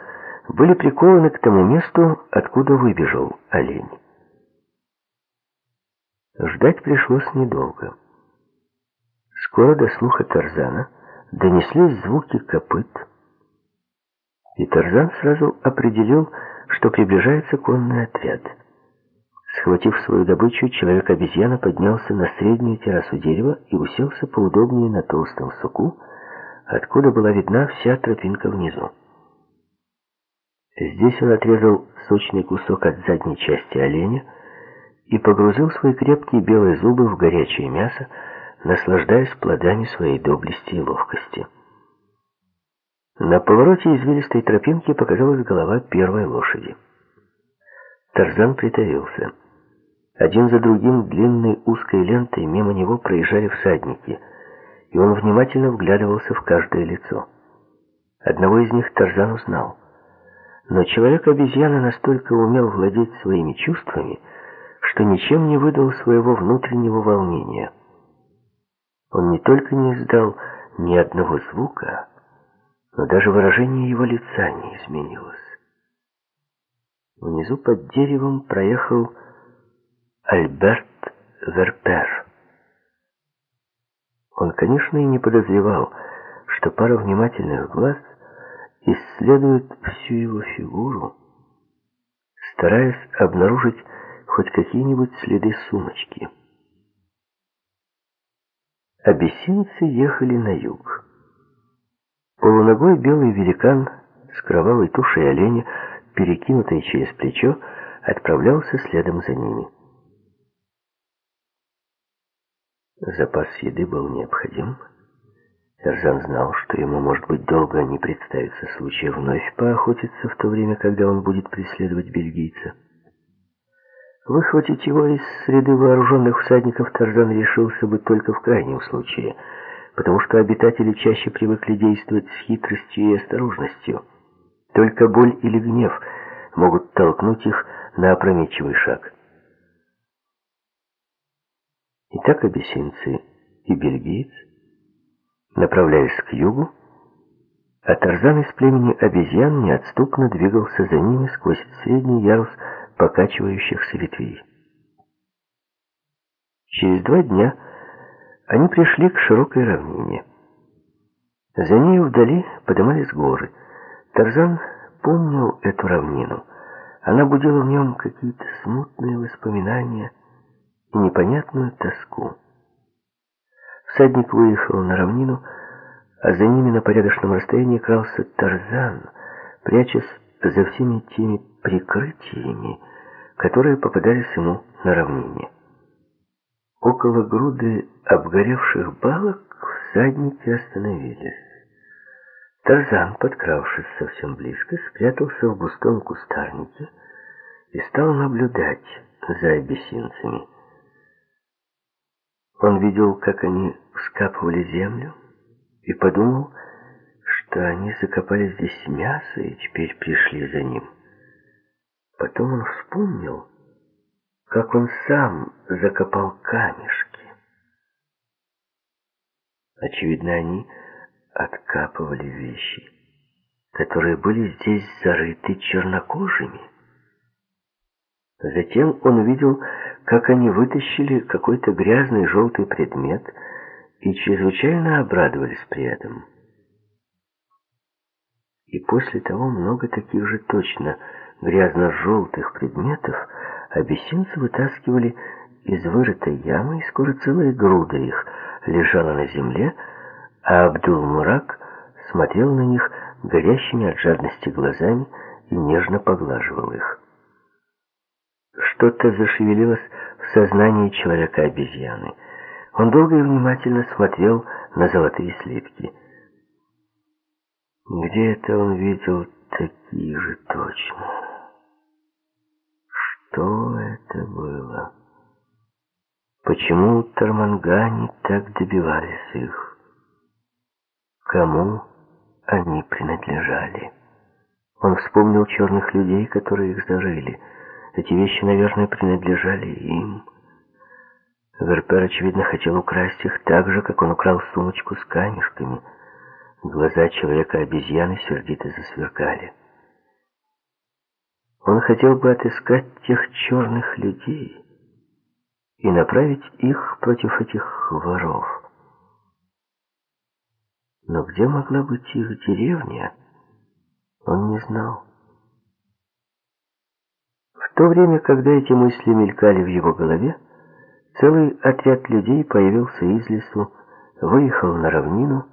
были прикованы к тому месту, откуда выбежал олень. Ждать пришлось недолго. Скоро до слуха Тарзана донеслись звуки копыт, и Тарзан сразу определил, что приближается конный отряд. Схватив свою добычу, человек-обезьяна поднялся на среднюю террасу дерева и уселся поудобнее на толстом суку, откуда была видна вся тропинка внизу. Здесь он отрезал сочный кусок от задней части оленя и погрузил свои крепкие белые зубы в горячее мясо, наслаждаясь плодами своей доблести и ловкости. На повороте извилистой тропинки показалась голова первой лошади. Тарзан притаился. Один за другим длинной узкой лентой мимо него проезжали всадники, и он внимательно вглядывался в каждое лицо. Одного из них Тарзан узнал. Но человек-обезьяна настолько умел владеть своими чувствами, что ничем не выдал своего внутреннего волнения. Он не только не издал ни одного звука, но даже выражение его лица не изменилось. Внизу под деревом проехал Альберт Верпер. Он, конечно, и не подозревал, что пара внимательных глаз исследует всю его фигуру, стараясь обнаружить хоть какие-нибудь следы сумочки. Абиссинцы ехали на юг. Полуногой белый великан с кровавой тушей оленя, перекинутой через плечо, отправлялся следом за ними. Запас еды был необходим. Тарзан знал, что ему, может быть, долго не представится случая вновь поохотиться в то время, когда он будет преследовать бельгийца. Выхватить его из среды вооруженных всадников Тарзан решился бы только в крайнем случае, потому что обитатели чаще привыкли действовать с хитростью и осторожностью. Только боль или гнев могут толкнуть их на опрометчивый шаг. Итак, абиссинцы и бельгиец направлялись к югу, а Тарзан из племени обезьян неотступно двигался за ними сквозь средний ярус покачивающихся ветвей. Через два дня они пришли к широкой равнине. За нею вдали подымались горы. Тарзан помнил эту равнину. Она будила в нем какие-то смутные воспоминания и непонятную тоску. Всадник выехал на равнину, а за ними на порядочном расстоянии крался Тарзан, прячась за всеми теми прикрытиями, которые попадались ему на равнине. Около груды обгоревших балок всадники остановились. Тарзан, подкравшись совсем близко, спрятался в густом кустарнике и стал наблюдать за абиссинцами. Он видел, как они вскапывали землю, и подумал, что они закопали здесь мясо и теперь пришли за ним. Потом он вспомнил, как он сам закопал камешки. Очевидно, они откапывали вещи, которые были здесь зарыты чернокожими. Затем он увидел, как они вытащили какой-то грязный желтый предмет и чрезвычайно обрадовались при этом. И после того много таких же точно грязно-желтых предметов абиссинцы вытаскивали из вырытой ямы, и скоро целая груда их лежала на земле, а Абдул-Мурак смотрел на них горящими от жадности глазами и нежно поглаживал их. Что-то зашевелилось в сознании человека-обезьяны. Он долго и внимательно смотрел на золотые слитки. Где это он видел такие же точно? Что это было? Почему Тармангани так добивались их? Кому они принадлежали? Он вспомнил черных людей, которые их зарыли. Эти вещи, наверное, принадлежали им. Верпер, очевидно, хотел украсть их так же, как он украл сумочку с камешками. Глаза человека-обезьяны сердито засверкали. Он хотел бы отыскать тех черных людей и направить их против этих воров. Но где могла быть их деревня, он не знал. В то время, когда эти мысли мелькали в его голове, целый отряд людей появился из лесу, выехал на равнину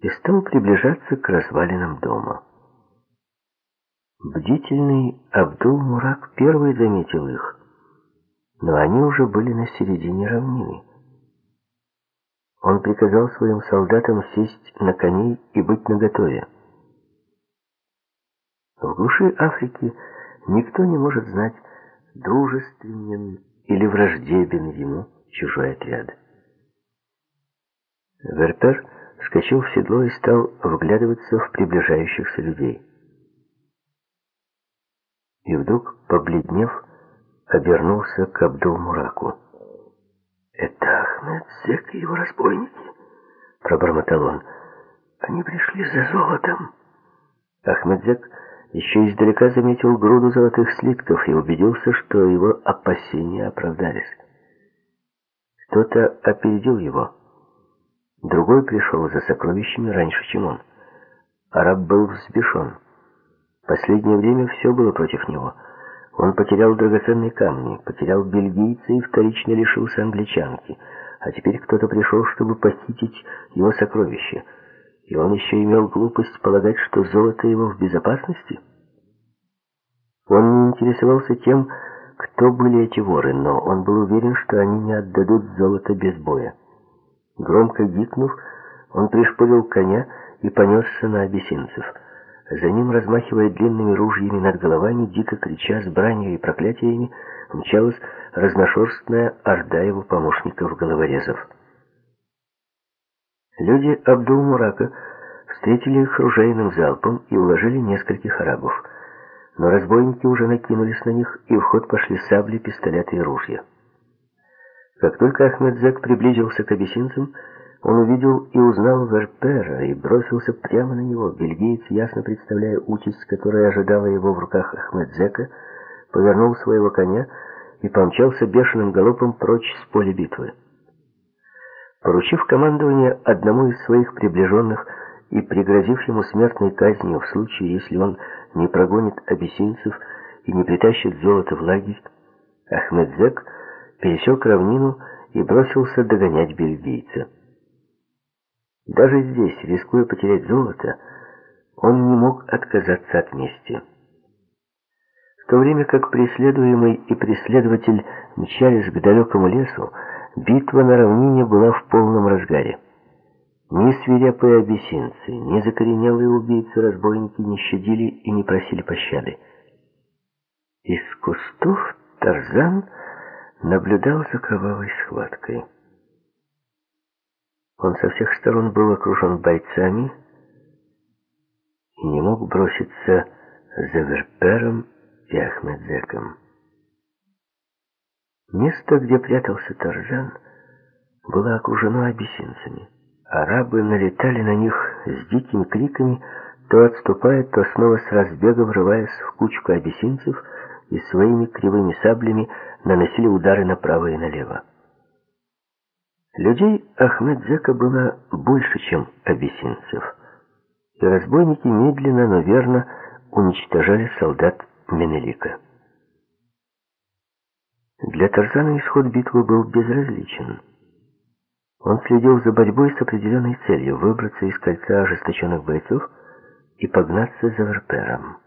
и стал приближаться к развалинам дома. Бдительный Абдул-Мурак первый заметил их, но они уже были на середине равнины. Он приказал своим солдатам сесть на коней и быть наготове. В глуши Африки Никто не может знать, дружественен или враждебен ему чужой отряд. Вертер вскочил в седло и стал вглядываться в приближающихся людей. И вдруг, побледнев, обернулся к Абдул-Мураку. «Это Ахмед Зек и его разбойники», — пробормотал он. «Они пришли за золотом». Ахмед Зек еще издалека заметил груду золотых слитков и убедился, что его опасения оправдались. Кто-то опередил его. Другой пришел за сокровищами раньше, чем он. Араб был взбешен. Последнее время все было против него. Он потерял драгоценные камни, потерял бельгийца и вторично лишился англичанки. А теперь кто-то пришел, чтобы похитить его сокровища. И он еще имел глупость полагать, что золото его в безопасности? Он не интересовался тем, кто были эти воры, но он был уверен, что они не отдадут золото без боя. Громко гикнув, Он пришпорил коня и понесся на абиссинцев. За ним, размахивая длинными ружьями над головами, дико крича с бранью и проклятиями, мчалась разношерстная орда его помощников-головорезов. Люди Абдул-Мурака встретили их ружейным залпом и уложили нескольких арабов. Но разбойники уже накинулись на них, и в ход пошли сабли, пистолеты и ружья. Как только Ахмедзек приблизился к абиссинцам, он увидел и узнал Верпера и бросился прямо на него. Бельгиец, ясно представляя участь, которая ожидала его в руках Ахмедзека, повернул своего коня и помчался бешеным галопом прочь с поля битвы. Поручив командование одному из своих приближенных и пригрозив ему смертной казнью в случае, если он не прогонит абиссинцев и не притащит золото в лагерь, Ахмедзек пересек равнину и бросился догонять бельгийца. Даже здесь, рискуя потерять золото, он не мог отказаться от мести. В то время как преследуемый и преследователь мчались к далекому лесу, битва на равнине была в полном разгаре. Ни свирепые абиссинцы, ни закоренелые убийцы-разбойники не щадили и не просили пощады. Из кустов Тарзан наблюдал за кровавой схваткой. Он со всех сторон был окружен бойцами и не мог броситься за Верпером и Ахмедзеком. Место, где прятался Тарзан, было окружено абиссинцами. Арабы налетали на них с дикими криками, то отступая, то снова с разбега врываясь в кучку абиссинцев и своими кривыми саблями наносили удары направо и налево. Людей Ахмедзека было больше, чем абиссинцев, и разбойники медленно, но верно уничтожали солдат Менелика. Для Тарзана исход битвы был безразличен. Он следил за борьбой с определенной целью — выбраться из кольца ожесточенных бойцов и погнаться за Верпером.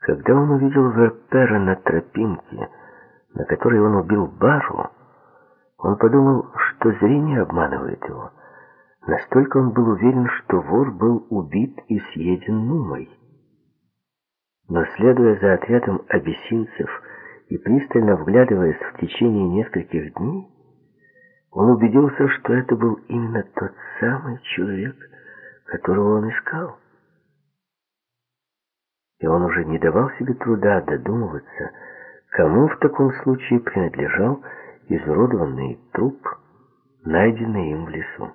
Когда он увидел Верпера на тропинке, на которой он убил Бару, он подумал, что зрение обманывает его. Настолько он был уверен, что вор был убит и съеден Нумой. Но следуя за отрядом абиссинцев и пристально вглядываясь в течение нескольких дней, он убедился, что это был именно тот самый человек, которого он искал. И он уже не давал себе труда додумываться, кому в таком случае принадлежал изуродованный труп, найденный им в лесу.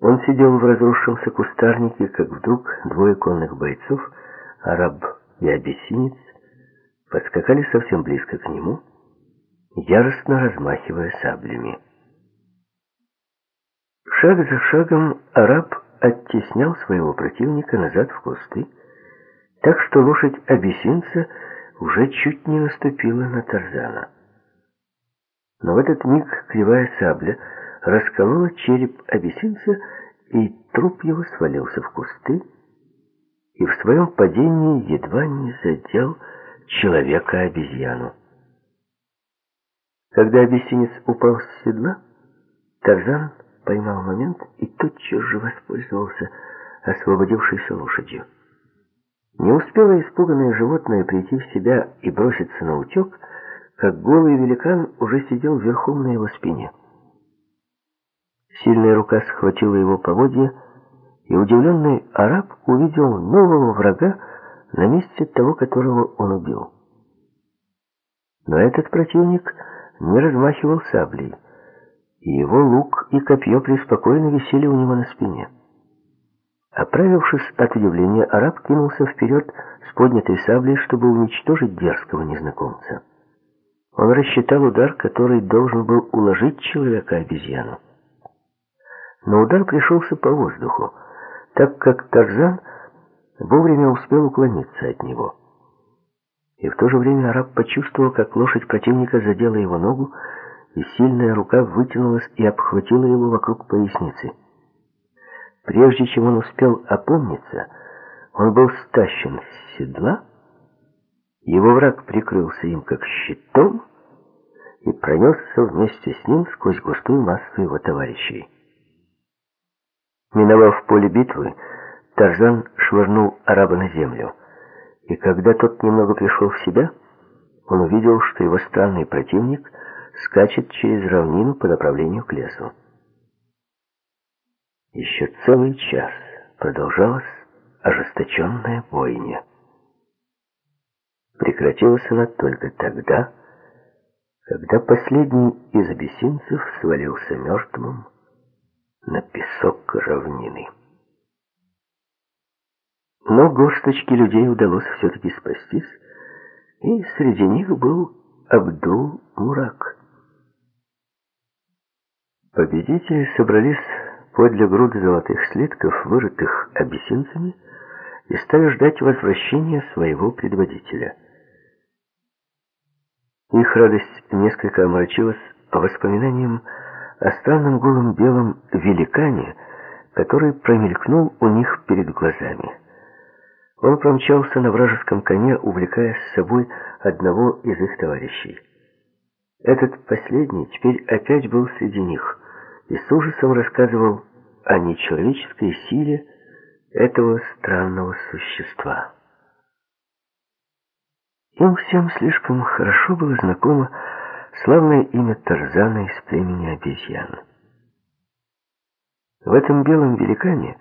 Он сидел в разрушившемся кустарнике, как вдруг двое конных бойцов, араб и абиссинец, подскакали совсем близко к нему, яростно размахивая саблями. Шаг за шагом араб оттеснял своего противника назад в кусты, так что лошадь абиссинца уже чуть не наступила на Тарзана. Но в этот миг кривая сабля расколола череп абиссинца, и труп его свалился в кусты, и в своем падении едва не задел человека-обезьяну. Когда абиссинец упал с седла, Тарзан поймал момент и тотчас же воспользовался освободившейся лошадью. Не успело испуганное животное прийти в себя и броситься на утек, как голый великан уже сидел верхом на его спине. Сильная рука схватила его поводья, и удивленный араб увидел нового врага на месте того, которого он убил. Но этот противник не размахивал саблей, и его лук и копье преспокойно висели у него на спине. Оправившись от удивления, араб кинулся вперед с поднятой саблей, чтобы уничтожить дерзкого незнакомца. Он рассчитал удар, который должен был уложить человека-обезьяну. Но удар пришелся по воздуху, так как Тарзан вовремя успел уклониться от него. И в то же время араб почувствовал, как лошадь противника задела его ногу, и сильная рука вытянулась и обхватила его вокруг поясницы. Прежде чем он успел опомниться, он был стащен с седла, его враг прикрылся им как щитом, и пронесся вместе с ним сквозь густую массу его товарищей. Миновав поле битвы, Тарзан швырнул араба на землю, и когда тот немного пришел в себя, он увидел, что его странный противник скачет через равнину по направлению к лесу. Еще целый час продолжалась ожесточенная бойня. Прекратилась она только тогда, когда последний из абиссинцев свалился мертвым на песок равнины. Но горсточке людей удалось все-таки спастись, и среди них был Абдул-Мурак. Победители собрались подле груды золотых слитков, вырытых абиссинцами, и стали ждать возвращения своего предводителя. Их радость несколько омрачилась воспоминанием о странном голом белом великане, который промелькнул у них перед глазами. Он промчался на вражеском коне, увлекая с собой одного из их товарищей. Этот последний теперь опять был среди них и с ужасом рассказывал о нечеловеческой силе этого странного существа. Им всем слишком хорошо было знакомо славное имя Тарзана из племени обезьян. В этом белом великане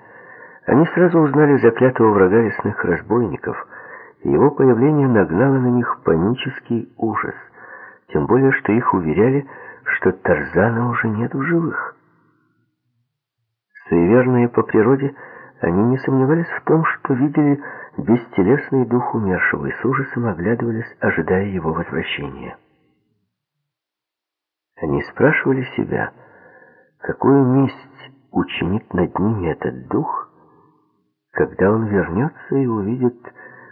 они сразу узнали заклятого врага лесных разбойников, и его появление нагнало на них панический ужас, тем более, что их уверяли, что Тарзана уже нет в живых. Суеверные по природе, они не сомневались в том, что видели бестелесный дух умершего и с ужасом оглядывались, ожидая его возвращения. Они спрашивали себя, какую месть учинит над ними этот дух, когда он вернется и увидит,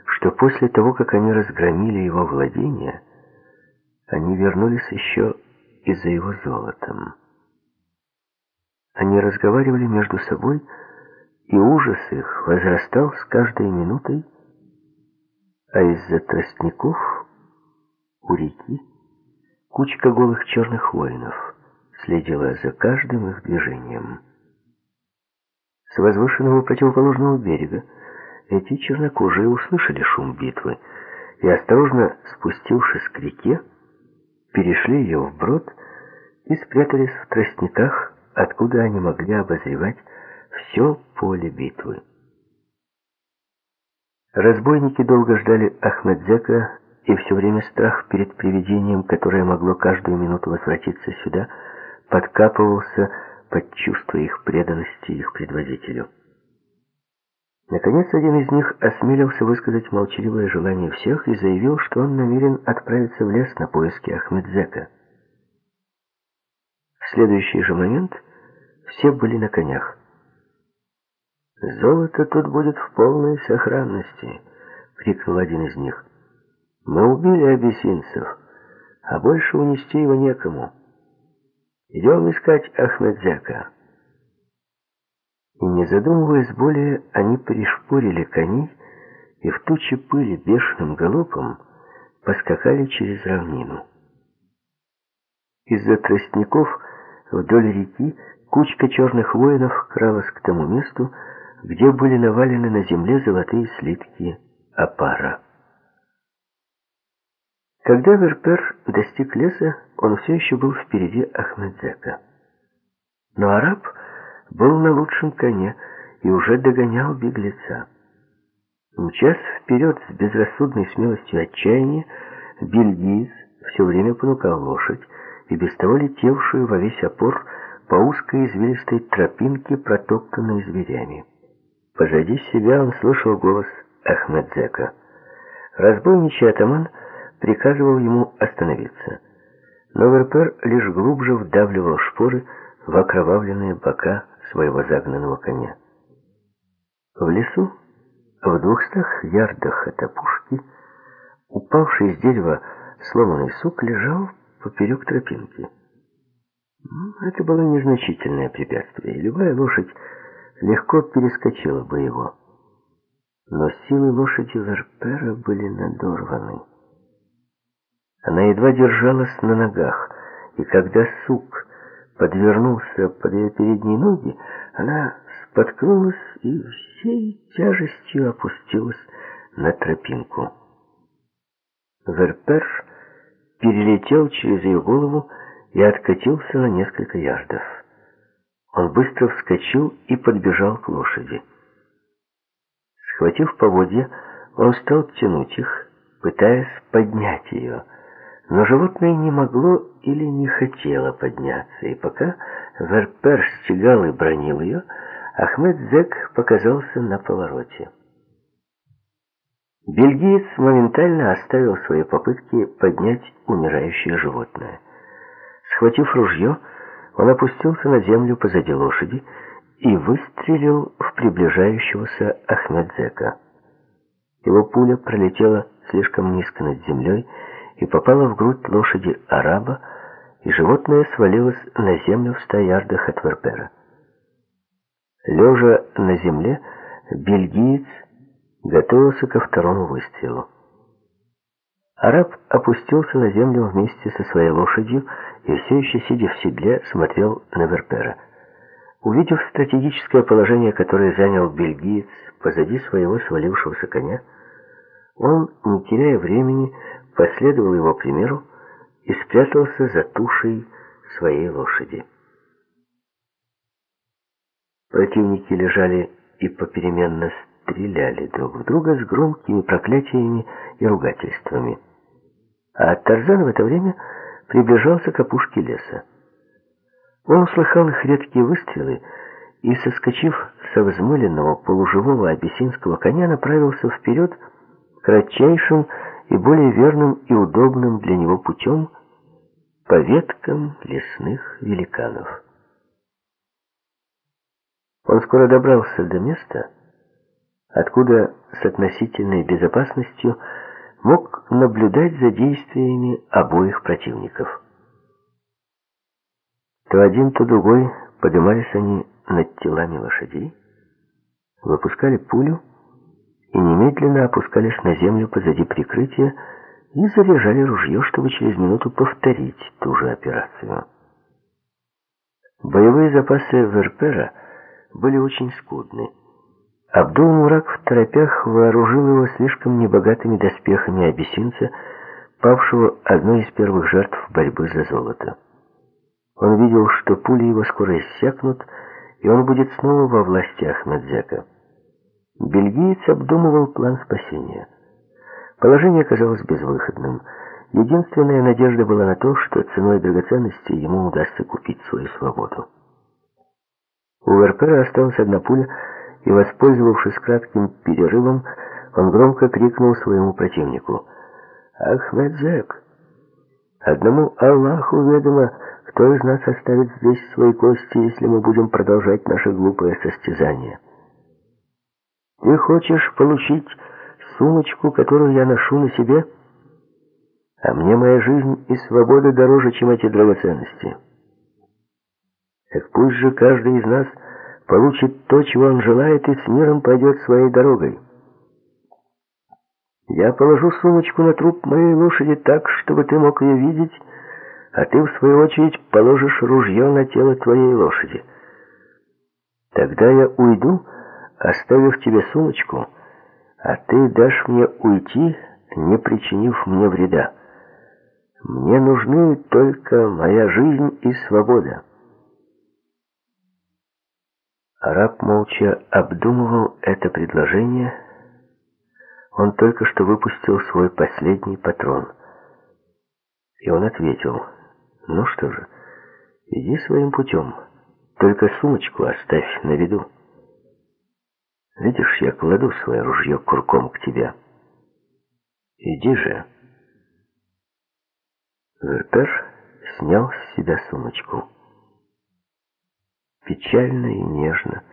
что после того, как они разгромили его владения, они вернулись еще и за его золотом. Они разговаривали между собой, и ужас их возрастал с каждой минутой, а из-за тростников у реки кучка голых черных воинов следила за каждым их движением. С возвышенного противоположного берега эти чернокожие услышали шум битвы и, осторожно спустившись к реке, перешли ее вброд и спрятались в тростниках, откуда они могли обозревать все поле битвы. Разбойники долго ждали Ахмедзека, и все время страх перед привидением, которое могло каждую минуту возвратиться сюда, подкапывался под чувство их преданности их предводителю. Наконец, один из них осмелился высказать молчаливое желание всех и заявил, что он намерен отправиться в лес на поиски Ахмедзека. Следующий же момент все были на конях. «Золото тут будет в полной сохранности», — крикнул один из них. «Мы убили абиссинцев, а больше унести его некому. Идем искать Ахмедзяка». И не задумываясь более, они пришпорили коней и в туче пыли бешеным галопом поскакали через равнину. Из-за тростников вдоль реки кучка черных воинов кралась к тому месту, где были навалены на земле золотые слитки опара. Когда Верпер достиг леса, он все еще был впереди Ахмедзека. Но араб был на лучшем коне и уже догонял беглеца. Мчась вперед с безрассудной смелостью отчаяния, Бельгиз все время понукал лошадь, и без того летевшую во весь опор по узкой извилистой тропинке, протоптанной зверями. Позади себя он слышал голос Ахмедзека. Разбойничий атаман приказывал ему остановиться. Но Верпер лишь глубже вдавливал шпоры в окровавленные бока своего загнанного коня. В лесу, в двухстах ярдах от опушки, упавший с дерева сломанный сук лежал поперек тропинки. Это было незначительное препятствие, и любая лошадь легко перескочила бы его. Но силы лошади Верпера были надорваны. Она едва держалась на ногах, и когда сук подвернулся под ее передние ноги, она споткнулась и всей тяжестью опустилась на тропинку. Верпер перелетел через ее голову и откатился на несколько ярдов. Он быстро вскочил и подбежал к лошади. Схватив поводья, он стал тянуть их, пытаясь поднять ее. Но животное не могло или не хотело подняться, и пока Верпер стегал и бронил ее, Ахмед Зек показался на повороте. Бельгиец моментально оставил свои попытки поднять умирающее животное. Схватив ружье, он опустился на землю позади лошади и выстрелил в приближающегося Ахмедзека. Его пуля пролетела слишком низко над землей и попала в грудь лошади араба, и животное свалилось на землю в ста ярдах от Верпера. Лежа на земле, бельгиец готовился ко второму выстрелу. Араб опустился на землю вместе со своей лошадью и все еще, сидя в седле, смотрел на Верпера. Увидев стратегическое положение, которое занял бельгиец позади своего свалившегося коня, он, не теряя времени, последовал его примеру и спрятался за тушей своей лошади. Противники лежали и попеременно стреляли друг в друга с громкими проклятиями и ругательствами. А Тарзан в это время приближался к опушке леса. Он услыхал их редкие выстрелы и, соскочив со взмыленного полуживого абиссинского коня, направился вперед кратчайшим и более верным и удобным для него путем по веткам лесных великанов. Он скоро добрался до места, откуда с относительной безопасностью мог наблюдать за действиями обоих противников. То один, то другой поднимались они над телами лошадей, выпускали пулю и немедленно опускались на землю позади прикрытия и заряжали ружье, чтобы через минуту повторить ту же операцию. Боевые запасы Верпера были очень скудны. Абдул-Мурак в торопях вооружил его слишком небогатыми доспехами абиссинца, павшего одной из первых жертв борьбы за золото. Он видел, что пули его скоро иссякнут, и он будет снова во власти Ахмедзека. Бельгиец обдумывал план спасения. Положение казалось безвыходным. Единственная надежда была на то, что ценой драгоценности ему удастся купить свою свободу. У Верпера осталась одна пуля, и, воспользовавшись кратким перерывом, он громко крикнул своему противнику. «Ахмедзек! Одному Аллаху ведомо, кто из нас оставит здесь свои кости, если мы будем продолжать наше глупое состязание. Ты хочешь получить сумочку, которую я ношу на себе? А мне моя жизнь и свобода дороже, чем эти драгоценности. Так пусть же каждый из нас получит то, чего он желает, и с миром пойдет своей дорогой. Я положу сумочку на труп моей лошади так, чтобы ты мог ее видеть, а ты, в свою очередь, положишь ружье на тело твоей лошади. Тогда я уйду, оставив тебе сумочку, а ты дашь мне уйти, не причинив мне вреда. Мне нужны только моя жизнь и свобода. Араб молча обдумывал это предложение. Он только что выпустил свой последний патрон. И он ответил, «Ну что же, иди своим путем, только сумочку оставь на виду. Видишь, я кладу свое ружье курком к тебе. Иди же». Вертер снял с себя сумочку печально и нежно.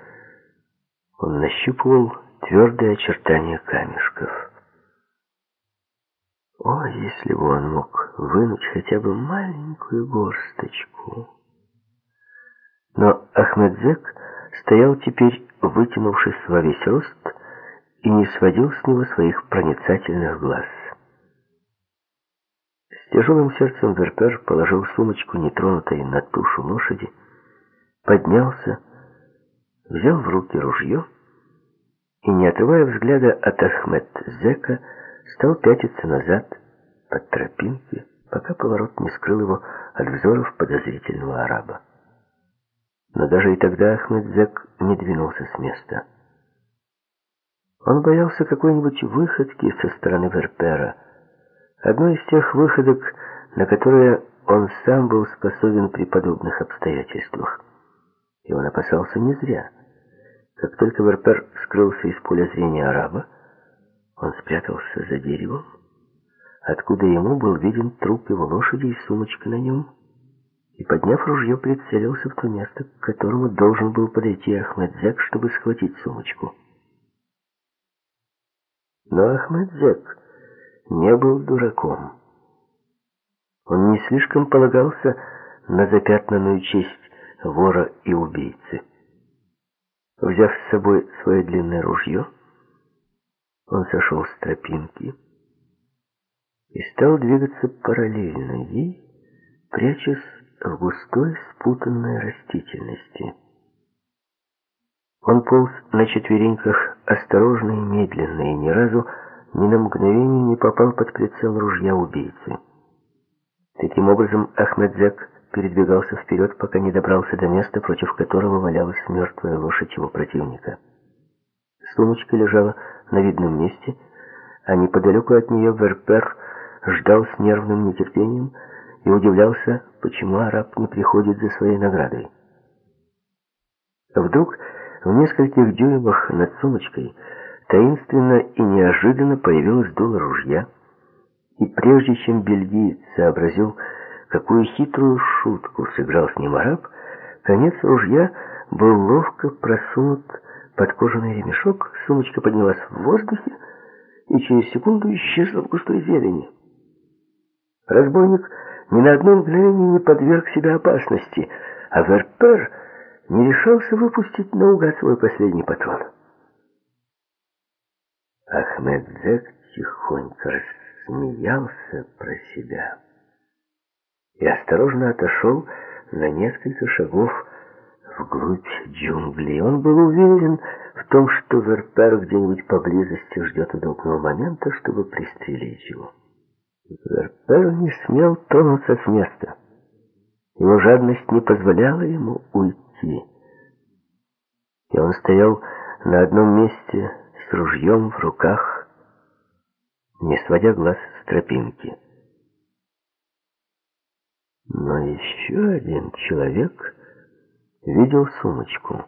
Он нащупывал твердые очертания камешков. О, если бы он мог вынуть хотя бы маленькую горсточку! Но Ахмедзек стоял теперь, вытянувшись во весь рост, и не сводил с него своих проницательных глаз. С тяжелым сердцем Верпер положил сумочку, нетронутой на тушу лошади, поднялся, взял в руки ружье и, не отрывая взгляда от Ахмед-Зека, стал пятиться назад под тропинки, пока поворот не скрыл его от взоров подозрительного араба. Но даже и тогда Ахмед-Зек не двинулся с места. Он боялся какой-нибудь выходки со стороны Верпера, одной из тех выходок, на которые он сам был способен при подобных обстоятельствах. И он опасался не зря. Как только Верпер скрылся из поля зрения араба, он спрятался за деревом, откуда ему был виден труп его лошади и сумочка на нем, и, подняв ружье, прицелился в то место, к которому должен был подойти Ахмедзек, чтобы схватить сумочку. Но Ахмедзек не был дураком. Он не слишком полагался на запятнанную честь вора и убийцы. Взяв с собой свое длинное ружье, он сошел с тропинки и стал двигаться параллельно ей, прячась в густой спутанной растительности. Он полз на четвереньках осторожно и медленно, и ни разу ни на мгновение не попал под прицел ружья убийцы. Таким образом, Ахмедзек передвигался вперед, пока не добрался до места, против которого валялась мертвая лошадь его противника. Сумочка лежала на видном месте, а неподалеку от нее Верпер ждал с нервным нетерпением и удивлялся, почему араб не приходит за своей наградой. Вдруг в нескольких дюймах над сумочкой таинственно и неожиданно появилось дуло ружья, и прежде чем бельгиец сообразил, какую хитрую шутку сыграл с ним араб, конец ружья был ловко просунут под кожаный ремешок, сумочка поднялась в воздухе и через секунду исчезла в густой зелени. Разбойник ни на одно мгновение не подверг себя опасности, а Верпер не решался выпустить наугад свой последний патрон. Ахмед Зек тихонько рассмеялся про себя и осторожно отошел на несколько шагов вглубь джунглей. Он был уверен в том, что Верпер где-нибудь поблизости ждет удобного момента, чтобы пристрелить его. Верпер не смел тронуться с места. Его жадность не позволяла ему уйти. И он стоял на одном месте с ружьем в руках, не сводя глаз с тропинки. Но еще один человек видел сумочку.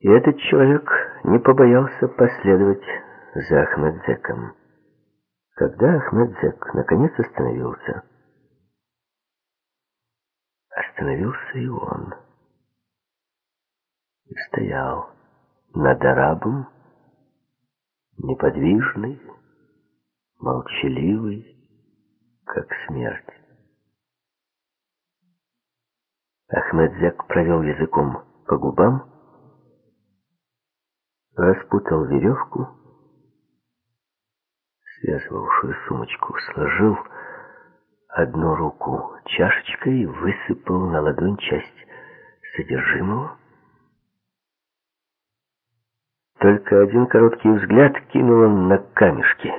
И этот человек не побоялся последовать за Ахмедзеком. Когда Ахмедзек наконец остановился, остановился и он. И стоял над арабом, неподвижный, молчаливый, как смерть. Ахмедзек провел языком по губам, распутал веревку, связывавшую сумочку, сложил одну руку чашечкой высыпал на ладонь часть содержимого. Только один короткий взгляд кинул он на камешки.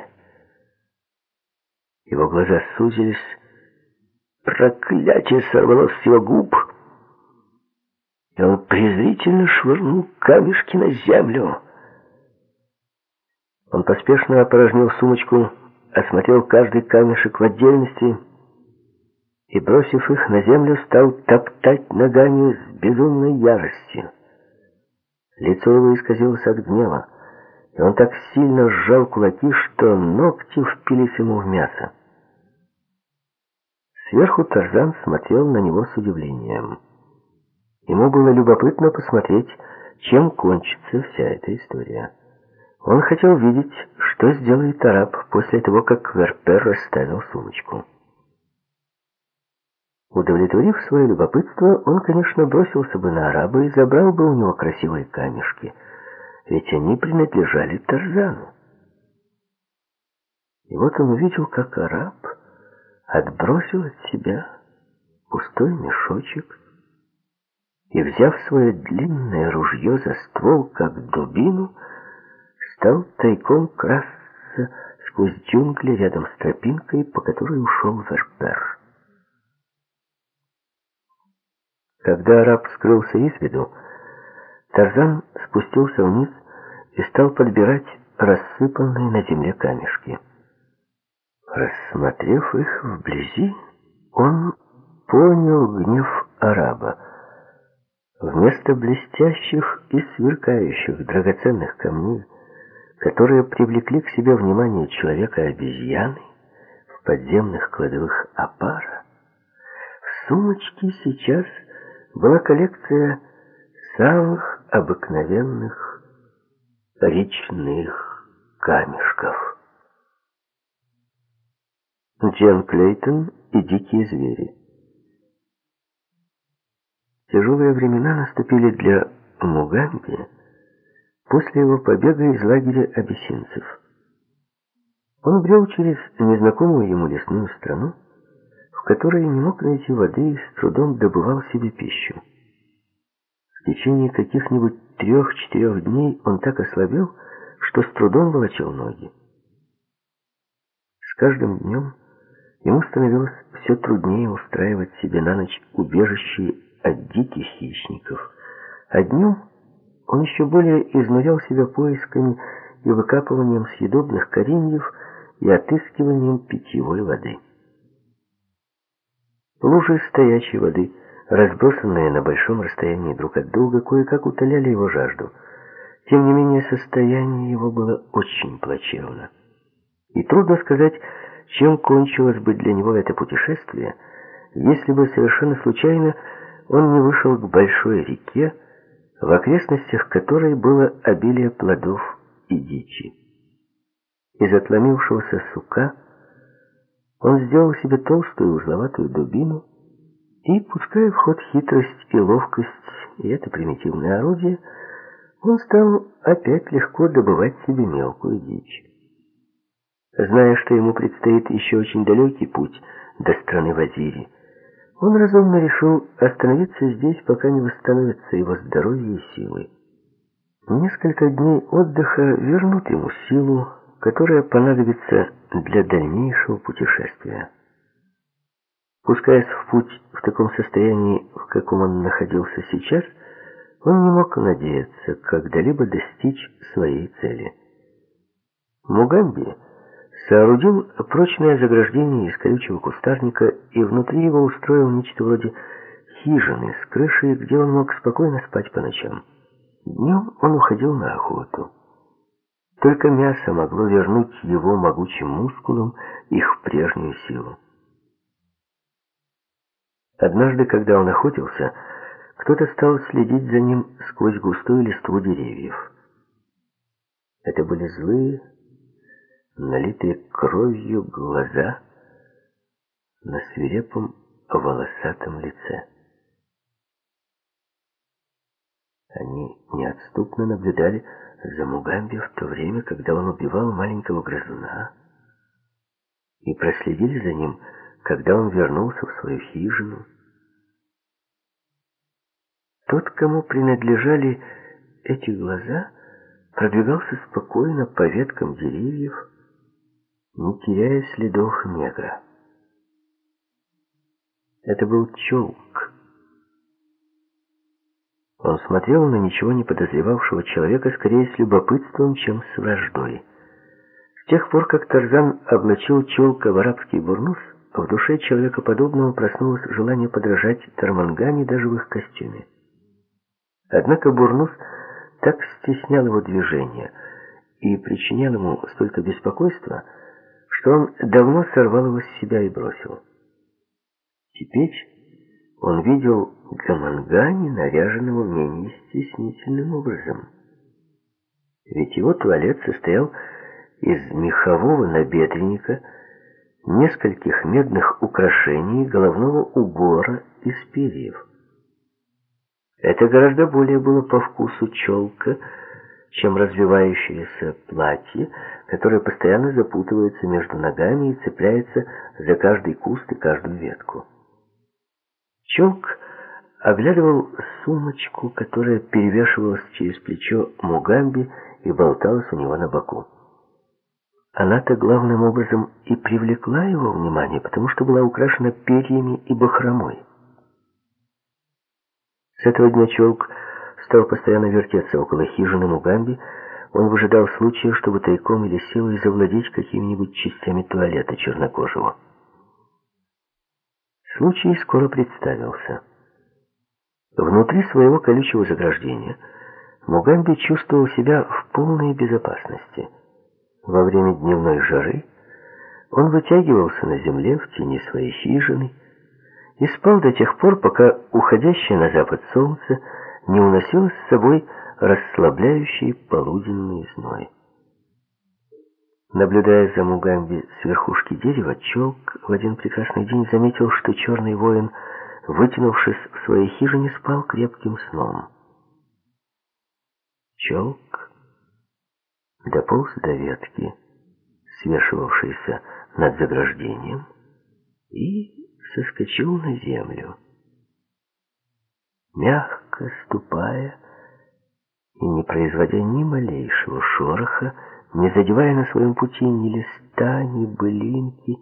Его глаза сузились, проклятие сорвалось с его губ — и он презрительно швырнул камешки на землю. Он поспешно опорожнил сумочку, осмотрел каждый камешек в отдельности и, бросив их на землю, стал топтать ногами с безумной яростью. Лицо его исказилось от гнева, и он так сильно сжал кулаки, что ногти впились ему в мясо. Сверху Тарзан смотрел на него с удивлением. Ему было любопытно посмотреть, чем кончится вся эта история. Он хотел видеть, что сделает араб после того, как Верпер расставил сумочку. Удовлетворив свое любопытство, он, конечно, бросился бы на араба и забрал бы у него красивые камешки, ведь они принадлежали Тарзану. И вот он увидел, как араб отбросил от себя пустой мешочек и, взяв свое длинное ружье за ствол, как дубину, стал тайком красться сквозь джунгли рядом с тропинкой, по которой ушел Вербер. Когда араб скрылся из виду, Тарзан спустился вниз и стал подбирать рассыпанные на земле камешки. Рассмотрев их вблизи, он понял гнев араба. Вместо блестящих и сверкающих драгоценных камней, которые привлекли к себе внимание человека-обезьяны в подземных кладовых опара, в сумочке сейчас была коллекция самых обыкновенных речных камешков. Джен Клейтон и дикие звери. Тяжелые времена наступили для Мугамби после его побега из лагеря абиссинцев. Он брел через незнакомую ему лесную страну, в которой не мог найти воды и с трудом добывал себе пищу. В течение каких-нибудь трех-четырех дней он так ослабел, что с трудом волочил ноги. С каждым днем ему становилось все труднее устраивать себе на ночь убежище от диких хищников, а днем он еще более изнурял себя поисками и выкапыванием съедобных кореньев и отыскиванием питьевой воды. Лужи стоячей воды, разбросанные на большом расстоянии друг от друга, кое-как утоляли его жажду. Тем не менее, состояние его было очень плачевно. И трудно сказать, чем кончилось бы для него это путешествие, если бы совершенно случайно он не вышел к большой реке, в окрестностях которой было обилие плодов и дичи. Из отломившегося сука он сделал себе толстую узловатую дубину и, пуская в ход хитрость и ловкость, и это примитивное орудие, он стал опять легко добывать себе мелкую дичь. Зная, что ему предстоит еще очень далекий путь до страны Вазири, он разумно решил остановиться здесь, пока не восстановится его здоровье и силы. Несколько дней отдыха вернут ему силу, которая понадобится для дальнейшего путешествия. Пускаясь в путь в таком состоянии, в каком он находился сейчас, он не мог надеяться когда-либо достичь своей цели. Мугамби соорудил прочное заграждение из колючего кустарника и внутри его устроил нечто вроде хижины с крышей, где он мог спокойно спать по ночам. Днем он уходил на охоту. Только мясо могло вернуть его могучим мускулам их прежнюю силу. Однажды, когда он охотился, кто-то стал следить за ним сквозь густую листву деревьев. Это были злые, налитые кровью глаза на свирепом волосатом лице. Они неотступно наблюдали за Мугамби в то время, когда он убивал маленького грызуна, и проследили за ним, когда он вернулся в свою хижину. Тот, кому принадлежали эти глаза, продвигался спокойно по веткам деревьев, не теряя следов негра. Это был Чолк. Он смотрел на ничего не подозревавшего человека скорее с любопытством, чем с враждой. С тех пор, как Тарзан облачил Чолка в арабский бурнус, в душе человека подобного проснулось желание подражать Тармангане даже в их костюме. Однако бурнус так стеснял его движения и причинял ему столько беспокойства, что он давно сорвал его с себя и бросил. Теперь он видел Гамангани, наряженного менее стеснительным образом. Ведь его туалет состоял из мехового набедренника, нескольких медных украшений головного убора из перьев. Это гораздо более было по вкусу челка, чем развивающееся платье, которая постоянно запутывается между ногами и цепляется за каждый куст и каждую ветку. Челк оглядывал сумочку, которая перевешивалась через плечо Мугамби и болталась у него на боку. Она-то главным образом и привлекла его внимание, потому что была украшена перьями и бахромой. С этого дня Челк стал постоянно вертеться около хижины Мугамби. Он выжидал случая, чтобы тайком или силой завладеть какими-нибудь частями туалета чернокожего. Случай скоро представился. Внутри своего колючего заграждения Мугамби чувствовал себя в полной безопасности. Во время дневной жары он вытягивался на земле в тени своей хижины и спал до тех пор, пока уходящее на запад солнце не уносило с собой расслабляющий полуденный зной. Наблюдая за Мугамби с верхушки дерева, Челк в один прекрасный день заметил, что черный воин — вытянувшись в своей хижине, спал крепким сном. Челк дополз до ветки, свешивавшейся над заграждением, и соскочил на землю. Мягко ступая и не производя ни малейшего шороха, не задевая на своем пути ни листа, ни былинки,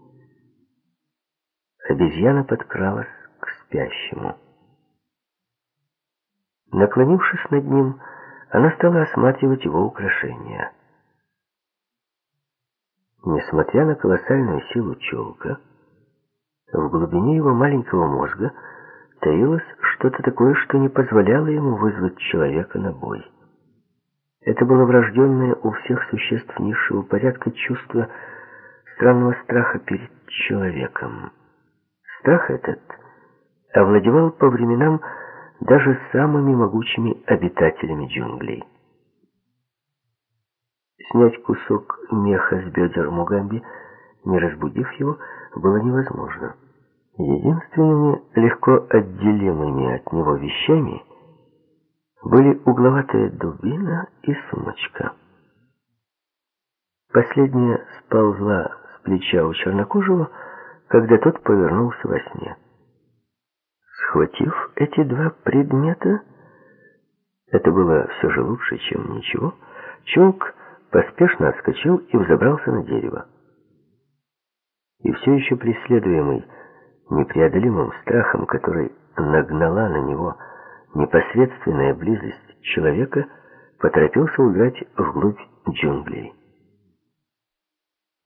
обезьяна подкралась к спящему. Наклонившись над ним, она стала осматривать его украшения. Несмотря на колоссальную силу челка, в глубине его маленького мозга таилось что-то такое, что не позволяло ему вызвать человека на бой. Это было врожденное у всех существ низшего порядка чувство странного страха перед человеком. Страх этот — овладевал по временам даже самыми могучими обитателями джунглей. Снять кусок меха с бедер Мугамби, не разбудив его, было невозможно. Единственными легко отделимыми от него вещами были угловатая дубина и сумочка. Последняя сползла с плеча у чернокожего, когда тот повернулся во сне. Схватив эти два предмета, это было все же лучше, чем ничего, Челк поспешно отскочил и взобрался на дерево. И все еще преследуемый непреодолимым страхом, который нагнала на него непосредственная близость человека, поторопился удрать вглубь джунглей.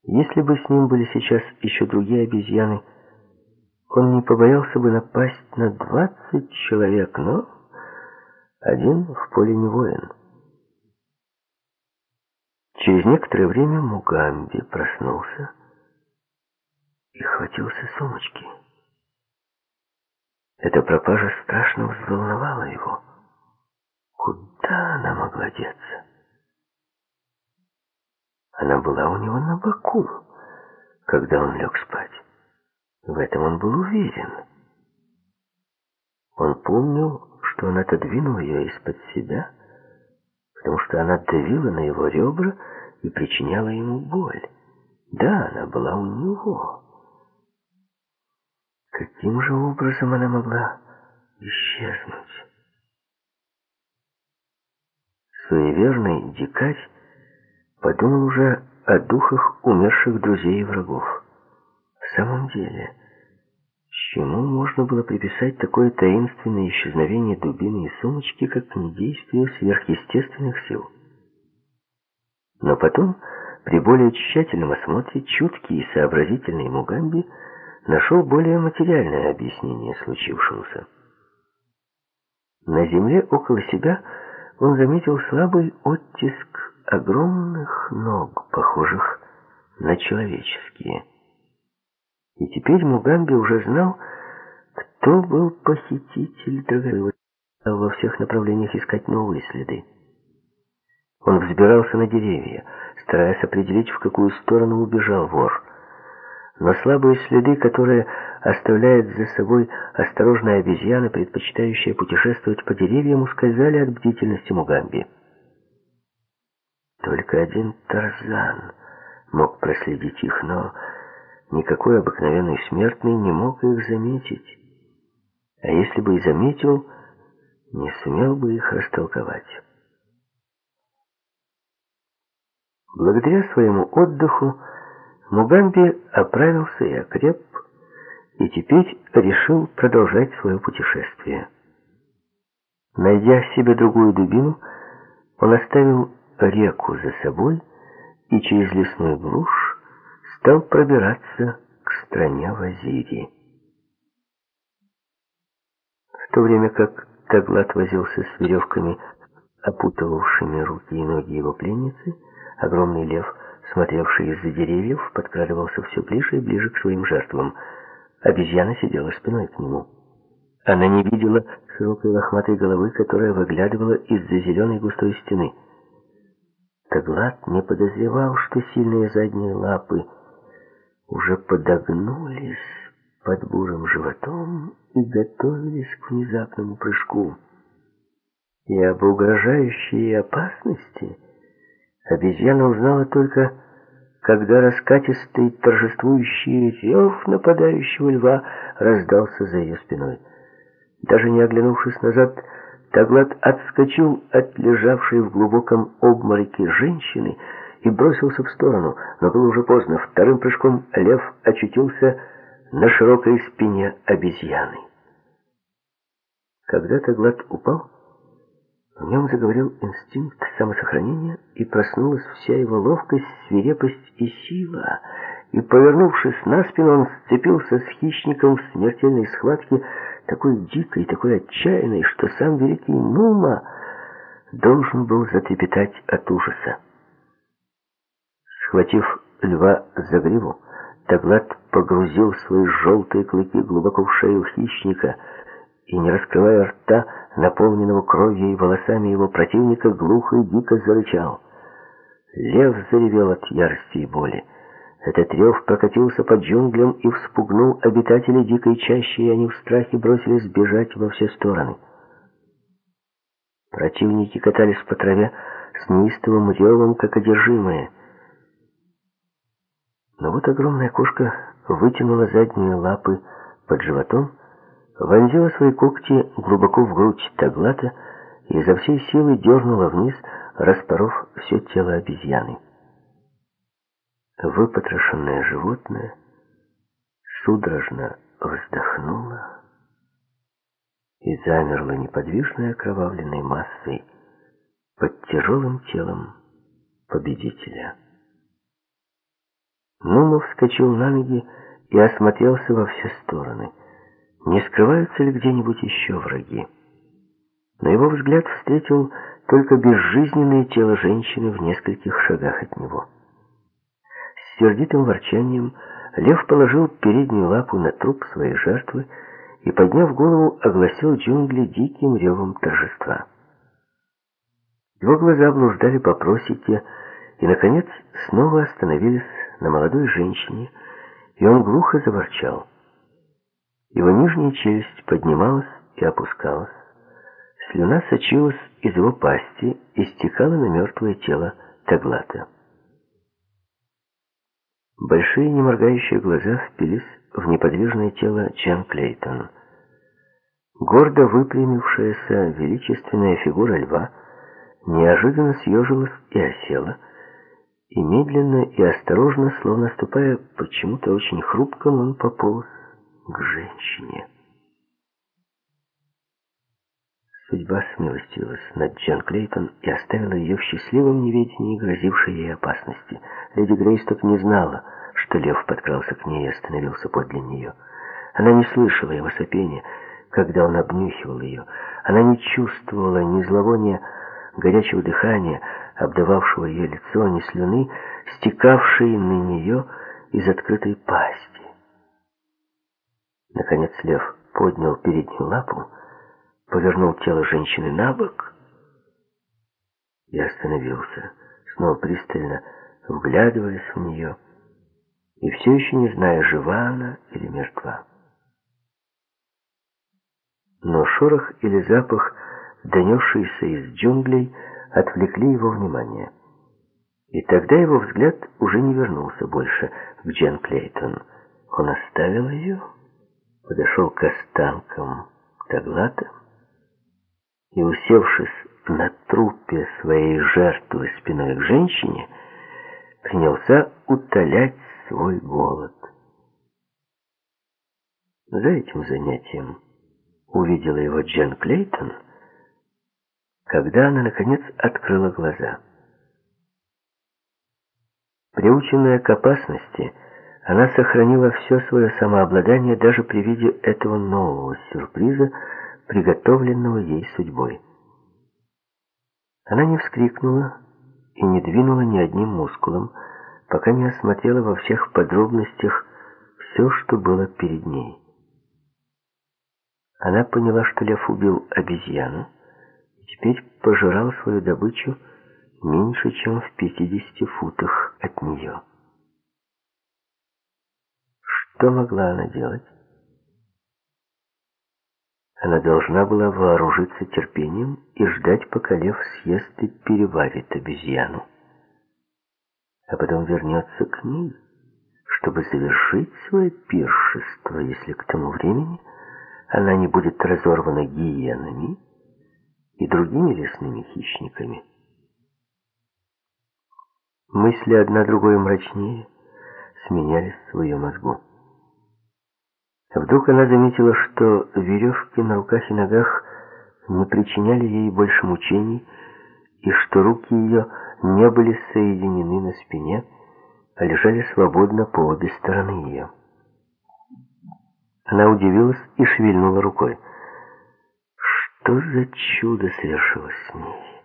Если бы с ним были сейчас еще другие обезьяны, он не побоялся бы напасть на двадцать человек, но один в поле не воин. Через некоторое время Мугамби проснулся и хватился сумочки. Эта пропажа страшно взволновала его. Куда она могла деться? Она была у него на боку, когда он лег спать. В этом он был уверен. Он помнил, что он отодвинул ее из-под себя, потому что она давила на его ребра и причиняла ему боль. Да, она была у него. Каким же образом она могла исчезнуть? Суеверный дикарь подумал уже о духах умерших друзей и врагов. В самом деле, чему можно было приписать такое таинственное исчезновение дубины и сумочки, как недействие сверхъестественных сил? Но потом, при более тщательном осмотре, чуткий и сообразительный Мугамби нашел более материальное объяснение случившемуся. На земле около себя он заметил слабый оттиск огромных ног, похожих на человеческие. И теперь Мугамби уже знал, кто был похититель драгоценного, во всех направлениях искать новые следы. Он взбирался на деревья, стараясь определить, в какую сторону убежал вор. Но слабые следы, которые оставляет за собой осторожная обезьяна, предпочитающая путешествовать по деревьям, ускользали от бдительности Мугамби. Только один Тарзан мог проследить их, но никакой обыкновенный смертный не мог их заметить. А если бы и заметил, не сумел бы их растолковать. Благодаря своему отдыху Мугамби оправился и окреп, и теперь решил продолжать свое путешествие. Найдя себе другую дубину, он оставил реку за собой и через лесную глушь стал пробираться к стране Вазири. В то время как Таглат возился с веревками, опутывавшими руки и ноги его пленницы, огромный лев, смотревший из-за деревьев, подкрадывался все ближе и ближе к своим жертвам. Обезьяна сидела спиной к нему. Она не видела широкой лохматой головы, которая выглядывала из-за зеленой густой стены. Таглат не подозревал, что сильные задние лапы уже подогнулись под бурым животом и готовились к внезапному прыжку. И об угрожающей опасности обезьяна узнала только, когда раскатистый торжествующий рев нападающего льва раздался за ее спиной. Даже не оглянувшись назад, Таглат отскочил от лежавшей в глубоком обмороке женщины и бросился в сторону, но было уже поздно. Вторым прыжком лев очутился на широкой спине обезьяны. Когда Таглат упал, в нем заговорил инстинкт самосохранения, и проснулась вся его ловкость, свирепость и сила. И, повернувшись на спину, он сцепился с хищником в смертельной схватке, такой дикой, такой отчаянной, что сам великий Нума должен был затрепетать от ужаса. Схватив льва за гриву, Таглат погрузил свои желтые клыки глубоко в шею хищника и, не раскрывая рта, наполненного кровью и волосами его противника, глухо и дико зарычал. Лев заревел от ярости и боли. Этот рев прокатился по джунглям и вспугнул обитателей дикой чащи, и они в страхе бросились бежать во все стороны. Противники катались по траве с неистовым ревом, как одержимые. Но вот огромная кошка вытянула задние лапы под животом, вонзила свои когти глубоко в грудь Таглата и изо всей силы дернула вниз, распоров все тело обезьяны. Выпотрошенное животное судорожно вздохнуло и замерло неподвижной окровавленной массой под тяжелым телом победителя. Нума вскочил на ноги и осмотрелся во все стороны. Не скрываются ли где-нибудь еще враги? Но его взгляд встретил только безжизненное тело женщины в нескольких шагах от него сердитым ворчанием лев положил переднюю лапу на труп своей жертвы и, подняв голову, огласил джунгли диким ревом торжества. Его глаза блуждали по просеке и, наконец, снова остановились на молодой женщине, и он глухо заворчал. Его нижняя челюсть поднималась и опускалась. Слюна сочилась из его пасти и стекала на мертвое тело Таглата. Большие неморгающие глаза впились в неподвижное тело Джен Клейтон. Гордо выпрямившаяся величественная фигура льва неожиданно съежилась и осела, и медленно и осторожно, словно ступая почему-то очень хрупком, он пополз к женщине. Судьба смилостивилась над Джен Клейтон и оставила ее в счастливом неведении грозившей ей опасности. Леди Грейсток не знала, что лев подкрался к ней и остановился подле нее. Она не слышала его сопения, когда он обнюхивал ее. Она не чувствовала ни зловония горячего дыхания, обдававшего ее лицо, ни слюны, стекавшей на нее из открытой пасти. Наконец лев поднял переднюю лапу, повернул тело женщины на бок и остановился, снова пристально вглядываясь в нее, и все еще не зная, жива она или мертва. Но шорох или запах, донесшийся из джунглей, отвлекли его внимание. И тогда его взгляд уже не вернулся больше к Джен Клейтон. Он оставил ее, подошел к останкам Таглата и, усевшись на трупе своей жертвы спиной к женщине, принялся утолять свой голод. За этим занятием увидела его Джен Клейтон, когда она, наконец, открыла глаза. Приученная к опасности, она сохранила все свое самообладание даже при виде этого нового сюрприза, приготовленного ей судьбой. Она не вскрикнула и не двинула ни одним мускулом, пока не осмотрела во всех подробностях все, что было перед ней. Она поняла, что лев убил обезьяну, и теперь пожирал свою добычу меньше, чем в 50 футах от нее. Что могла она делать? Она должна была вооружиться терпением и ждать, пока лев съест и переварит обезьяну. А потом вернется к ней, чтобы завершить свое пиршество, если к тому времени она не будет разорвана гиенами и другими лесными хищниками. Мысли одна другой мрачнее сменялись в ее мозгу. Вдруг она заметила, что веревки на руках и ногах не причиняли ей больше мучений, и что руки ее не были соединены на спине, а лежали свободно по обе стороны ее. Она удивилась и шевельнула рукой. Что за чудо совершилось с ней?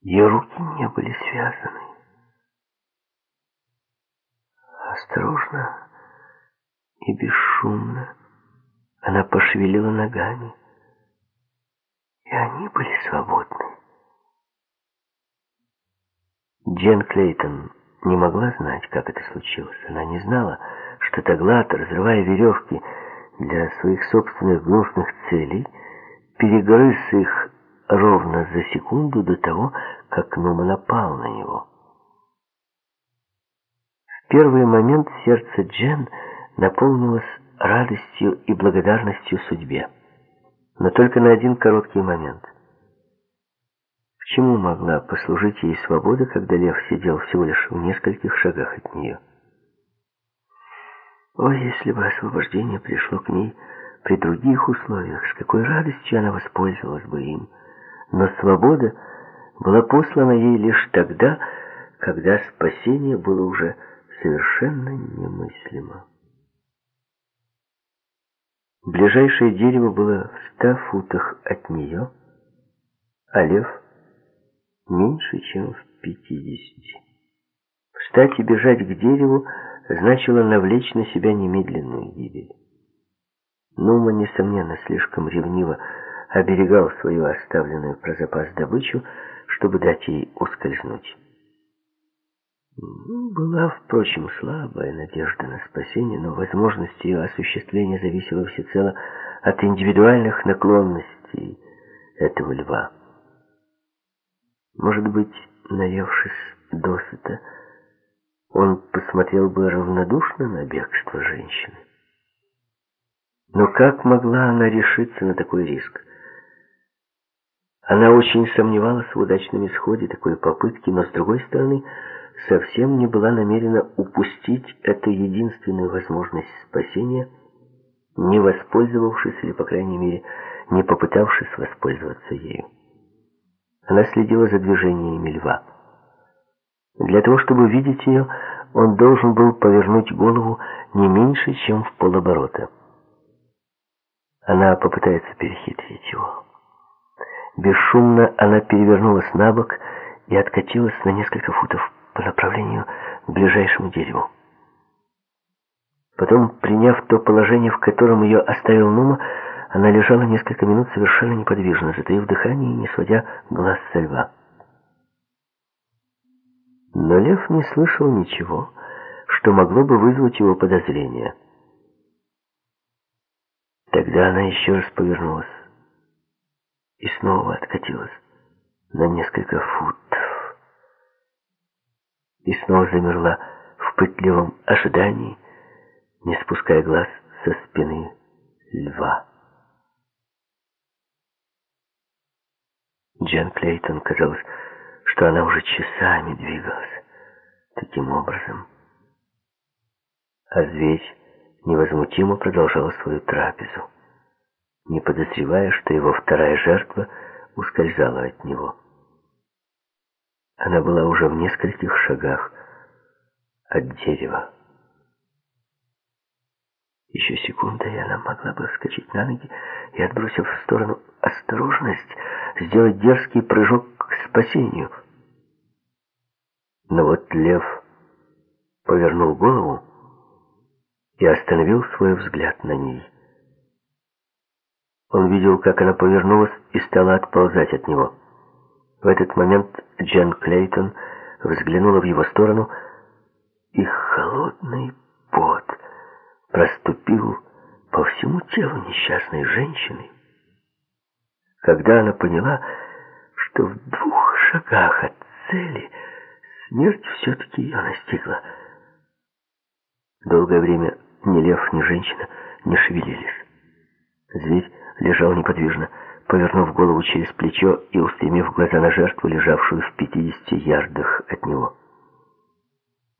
Ее руки не были связаны. Осторожно и бесшумно она пошевелила ногами, и они были свободны. Джен Клейтон не могла знать, как это случилось. Она не знала, что Таглат, разрывая веревки для своих собственных гнусных целей, перегрыз их ровно за секунду до того, как Нума напал на него. В первый момент сердце Джен наполнилось радостью и благодарностью судьбе. Но только на один короткий момент. К чему могла послужить ей свобода, когда лев сидел всего лишь в нескольких шагах от нее? О, если бы освобождение пришло к ней при других условиях, с какой радостью она воспользовалась бы им. Но свобода была послана ей лишь тогда, когда спасение было уже совершенно немыслимо. Ближайшее дерево было в ста футах от нее, а лев меньше, чем в пятидесяти. Встать и бежать к дереву значило навлечь на себя немедленную гибель. Нума, несомненно, слишком ревниво оберегал свою оставленную про запас добычу, чтобы дать ей ускользнуть. Была, впрочем, слабая надежда на спасение, но возможность ее осуществления зависела всецело от индивидуальных наклонностей этого льва. Может быть, наевшись досыта, он посмотрел бы равнодушно на бегство женщины. Но как могла она решиться на такой риск? Она очень сомневалась в удачном исходе такой попытки, но, с другой стороны, совсем не была намерена упустить эту единственную возможность спасения, не воспользовавшись или, по крайней мере, не попытавшись воспользоваться ею. Она следила за движениями льва. Для того, чтобы видеть ее, он должен был повернуть голову не меньше, чем в полоборота. Она попытается перехитрить его. Бесшумно она перевернулась на бок и откатилась на несколько футов по направлению к ближайшему дереву. Потом, приняв то положение, в котором ее оставил Нума, она лежала несколько минут совершенно неподвижно, затаив дыхание и не сводя глаз со льва. Но лев не слышал ничего, что могло бы вызвать его подозрения. Тогда она еще раз повернулась и снова откатилась на несколько футов. И снова замерла в пытливом ожидании, не спуская глаз со спины льва. Джен Клейтон казалось, что она уже часами двигалась таким образом. А зверь невозмутимо продолжал свою трапезу, не подозревая, что его вторая жертва ускользала от него. Она была уже в нескольких шагах от дерева. Еще секунда, и она могла бы вскочить на ноги и, отбросив в сторону осторожность, сделать дерзкий прыжок к спасению. Но вот лев повернул голову и остановил свой взгляд на ней. Он видел, как она повернулась и стала отползать от него. В этот момент Джен Клейтон взглянула в его сторону, и холодный пот проступил по всему телу несчастной женщины. Когда она поняла, что в двух шагах от цели смерть все-таки ее настигла. Долгое время ни лев, ни женщина не шевелились. Зверь лежал неподвижно, повернув голову через плечо и устремив глаза на жертву, лежавшую в 50 ярдах от него.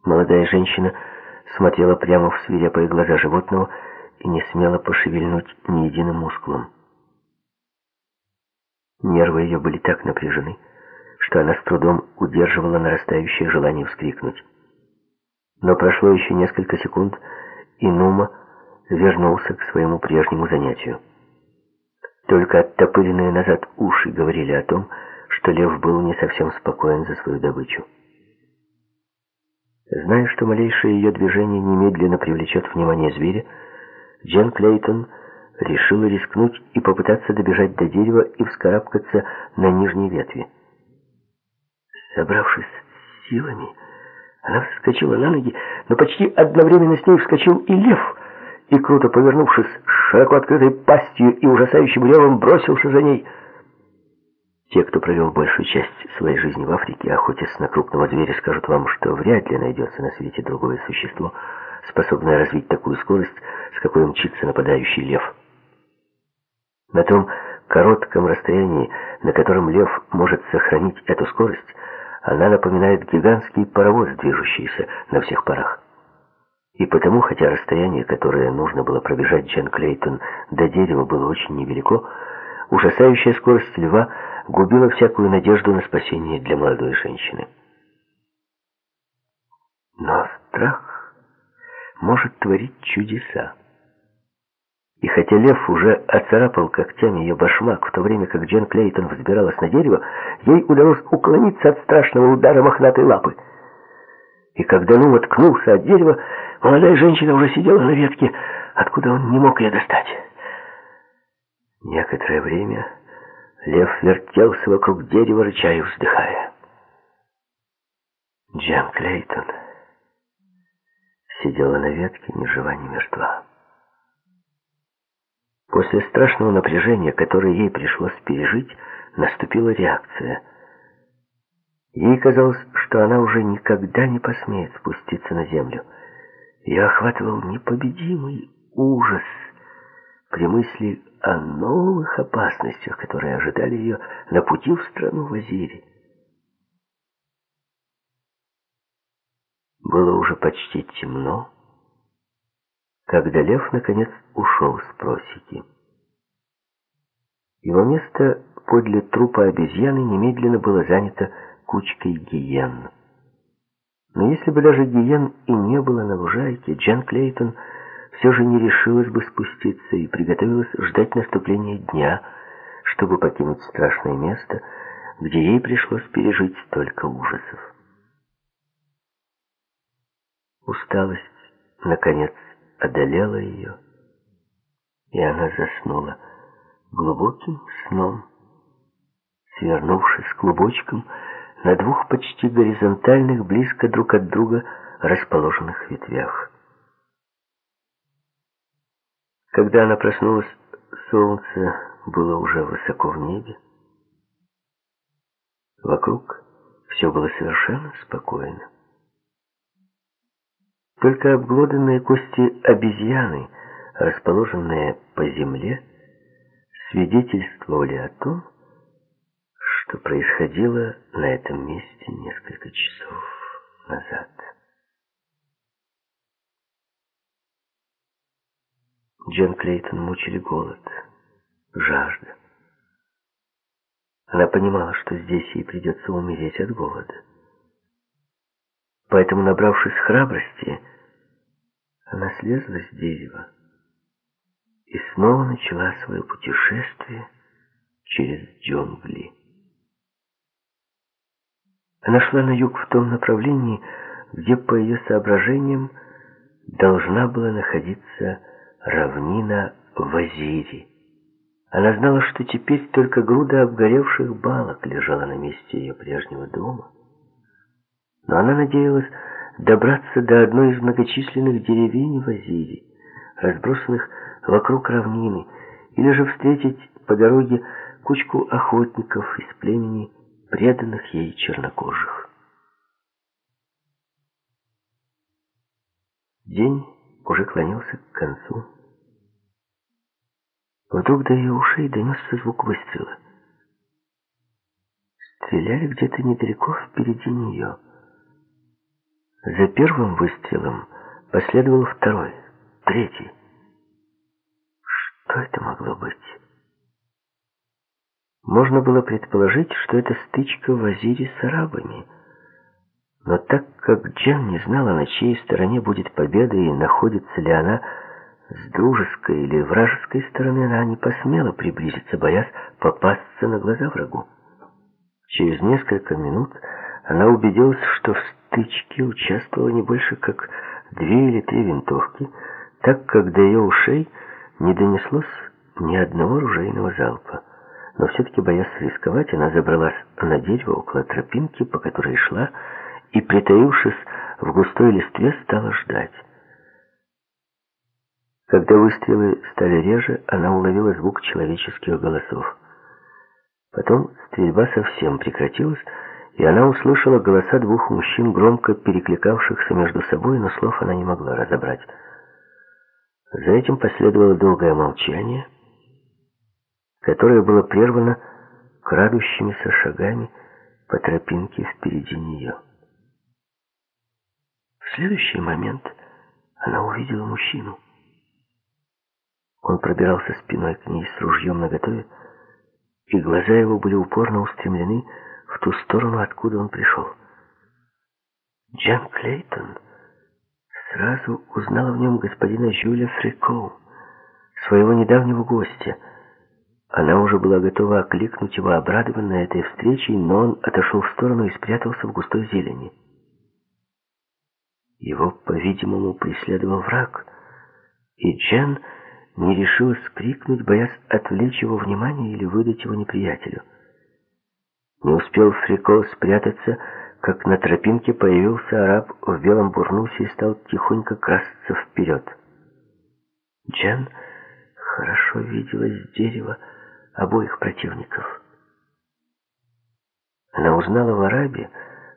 Молодая женщина смотрела прямо в свирепые глаза животного и не смела пошевельнуть ни единым мускулом. Нервы ее были так напряжены, что она с трудом удерживала нарастающее желание вскрикнуть. Но прошло еще несколько секунд, и Нума вернулся к своему прежнему занятию. Только оттопыренные назад уши говорили о том, что лев был не совсем спокоен за свою добычу. Зная, что малейшее ее движение немедленно привлечет внимание зверя, Джен Клейтон решила рискнуть и попытаться добежать до дерева и вскарабкаться на нижние ветви. Собравшись силами, она вскочила на ноги, но почти одновременно с ней вскочил и лев, и, круто повернувшись, широко открытой пастью и ужасающим ревом бросился за ней. Те, кто провел большую часть своей жизни в Африке, охотясь на крупного зверя, скажут вам, что вряд ли найдется на свете другое существо, способное развить такую скорость, с какой мчится нападающий лев. На том коротком расстоянии, на котором лев может сохранить эту скорость, она напоминает гигантский паровоз, движущийся на всех парах. И потому, хотя расстояние, которое нужно было пробежать Джен Клейтон до дерева, было очень невелико, ужасающая скорость льва губила всякую надежду на спасение для молодой женщины. Но страх может творить чудеса. И хотя лев уже оцарапал когтями ее башмак, в то время как Джен Клейтон взбиралась на дерево, ей удалось уклониться от страшного удара мохнатой лапы. И когда ну воткнулся от дерева, молодая женщина уже сидела на ветке, откуда он не мог ее достать. Некоторое время лев вертелся вокруг дерева, рыча и вздыхая. Джен Клейтон сидела на ветке, ни жива, ни мертва. После страшного напряжения, которое ей пришлось пережить, наступила реакция. Ей казалось, что она уже никогда не посмеет спуститься на землю. Ее охватывал непобедимый ужас при мысли о новых опасностях, которые ожидали ее на пути в страну Вазири. Было уже почти темно, когда лев, наконец, ушел с просеки. Его место подле трупа обезьяны немедленно было занято кучкой гиен. Но если бы даже гиен и не было на лужайке, Джен Клейтон все же не решилась бы спуститься и приготовилась ждать наступления дня, чтобы покинуть страшное место, где ей пришлось пережить столько ужасов. Усталость, наконец, одолела ее, и она заснула глубоким сном, свернувшись клубочком на двух почти горизонтальных, близко друг от друга расположенных ветвях. Когда она проснулась, солнце было уже высоко в небе. Вокруг все было совершенно спокойно. Только обглоданные кости обезьяны, расположенные по земле, свидетельствовали о том, что происходило на этом месте несколько часов назад. Джен Клейтон мучили голод, жажда. Она понимала, что здесь ей придется умереть от голода. Поэтому, набравшись храбрости, она слезла с дерева и снова начала свое путешествие через джунгли. Она шла на юг в том направлении, где, по ее соображениям, должна была находиться равнина Вазири. Она знала, что теперь только груда обгоревших балок лежала на месте ее прежнего дома. Но она надеялась добраться до одной из многочисленных деревень в Азире, разбросанных вокруг равнины, или же встретить по дороге кучку охотников из племени преданных ей чернокожих. День уже клонился к концу. Вдруг до ее ушей донесся звук выстрела. Стреляли где-то недалеко впереди нее. За первым выстрелом последовал второй, третий. Что это могло быть? Можно было предположить, что это стычка в Азире с арабами. Но так как Джан не знала, на чьей стороне будет победа и находится ли она с дружеской или вражеской стороны, она не посмела приблизиться, боясь попасться на глаза врагу. Через несколько минут она убедилась, что в стычке участвовало не больше как две или три винтовки, так как до ее ушей не донеслось ни одного ружейного залпа. Но все-таки, боясь рисковать, она забралась на дерево около тропинки, по которой шла, и, притаившись в густой листве, стала ждать. Когда выстрелы стали реже, она уловила звук человеческих голосов. Потом стрельба совсем прекратилась, и она услышала голоса двух мужчин, громко перекликавшихся между собой, но слов она не могла разобрать. За этим последовало долгое молчание, которое было прервано крадущимися шагами по тропинке впереди нее. В следующий момент она увидела мужчину. Он пробирался спиной к ней с ружьем наготове, и глаза его были упорно устремлены в ту сторону, откуда он пришел. Джан Клейтон сразу узнала в нем господина Жюля Фрико, своего недавнего гостя. Она уже была готова окликнуть его, обрадованная этой встречей, но он отошел в сторону и спрятался в густой зелени. Его, по-видимому, преследовал враг, и Джен не решилась крикнуть, боясь отвлечь его внимание или выдать его неприятелю. Не успел Фрико спрятаться, как на тропинке появился араб в белом бурнусе и стал тихонько красться вперед. Джен хорошо видела с дерева обоих противников. Она узнала в арабе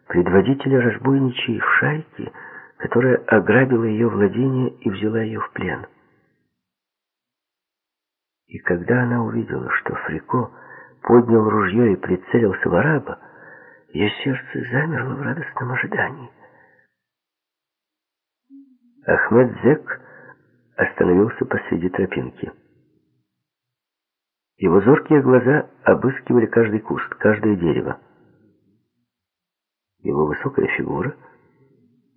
предводителя разбойничьей шайки, которая ограбила ее владение и взяла ее в плен. И когда она увидела, что Фрико поднял ружье и прицелился в араба, ее сердце замерло в радостном ожидании. Ахмед Зек остановился посреди тропинки. Его зоркие глаза обыскивали каждый куст, каждое дерево. Его высокая фигура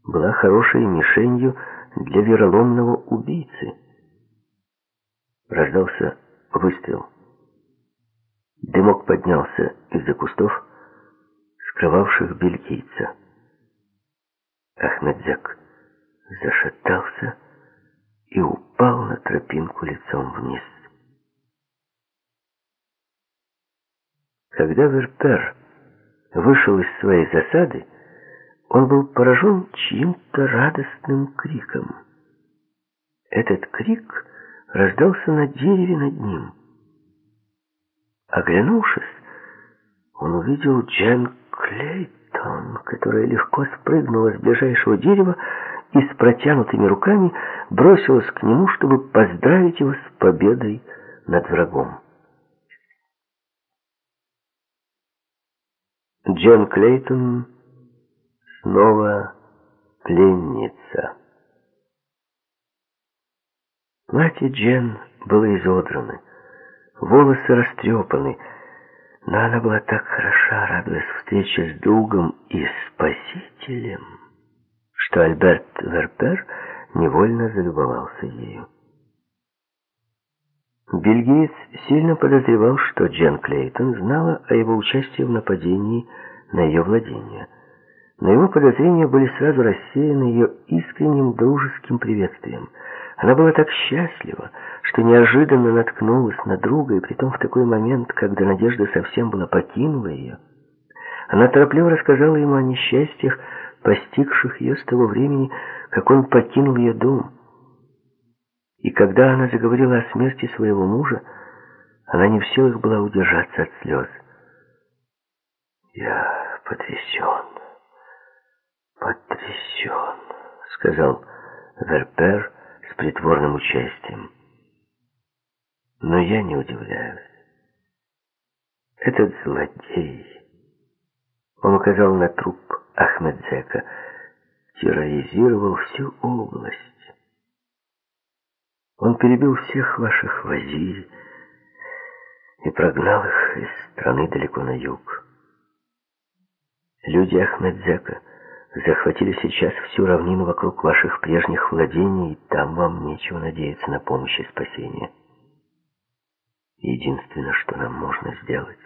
была хорошей мишенью для вероломного убийцы. Раздался выстрел. Дымок поднялся из-за кустов, скрывавших бельгийца. Ахмедзяк зашатался и упал на тропинку лицом вниз. Когда Верпер вышел из своей засады, он был поражен чьим-то радостным криком. Этот крик раздался на дереве над ним. Оглянувшись, он увидел Джен Клейтон, которая легко спрыгнула с ближайшего дерева и с протянутыми руками бросилась к нему, чтобы поздравить его с победой над врагом. Джен Клейтон снова пленница. Платье Джен было изодрано, волосы растрепаны, но она была так хороша, радуясь встрече с другом и спасителем, что Альберт Верпер невольно залюбовался ею. Бельгиец сильно подозревал, что Джен Клейтон знала о его участии в нападении на ее владение. Но его подозрения были сразу рассеяны ее искренним дружеским приветствием. Она была так счастлива, что неожиданно наткнулась на друга, и притом в такой момент, когда надежда совсем была покинула ее. Она торопливо рассказала ему о несчастьях, постигших ее с того времени, как он покинул ее дом. И когда она заговорила о смерти своего мужа, она не в силах была удержаться от слез. «Я потрясен, потрясен», — сказал Верпер с притворным участием. Но я не удивляюсь. Этот злодей, он указал на труп Ахмедзека, терроризировал всю область. Он перебил всех ваших вазирь и прогнал их из страны далеко на юг. Люди Ахмедзека захватили сейчас всю равнину вокруг ваших прежних владений, и там вам нечего надеяться на помощь и спасение. Единственное, что нам можно сделать,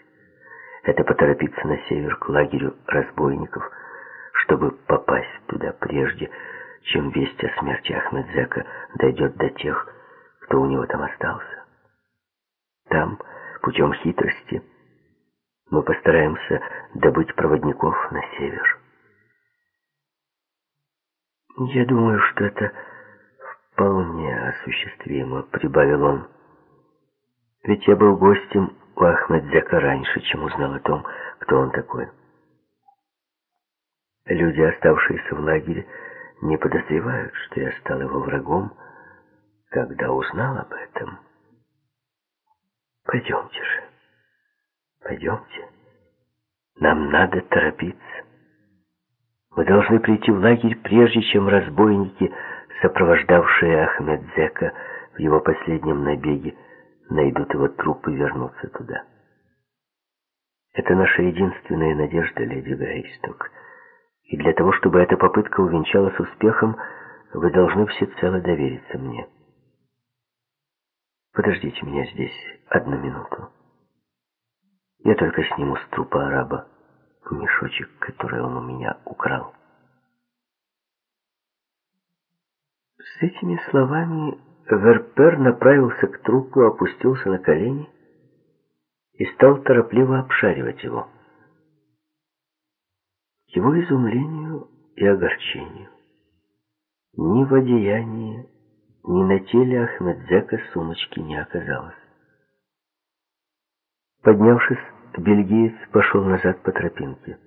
это поторопиться на север к лагерю разбойников, чтобы попасть туда прежде, чем весть о смерти Ахмедзека дойдет до тех, кто у него там остался. Там, путем хитрости, мы постараемся добыть проводников на север. Я думаю, что это вполне осуществимо, прибавил он. Ведь я был гостем у Ахмедзека раньше, чем узнал о том, кто он такой. Люди, оставшиеся в лагере, не подозревают, что я стал его врагом, когда узнал об этом. Пойдемте же, пойдемте. Нам надо торопиться. Мы должны прийти в лагерь, прежде чем разбойники, сопровождавшие Ахмедзека в его последнем набеге, найдут его труп и вернутся туда. Это наша единственная надежда, леди Грейсток. И для того, чтобы эта попытка увенчалась успехом, вы должны всецело довериться мне. Подождите меня здесь одну минуту. Я только сниму с трупа араба мешочек, который он у меня украл. С этими словами Верпер направился к трупу, опустился на колени и стал торопливо обшаривать его. К его изумлению и огорчению ни в одеянии, ни на теле Ахмедзека сумочки не оказалось. Поднявшись, бельгиец пошел назад по тропинке.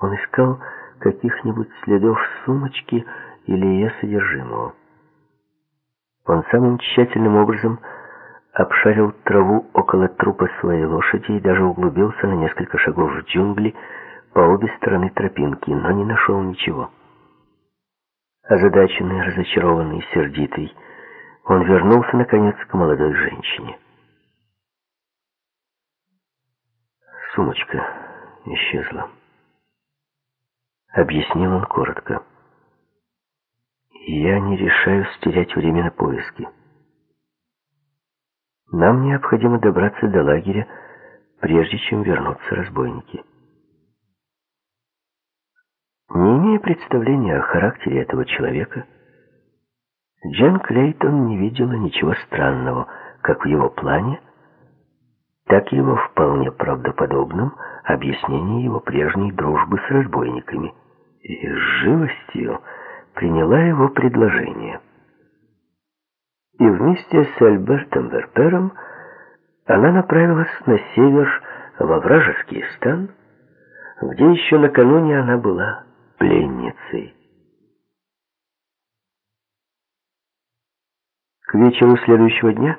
Он искал каких-нибудь следов сумочки или ее содержимого. Он самым тщательным образом обшарил траву около трупа своей лошади и даже углубился на несколько шагов в джунгли по обе стороны тропинки, но не нашел ничего. Озадаченный, разочарованный, сердитый, он вернулся, наконец, к молодой женщине. Сумочка исчезла. Объяснил он коротко. Я не решаюсь терять время на поиски. Нам необходимо добраться до лагеря, прежде чем вернутся разбойники. Не имея представления о характере этого человека, Джен Клейтон не видела ничего странного как в его плане, так и его вполне правдоподобном объяснении его прежней дружбы с разбойниками. И с живостью приняла его предложение. И вместе с Альбертом Верпером она направилась на север во вражеский стан, где еще накануне она была пленницей. К вечеру следующего дня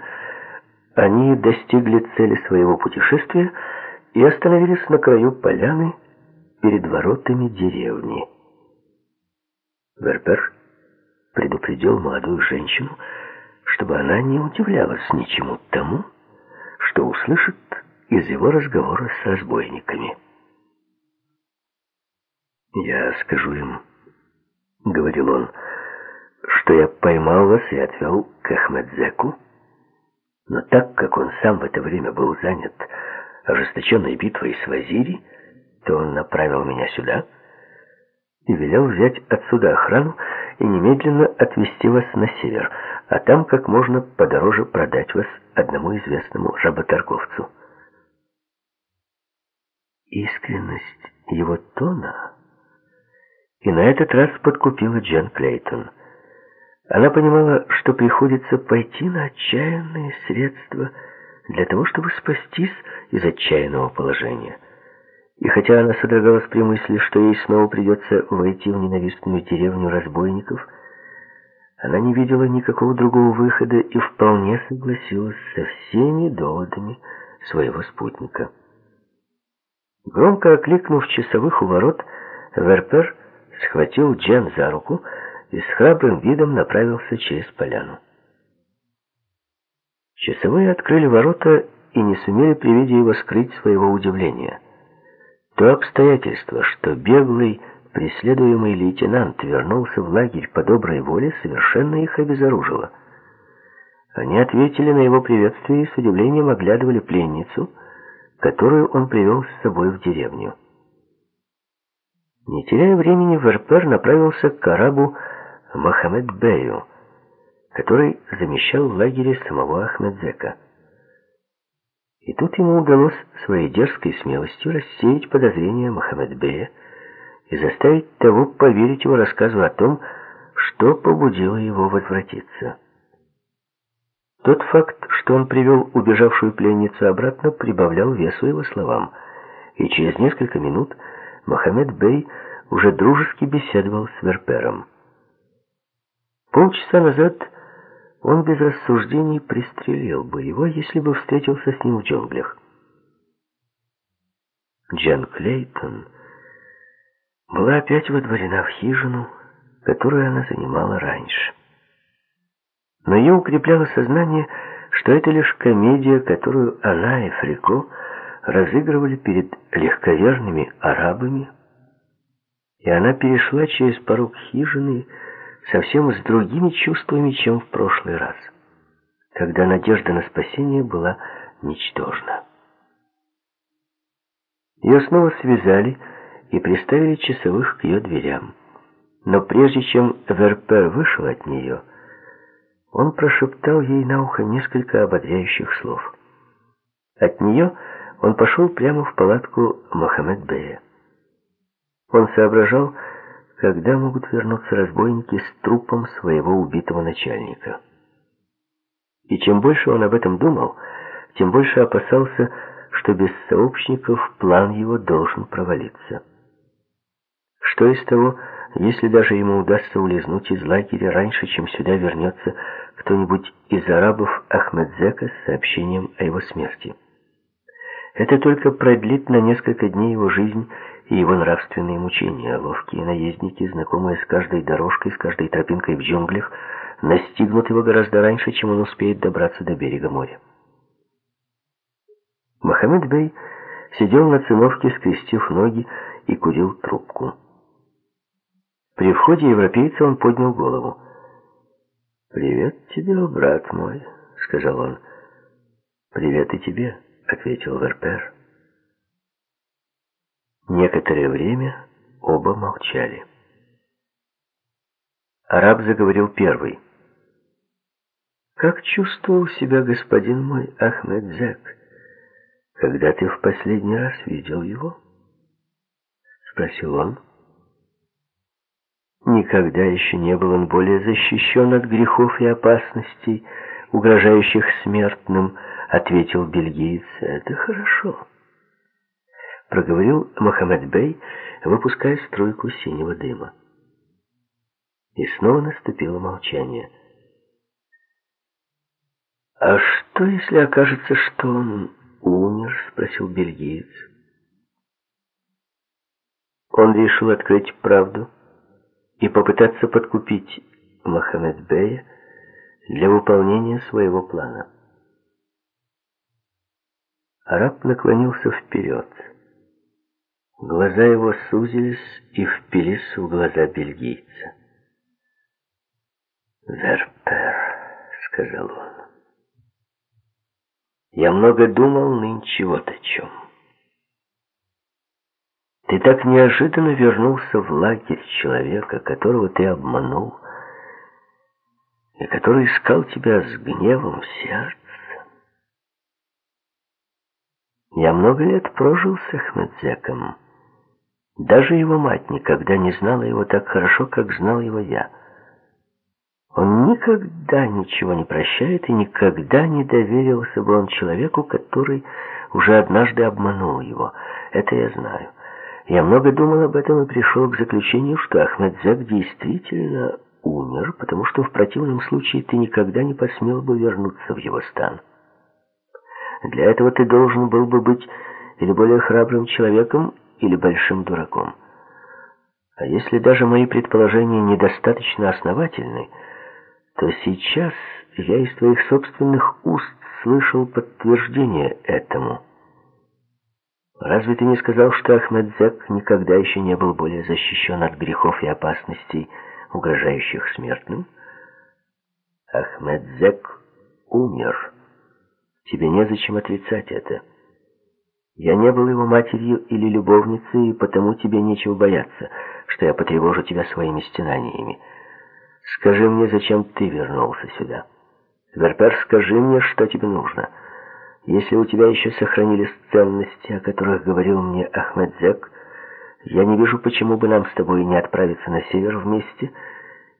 они достигли цели своего путешествия и остановились на краю поляны перед воротами деревни. Вербер предупредил молодую женщину, чтобы она не удивлялась ничему тому, что услышит из его разговора с разбойниками. «Я скажу им», — говорил он, — «что я поймал вас и отвел к Ахмедзеку, но так как он сам в это время был занят ожесточенной битвой с Вазири, то он направил меня сюда и велел взять отсюда охрану и немедленно отвезти вас на север, а там как можно подороже продать вас одному известному работорговцу. Искренность его тона и на этот раз подкупила Джен Клейтон. Она понимала, что приходится пойти на отчаянные средства для того, чтобы спастись из отчаянного положения. И хотя она содрогалась при мысли, что ей снова придется войти в ненавистную деревню разбойников, она не видела никакого другого выхода и вполне согласилась со всеми доводами своего спутника. Громко окликнув часовых у ворот, Верпер схватил Джен за руку и с храбрым видом направился через поляну. Часовые открыли ворота и не сумели при виде его скрыть своего удивления. То обстоятельство, что беглый, преследуемый лейтенант вернулся в лагерь по доброй воле, совершенно их обезоружило. Они ответили на его приветствие и с удивлением оглядывали пленницу, которую он привел с собой в деревню. Не теряя времени, Верпер направился к арабу Мохаммед-Бею, который замещал в лагере самого Ахмедзека. И тут ему удалось своей дерзкой смелостью рассеять подозрения Мохаммед-Бея и заставить того поверить его рассказу о том, что побудило его возвратиться. Тот факт, что он привел убежавшую пленницу обратно, прибавлял весу его словам, и через несколько минут Мохаммед-Бей уже дружески беседовал с Верпером. Полчаса назад он без рассуждений пристрелил бы его, если бы встретился с ним в джунглях. Джан Клейтон была опять водворена в хижину, которую она занимала раньше. Но ее укрепляло сознание, что это лишь комедия, которую она и Фрико разыгрывали перед легковерными арабами, и она перешла через порог хижины, совсем с другими чувствами, чем в прошлый раз, когда надежда на спасение была ничтожна. Ее снова связали и приставили часовых к ее дверям. Но прежде чем Верпер вышел от нее, он прошептал ей на ухо несколько ободряющих слов. От нее он пошел прямо в палатку Мохаммед-Бея. Он соображал, когда могут вернуться разбойники с трупом своего убитого начальника. И чем больше он об этом думал, тем больше опасался, что без сообщников план его должен провалиться. Что из того, если даже ему удастся улизнуть из лагеря раньше, чем сюда вернется кто-нибудь из арабов Ахмедзека с сообщением о его смерти? Это только продлит на несколько дней его жизнь и его нравственные мучения. Ловкие наездники, знакомые с каждой дорожкой, с каждой тропинкой в джунглях, настигнут его гораздо раньше, чем он успеет добраться до берега моря. Мохаммед Бей сидел на циновке, скрестив ноги, и курил трубку. При входе европейца он поднял голову. «Привет тебе, брат мой», — сказал он. «Привет и тебе», — ответил Верпер. Некоторое время оба молчали. Араб заговорил первый. «Как чувствовал себя господин мой Ахмед Зек, когда ты в последний раз видел его?» Спросил он. Никогда еще не был он более защищен от грехов и опасностей, угрожающих смертным, ответил бельгиец. Это хорошо проговорил Мохаммед Бей, выпуская струйку синего дыма. И снова наступило молчание. «А что, если окажется, что он умер?» — спросил бельгиец. Он решил открыть правду и попытаться подкупить Мохаммед Бея для выполнения своего плана. Араб наклонился вперед. Глаза его сузились и впились в глаза бельгийца. «Верпер», — сказал он, — «я много думал нынче вот о чем. Ты так неожиданно вернулся в лагерь человека, которого ты обманул, и который искал тебя с гневом в сердце. Я много лет прожил с Ахмедзеком. Даже его мать никогда не знала его так хорошо, как знал его я. Он никогда ничего не прощает и никогда не доверился бы он человеку, который уже однажды обманул его. Это я знаю. Я много думал об этом и пришел к заключению, что Ахмедзек действительно умер, потому что в противном случае ты никогда не посмел бы вернуться в его стан. Для этого ты должен был бы быть или более храбрым человеком, или большим дураком. А если даже мои предположения недостаточно основательны, то сейчас я из твоих собственных уст слышал подтверждение этому. Разве ты не сказал, что Ахмедзек никогда еще не был более защищен от грехов и опасностей, угрожающих смертным? Ахмедзек умер. Тебе незачем отрицать это. Я не был его матерью или любовницей, и потому тебе нечего бояться, что я потревожу тебя своими стенаниями. Скажи мне, зачем ты вернулся сюда? Верпер, скажи мне, что тебе нужно. Если у тебя еще сохранились ценности, о которых говорил мне Ахмед Зек, я не вижу, почему бы нам с тобой не отправиться на север вместе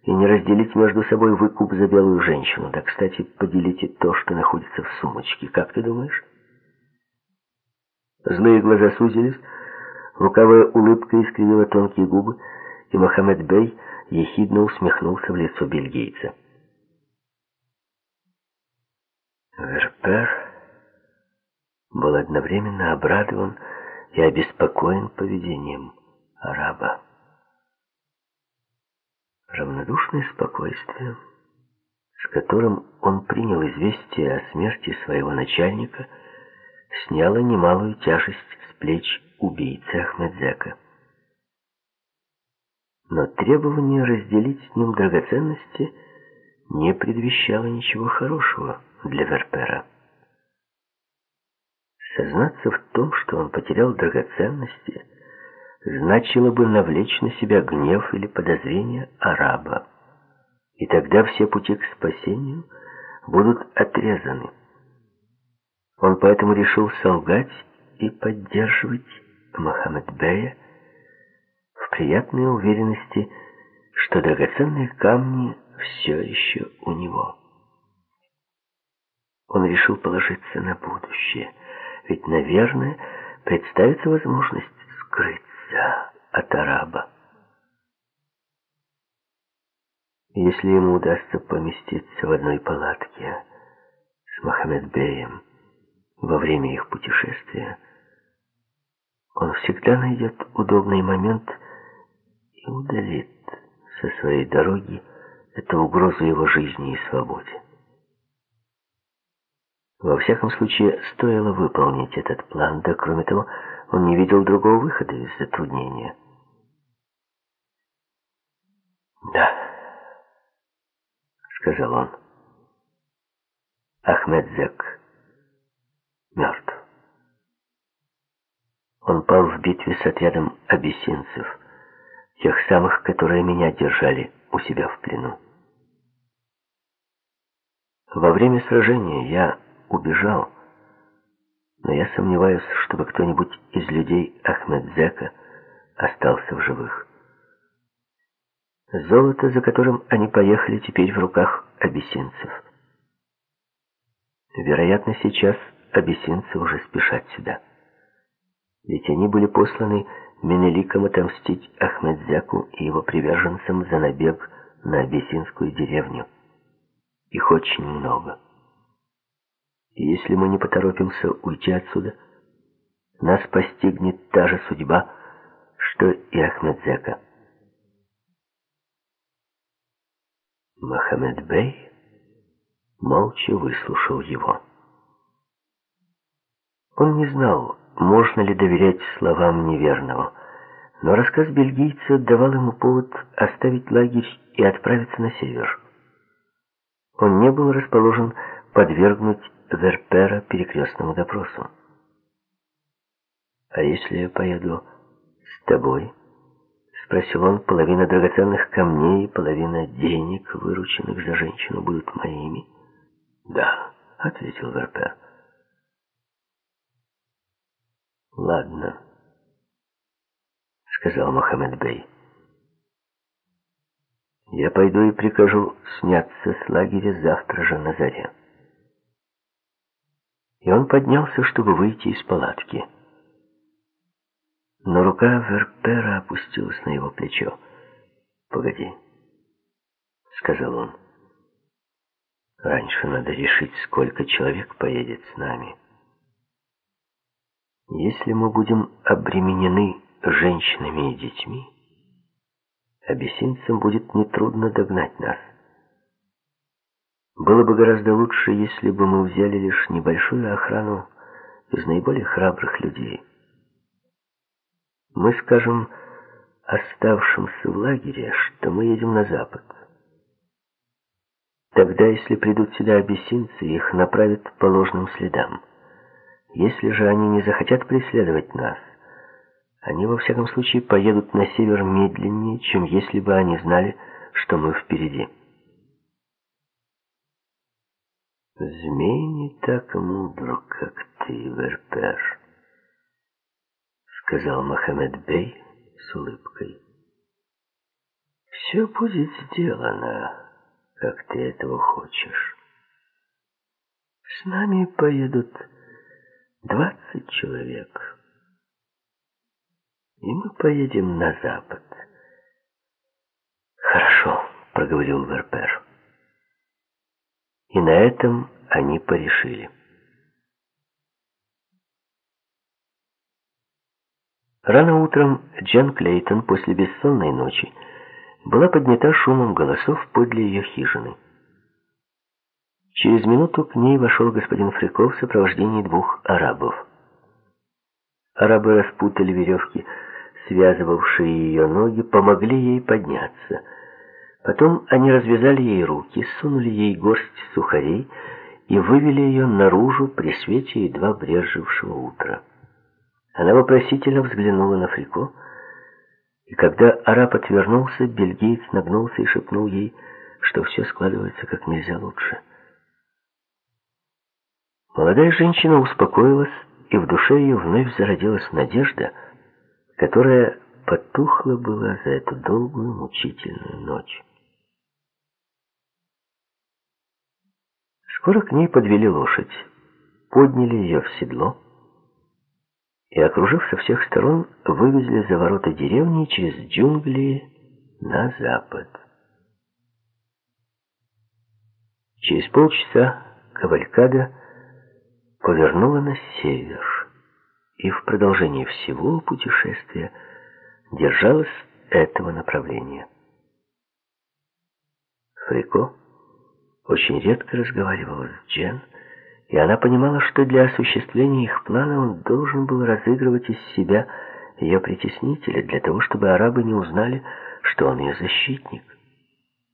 и не разделить между собой выкуп за белую женщину. Да, кстати, поделите то, что находится в сумочке. Как ты думаешь? Злые глаза сузились, лукавая улыбка искривила тонкие губы, и Мохаммед Бей ехидно усмехнулся в лицо бельгийца. Верпер был одновременно обрадован и обеспокоен поведением араба. Равнодушное спокойствие, с которым он принял известие о смерти своего начальника, — сняло немалую тяжесть с плеч убийцы Ахмедзека. Но требование разделить с ним драгоценности не предвещало ничего хорошего для Верпера. Сознаться в том, что он потерял драгоценности, значило бы навлечь на себя гнев или подозрение араба. И тогда все пути к спасению будут отрезаны. Он поэтому решил солгать и поддерживать Мохаммед Бея в приятной уверенности, что драгоценные камни все еще у него. Он решил положиться на будущее, ведь, наверное, представится возможность скрыться от араба. Если ему удастся поместиться в одной палатке с Мохаммед Беем, во время их путешествия, он всегда найдет удобный момент и удалит со своей дороги эту угрозу его жизни и свободе. Во всяком случае, стоило выполнить этот план, да кроме того, он не видел другого выхода из затруднения. «Да», — сказал он, — «Ахмед Зек» мертв. Он пал в битве с отрядом абиссинцев, тех самых, которые меня держали у себя в плену. Во время сражения я убежал, но я сомневаюсь, чтобы кто-нибудь из людей Ахмедзека остался в живых. Золото, за которым они поехали, теперь в руках абиссинцев. Вероятно, сейчас абиссинцы уже спешат сюда. Ведь они были посланы Менеликом отомстить Ахмедзяку и его приверженцам за набег на абиссинскую деревню. Их очень много. И если мы не поторопимся уйти отсюда, нас постигнет та же судьба, что и Ахмедзека. Мохаммед Бей молча выслушал его. Он не знал, можно ли доверять словам неверного, но рассказ бельгийца давал ему повод оставить лагерь и отправиться на север. Он не был расположен подвергнуть Верпера перекрестному допросу. «А если я поеду с тобой?» — спросил он. «Половина драгоценных камней, половина денег, вырученных за женщину, будут моими?» «Да», — ответил Верпер. «Ладно», — сказал Мохаммед Бей. «Я пойду и прикажу сняться с лагеря завтра же на заре». И он поднялся, чтобы выйти из палатки. Но рука Верпера опустилась на его плечо. «Погоди», — сказал он. «Раньше надо решить, сколько человек поедет с нами». Если мы будем обременены женщинами и детьми, абиссинцам будет нетрудно догнать нас. Было бы гораздо лучше, если бы мы взяли лишь небольшую охрану из наиболее храбрых людей. Мы скажем оставшимся в лагере, что мы едем на запад. Тогда, если придут сюда абиссинцы, их направят по ложным следам. Если же они не захотят преследовать нас, они во всяком случае поедут на север медленнее, чем если бы они знали, что мы впереди. «Змей не так мудр, как ты, Верпер», — сказал Мохаммед Бей с улыбкой. «Все будет сделано, как ты этого хочешь. С нами поедут Двадцать человек. И мы поедем на запад. Хорошо, проговорил Верпер. И на этом они порешили. Рано утром Джен Клейтон после бессонной ночи была поднята шумом голосов подле ее хижины. Через минуту к ней вошел господин Фрико в сопровождении двух арабов. Арабы распутали веревки, связывавшие ее ноги, помогли ей подняться. Потом они развязали ей руки, сунули ей горсть сухарей и вывели ее наружу при свете едва брежевшего утра. Она вопросительно взглянула на Фрико, и когда араб отвернулся, бельгиец нагнулся и шепнул ей, что все складывается как нельзя лучше. Молодая женщина успокоилась, и в душе ее вновь зародилась надежда, которая потухла была за эту долгую мучительную ночь. Скоро к ней подвели лошадь, подняли ее в седло и, окружив со всех сторон, вывезли за ворота деревни через джунгли на запад. Через полчаса кавалькада повернула на север и в продолжении всего путешествия держалась этого направления. Фрико очень редко разговаривала с Джен, и она понимала, что для осуществления их плана он должен был разыгрывать из себя ее притеснителя, для того, чтобы арабы не узнали, что он ее защитник.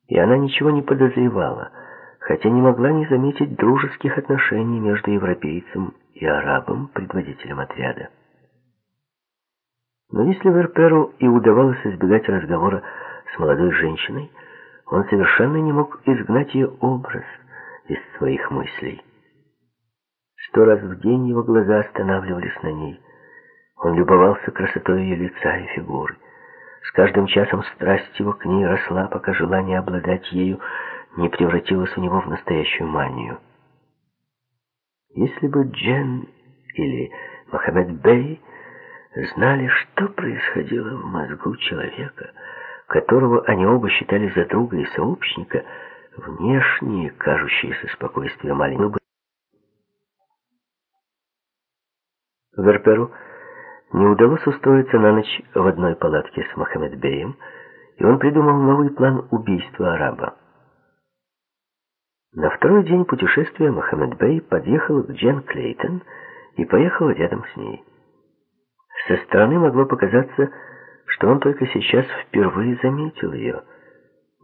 И она ничего не подозревала — хотя не могла не заметить дружеских отношений между европейцем и арабом, предводителем отряда. Но если Верперу и удавалось избегать разговора с молодой женщиной, он совершенно не мог изгнать ее образ из своих мыслей. Сто раз в день его глаза останавливались на ней. Он любовался красотой ее лица и фигуры. С каждым часом страсть его к ней росла, пока желание обладать ею не превратилась у него в настоящую манию. Если бы Джен или Мохаммед Бей знали, что происходило в мозгу человека, которого они оба считали за друга и сообщника, внешние, кажущиеся спокойствия маленького Верперу не удалось устроиться на ночь в одной палатке с Мохаммед-беем, и он придумал новый план убийства араба. На второй день путешествия Мохаммед-бей подъехал к Джен Клейтон и поехал рядом с ней. Со стороны могло показаться, что он только сейчас впервые заметил ее,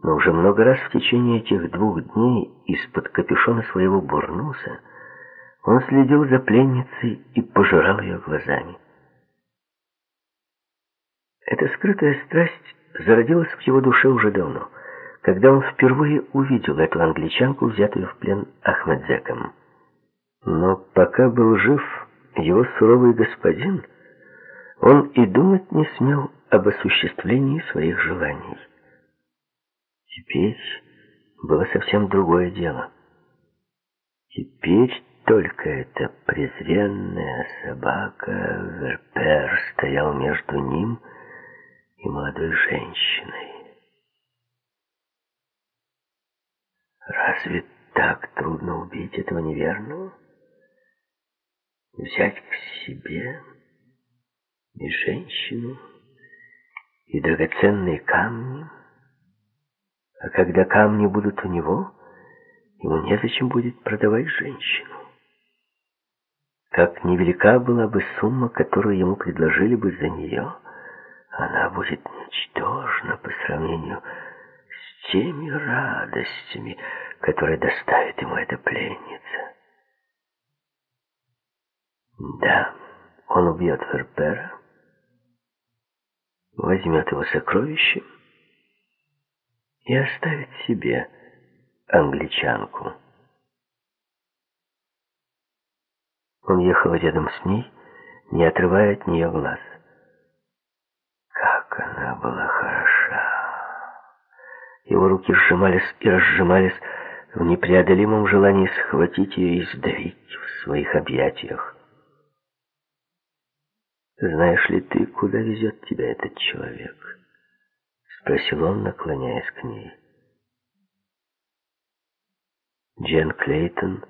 но уже много раз в течение этих двух дней из-под капюшона своего бурнуса он следил за пленницей и пожирал ее глазами. Эта скрытая страсть зародилась в его душе уже давно, когда он впервые увидел эту англичанку, взятую в плен Ахмедзеком. Но пока был жив его суровый господин, он и думать не смел об осуществлении своих желаний. Теперь было совсем другое дело. Теперь только эта презренная собака Верпер стоял между ним и молодой женщиной. Разве так трудно убить этого неверного? Взять к себе и женщину, и драгоценные камни. А когда камни будут у него, ему незачем будет продавать женщину. Как невелика была бы сумма, которую ему предложили бы за нее, она будет ничтожна по сравнению с теми радостями, которые доставит ему эта пленница. Да, он убьет Верпера, возьмет его сокровище и оставит себе англичанку. Он ехал рядом с ней, не отрывая от нее глаз. Как она была хороша! Его руки сжимались и разжимались в непреодолимом желании схватить ее и сдавить в своих объятиях. «Знаешь ли ты, куда везет тебя этот человек?» Спросил он, наклоняясь к ней. Джен Клейтон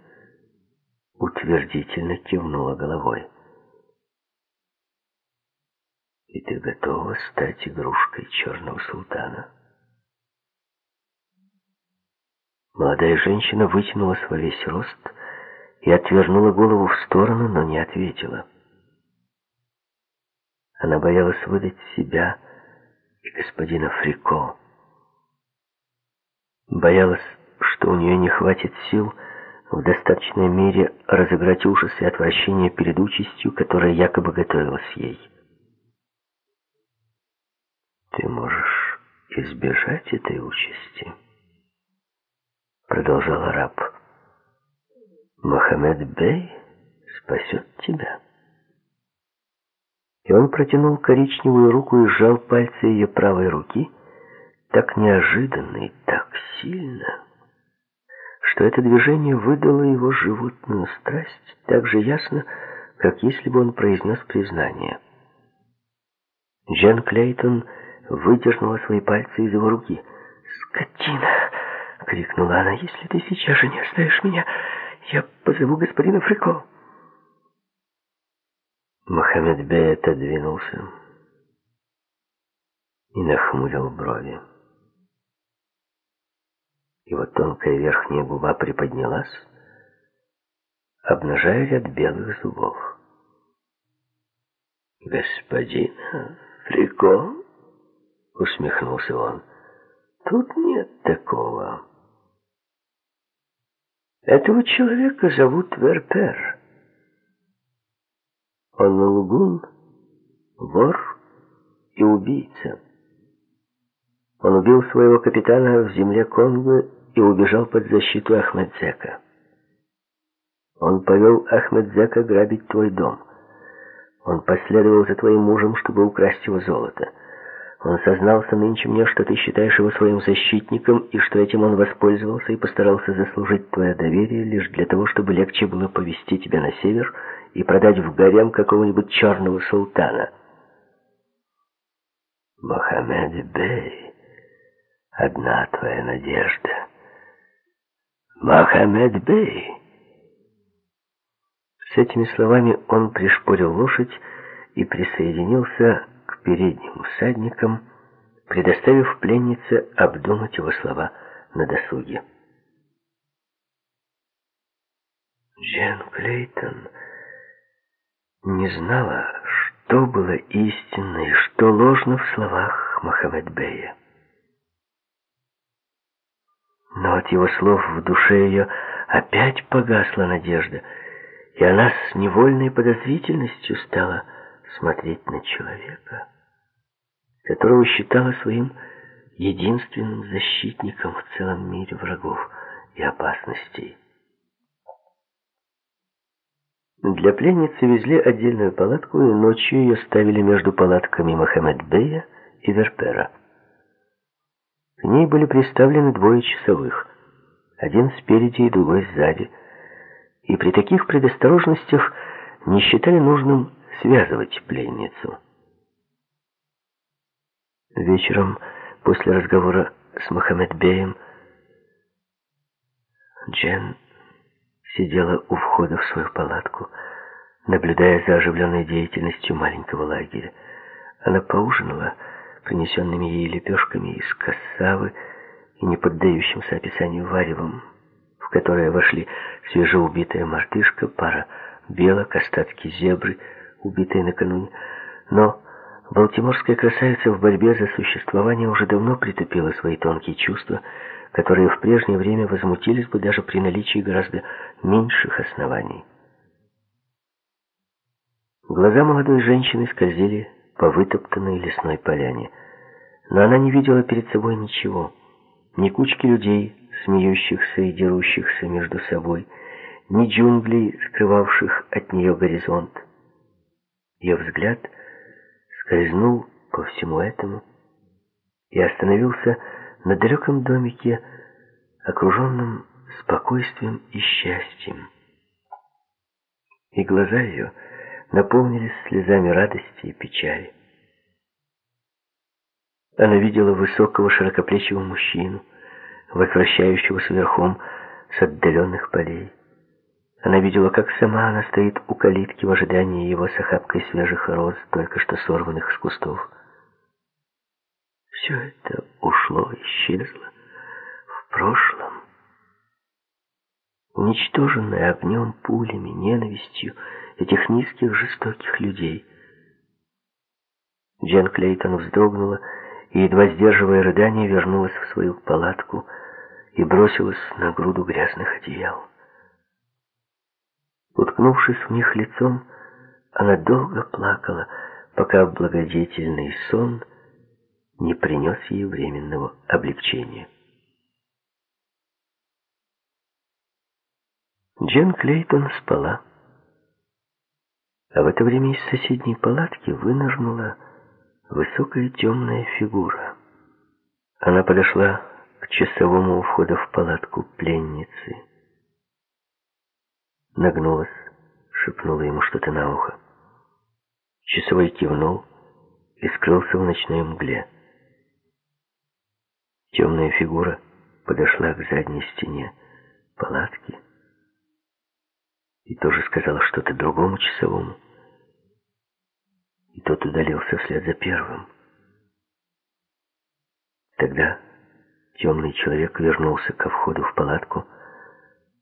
утвердительно кивнула головой. «И ты готова стать игрушкой черного султана?» Молодая женщина вытянулась во весь рост и отвернула голову в сторону, но не ответила. Она боялась выдать себя и господина Фрико. Боялась, что у нее не хватит сил в достаточной мере разыграть ужас и отвращение перед участью, которая якобы готовилась ей. «Ты можешь избежать этой участи», — продолжал араб. «Мохаммед Бей спасет тебя» и он протянул коричневую руку и сжал пальцы ее правой руки так неожиданно и так сильно, что это движение выдало его животную страсть так же ясно, как если бы он произнес признание. Джен Клейтон выдернула свои пальцы из его руки. «Скотина!» — крикнула она. «Если ты сейчас же не оставишь меня, я позову господина Фрико». Мохаммед Бей отодвинулся и нахмурил брови. Его тонкая верхняя губа приподнялась, обнажая ряд белых зубов. «Господин Фрико?» — усмехнулся он. «Тут нет такого. Этого человека зовут Верпер». Он лгун, вор и убийца. Он убил своего капитана в земле Конго и убежал под защиту Ахмедзека. Он повел Ахмедзека грабить твой дом. Он последовал за твоим мужем, чтобы украсть его золото. Он сознался нынче мне, что ты считаешь его своим защитником, и что этим он воспользовался и постарался заслужить твое доверие лишь для того, чтобы легче было повести тебя на север и продать в гарем какого-нибудь черного султана. Мохаммед Бей, одна твоя надежда. Мохаммед Бей. С этими словами он пришпорил лошадь и присоединился к передним всадникам, предоставив пленнице обдумать его слова на досуге. Джен Клейтон не знала, что было истинно и что ложно в словах Мохаммед Бея. Но от его слов в душе ее опять погасла надежда, и она с невольной подозрительностью стала смотреть на человека, которого считала своим единственным защитником в целом мире врагов и опасностей. Для пленницы везли отдельную палатку, и ночью ее ставили между палатками Мохаммед Бея и Верпера. К ней были приставлены двое часовых, один спереди и другой сзади, и при таких предосторожностях не считали нужным связывать пленницу. Вечером, после разговора с Мохаммед Беем, Джен сидела у входа в свою палатку, наблюдая за оживленной деятельностью маленького лагеря. Она поужинала принесенными ей лепешками из кассавы и не поддающимся описанию варевом, в которое вошли свежеубитая мартышка, пара белок, остатки зебры, убитые накануне. Но балтиморская красавица в борьбе за существование уже давно притупила свои тонкие чувства, которые в прежнее время возмутились бы даже при наличии гораздо меньших оснований. Глаза молодой женщины скользили по вытоптанной лесной поляне, но она не видела перед собой ничего, ни кучки людей, смеющихся и дерущихся между собой, ни джунглей, скрывавших от нее горизонт. Ее взгляд скользнул по всему этому и остановился на далеком домике, окруженном спокойствием и счастьем. И глаза ее наполнились слезами радости и печали. Она видела высокого широкоплечего мужчину, возвращающегося верхом с отдаленных полей. Она видела, как сама она стоит у калитки в ожидании его с охапкой свежих роз, только что сорванных с кустов. Все это ушло, исчезло в прошлом. Уничтоженное огнем, пулями, ненавистью этих низких, жестоких людей. Джен Клейтон вздрогнула и, едва сдерживая рыдание, вернулась в свою палатку и бросилась на груду грязных одеял. Уткнувшись в них лицом, она долго плакала, пока благодетельный сон — не принес ей временного облегчения. Джен Клейтон спала. А в это время из соседней палатки вынырнула высокая темная фигура. Она подошла к часовому у входа в палатку пленницы. Нагнулась, шепнула ему что-то на ухо. Часовой кивнул и скрылся в ночной мгле. Темная фигура подошла к задней стене палатки и тоже сказала что-то другому часовому. И тот удалился вслед за первым. Тогда темный человек вернулся ко входу в палатку,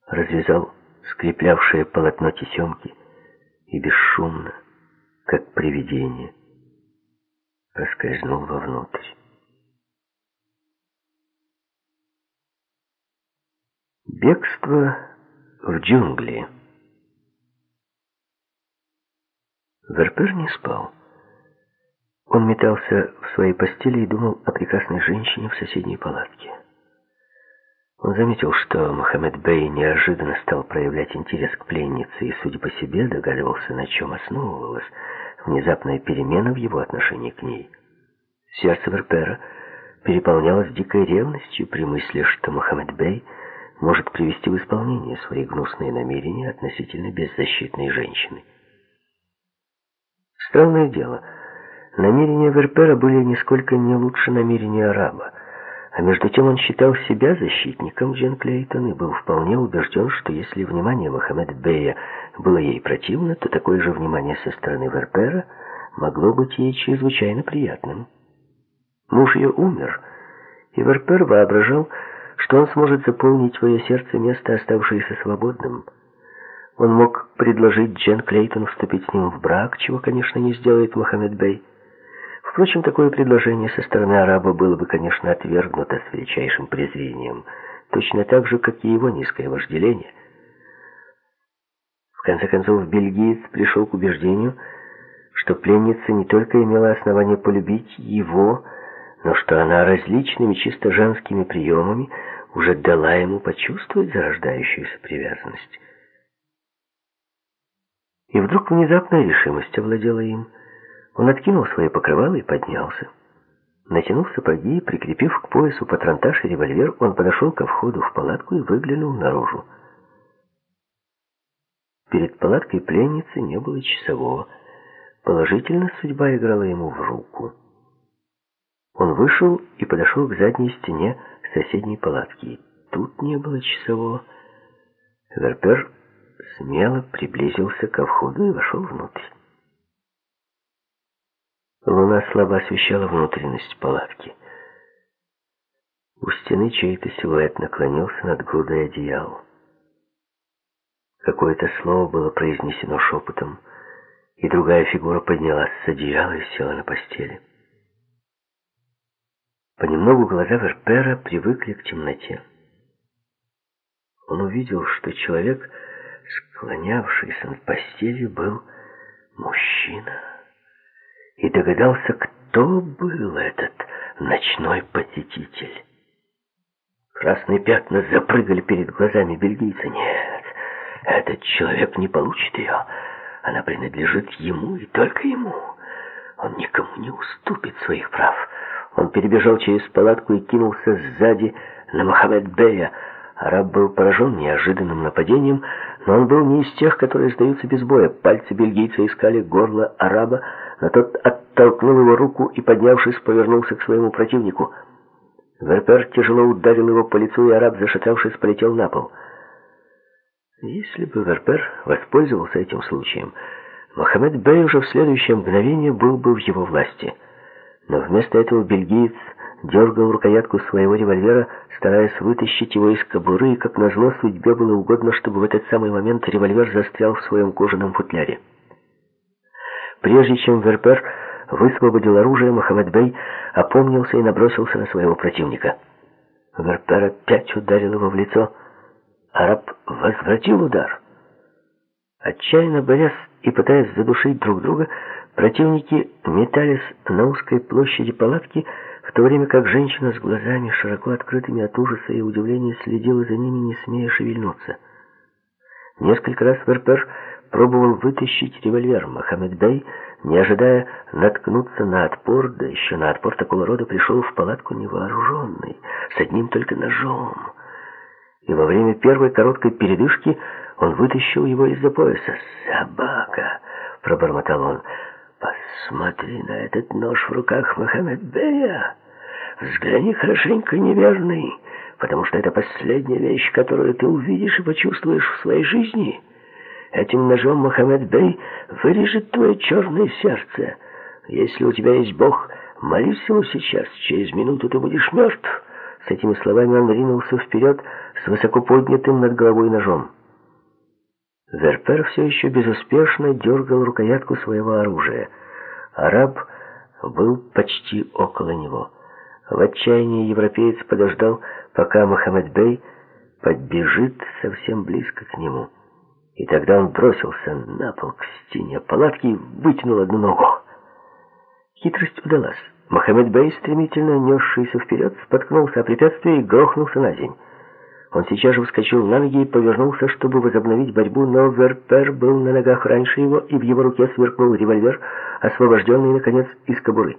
развязал скреплявшее полотно тесемки и бесшумно, как привидение, проскользнул вовнутрь. Бегство в джунгли. Верпер не спал. Он метался в своей постели и думал о прекрасной женщине в соседней палатке. Он заметил, что Мохаммед Бей неожиданно стал проявлять интерес к пленнице и, судя по себе, догадывался, на чем основывалась внезапная перемена в его отношении к ней. Сердце Верпера переполнялось дикой ревностью при мысли, что Мохаммед Бей — может привести в исполнение свои гнусные намерения относительно беззащитной женщины. Странное дело, намерения Верпера были нисколько не лучше намерения араба, а между тем он считал себя защитником Джен Клейтон и был вполне убежден, что если внимание Мохаммед Бея было ей противно, то такое же внимание со стороны Верпера могло быть ей чрезвычайно приятным. Муж ее умер, и Верпер воображал, что он сможет заполнить свое сердце место, оставшееся свободным. Он мог предложить Джен Клейтон вступить с ним в брак, чего, конечно, не сделает Мохаммед Бей. Впрочем, такое предложение со стороны араба было бы, конечно, отвергнуто с величайшим презрением, точно так же, как и его низкое вожделение. В конце концов, бельгиец пришел к убеждению, что пленница не только имела основание полюбить его, но что она различными чисто женскими приемами уже дала ему почувствовать зарождающуюся привязанность. И вдруг внезапная решимость овладела им. Он откинул свои покрывала и поднялся. Натянув сапоги и прикрепив к поясу патронтаж и револьвер, он подошел ко входу в палатку и выглянул наружу. Перед палаткой пленницы не было часового. Положительно судьба играла ему в руку. Он вышел и подошел к задней стене соседней палатки. Тут не было часового. Верпер смело приблизился ко входу и вошел внутрь. Луна слабо освещала внутренность палатки. У стены чей-то силуэт наклонился над грудой одеял. Какое-то слово было произнесено шепотом, и другая фигура поднялась с одеяла и села на постели. Понемногу глаза Верпера привыкли к темноте. Он увидел, что человек, склонявшийся над постелью, был мужчина. И догадался, кто был этот ночной посетитель. Красные пятна запрыгали перед глазами бельгийца. Нет, этот человек не получит ее. Она принадлежит ему и только ему. Он никому не уступит своих прав. Он перебежал через палатку и кинулся сзади на Мохаммед Бея. Араб был поражен неожиданным нападением, но он был не из тех, которые сдаются без боя. Пальцы бельгийца искали горло араба, но тот оттолкнул его руку и, поднявшись, повернулся к своему противнику. Верпер тяжело ударил его по лицу, и араб, зашатавшись, полетел на пол. Если бы Верпер воспользовался этим случаем, Мохаммед Бей уже в следующее мгновение был бы в его власти — но вместо этого бельгиец дергал рукоятку своего револьвера, стараясь вытащить его из кобуры, и, как назло, судьбе было угодно, чтобы в этот самый момент револьвер застрял в своем кожаном футляре. Прежде чем Верпер высвободил оружие, Мохаммед Бей опомнился и набросился на своего противника. Верпер опять ударил его в лицо. Араб возвратил удар. Отчаянно борясь и пытаясь задушить друг друга, Противники метались на узкой площади палатки, в то время как женщина с глазами, широко открытыми от ужаса и удивления, следила за ними, не смея шевельнуться. Несколько раз Верпер пробовал вытащить револьвер. Мохаммед Бей, не ожидая наткнуться на отпор, да еще на отпор такого рода, пришел в палатку невооруженный, с одним только ножом. И во время первой короткой передышки он вытащил его из-за пояса. «Собака!» — пробормотал он. Посмотри на этот нож в руках Мохаммед Бея. Взгляни хорошенько, неверный, потому что это последняя вещь, которую ты увидишь и почувствуешь в своей жизни. Этим ножом Мохаммед Бей вырежет твое черное сердце. Если у тебя есть Бог, молись ему сейчас, через минуту ты будешь мертв. С этими словами он ринулся вперед с высоко поднятым над головой ножом. Верпер все еще безуспешно дергал рукоятку своего оружия. Араб был почти около него. В отчаянии европеец подождал, пока Мохаммед Бей подбежит совсем близко к нему. И тогда он бросился на пол к стене палатки и вытянул одну ногу. Хитрость удалась. Мохаммед Бей, стремительно несшийся вперед, споткнулся о препятствие и грохнулся на земь. Он сейчас же вскочил на ноги и повернулся, чтобы возобновить борьбу, но Верпер был на ногах раньше его, и в его руке сверкнул револьвер, освобожденный, наконец, из кобуры.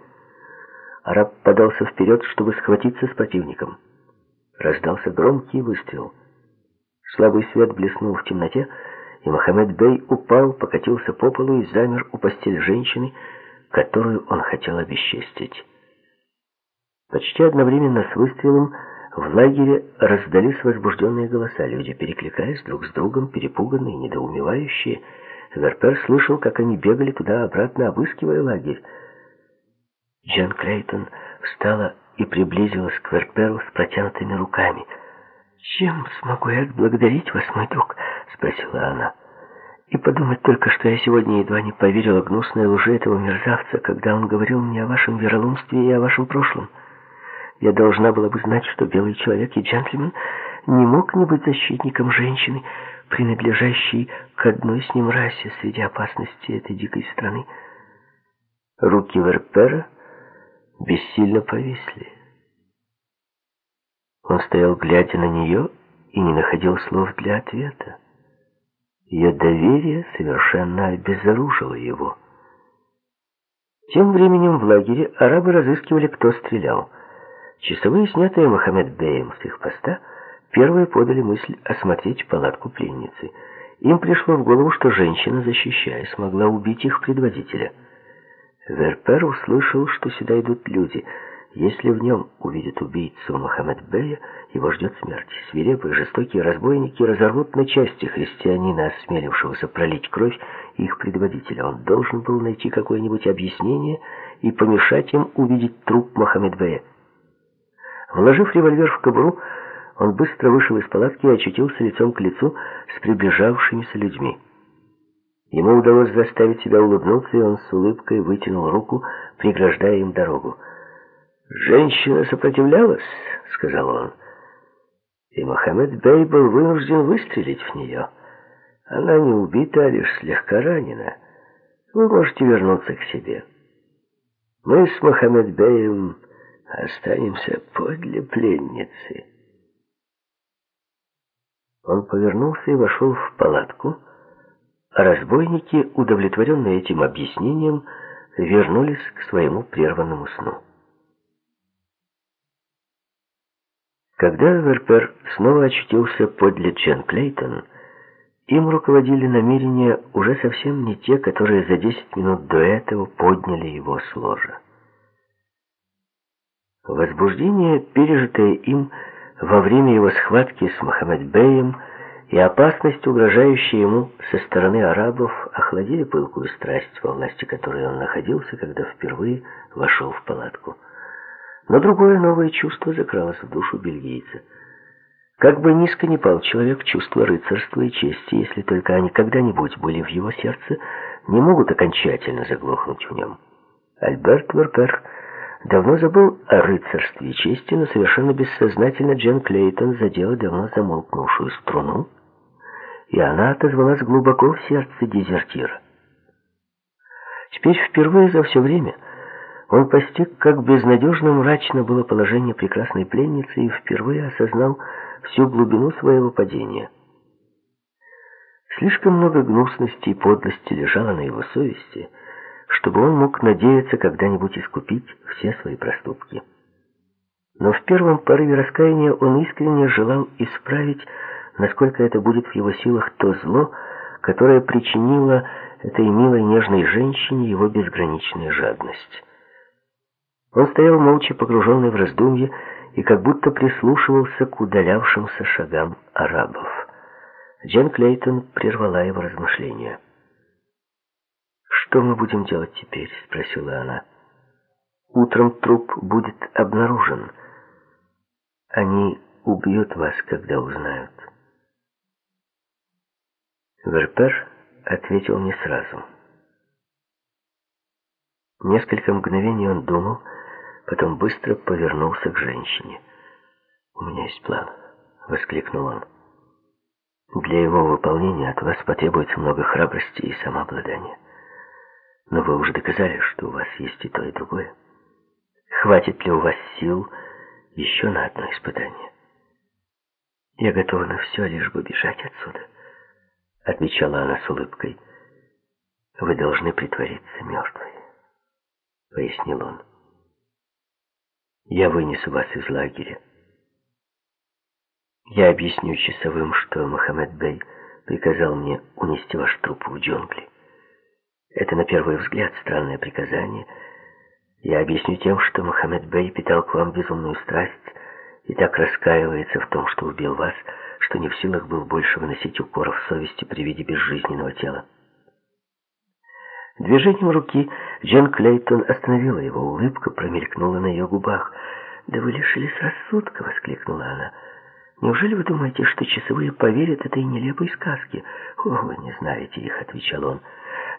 Араб подался вперед, чтобы схватиться с противником. Раздался громкий выстрел. Слабый свет блеснул в темноте, и Мохаммед Бей упал, покатился по полу и замер у постели женщины, которую он хотел обесчестить. Почти одновременно с выстрелом В лагере раздались возбужденные голоса. Люди перекликались друг с другом, перепуганные, недоумевающие. Верпер слышал, как они бегали туда-обратно, обыскивая лагерь. Джан Клейтон встала и приблизилась к Верперу с протянутыми руками. «Чем смогу я отблагодарить вас, мой друг?» — спросила она. «И подумать только, что я сегодня едва не поверила гнусной лжи этого мерзавца, когда он говорил мне о вашем вероломстве и о вашем прошлом». Я должна была бы знать, что белый человек и джентльмен не мог не быть защитником женщины, принадлежащей к одной с ним расе среди опасности этой дикой страны. Руки Верпера бессильно повисли. Он стоял, глядя на нее, и не находил слов для ответа. Ее доверие совершенно обезоружило его. Тем временем в лагере арабы разыскивали, кто стрелял. Часовые, снятые Мохаммед Беем с их поста, первые подали мысль осмотреть палатку пленницы. Им пришло в голову, что женщина, защищаясь, могла убить их предводителя. Верпер услышал, что сюда идут люди. Если в нем увидят убийцу Мохаммед Бея, его ждет смерть. Свирепые, жестокие разбойники разорвут на части христианина, осмелившегося пролить кровь их предводителя. Он должен был найти какое-нибудь объяснение и помешать им увидеть труп Мохаммед Бея. Вложив револьвер в кобуру, он быстро вышел из палатки и очутился лицом к лицу с приближавшимися людьми. Ему удалось заставить себя улыбнуться, и он с улыбкой вытянул руку, преграждая им дорогу. «Женщина сопротивлялась», — сказал он, — «и Мохаммед Бей был вынужден выстрелить в нее. Она не убита, а лишь слегка ранена. Вы можете вернуться к себе. Мы с Мохаммед Беем останемся подле пленницы. Он повернулся и вошел в палатку, а разбойники, удовлетворенные этим объяснением, вернулись к своему прерванному сну. Когда Верпер снова очутился подле Джен Клейтон, им руководили намерения уже совсем не те, которые за десять минут до этого подняли его с ложа. Возбуждение, пережитое им во время его схватки с Мохаммед-беем, и опасность, угрожающая ему со стороны арабов, охладили пылкую страсть, во власти которой он находился, когда впервые вошел в палатку. Но другое новое чувство закралось в душу бельгийца. Как бы низко ни пал человек, чувство рыцарства и чести, если только они когда-нибудь были в его сердце, не могут окончательно заглохнуть в нем. Альберт Верпер давно забыл о рыцарстве чести, но совершенно бессознательно Джен Клейтон задела давно замолкнувшую струну, и она отозвалась глубоко в сердце дезертира. Теперь впервые за все время он постиг, как безнадежно мрачно было положение прекрасной пленницы и впервые осознал всю глубину своего падения. Слишком много гнусности и подлости лежало на его совести — чтобы он мог надеяться когда-нибудь искупить все свои проступки. Но в первом порыве раскаяния он искренне желал исправить, насколько это будет в его силах, то зло, которое причинило этой милой нежной женщине его безграничная жадность. Он стоял молча погруженный в раздумье и как будто прислушивался к удалявшимся шагам арабов. Джен Клейтон прервала его размышления. «Что мы будем делать теперь?» — спросила она. «Утром труп будет обнаружен. Они убьют вас, когда узнают». Верпер ответил не сразу. Несколько мгновений он думал, потом быстро повернулся к женщине. «У меня есть план», — воскликнул он. «Для его выполнения от вас потребуется много храбрости и самообладания. Но вы уже доказали, что у вас есть и то, и другое. Хватит ли у вас сил еще на одно испытание? Я готова на все, лишь бы бежать отсюда, отвечала она с улыбкой. Вы должны притвориться мертвой, пояснил он. Я вынесу вас из лагеря. Я объясню часовым, что Мохаммед Бей приказал мне унести ваш труп в джунгли. Это на первый взгляд странное приказание. Я объясню тем, что Мохаммед Бей питал к вам безумную страсть и так раскаивается в том, что убил вас, что не в силах был больше выносить укоров совести при виде безжизненного тела. Движением руки Джен Клейтон остановила его. Улыбка промелькнула на ее губах. «Да вы лишились рассудка!» — воскликнула она. «Неужели вы думаете, что часовые поверят этой нелепой сказке?» «О, вы не знаете их», — отвечал он.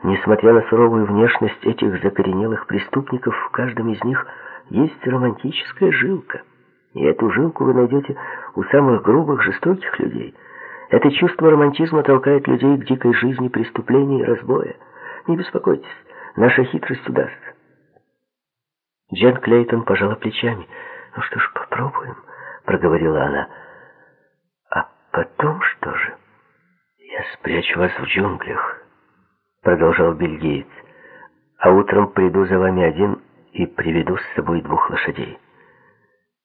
«Несмотря на суровую внешность этих закоренелых преступников, в каждом из них есть романтическая жилка. И эту жилку вы найдете у самых грубых, жестоких людей. Это чувство романтизма толкает людей к дикой жизни преступлений и разбоя. Не беспокойтесь, наша хитрость удастся». Джен Клейтон пожала плечами. «Ну что ж, попробуем», — проговорила она. Потом что же? Я спрячу вас в джунглях, продолжал бельгиец. А утром приду за вами один и приведу с собой двух лошадей.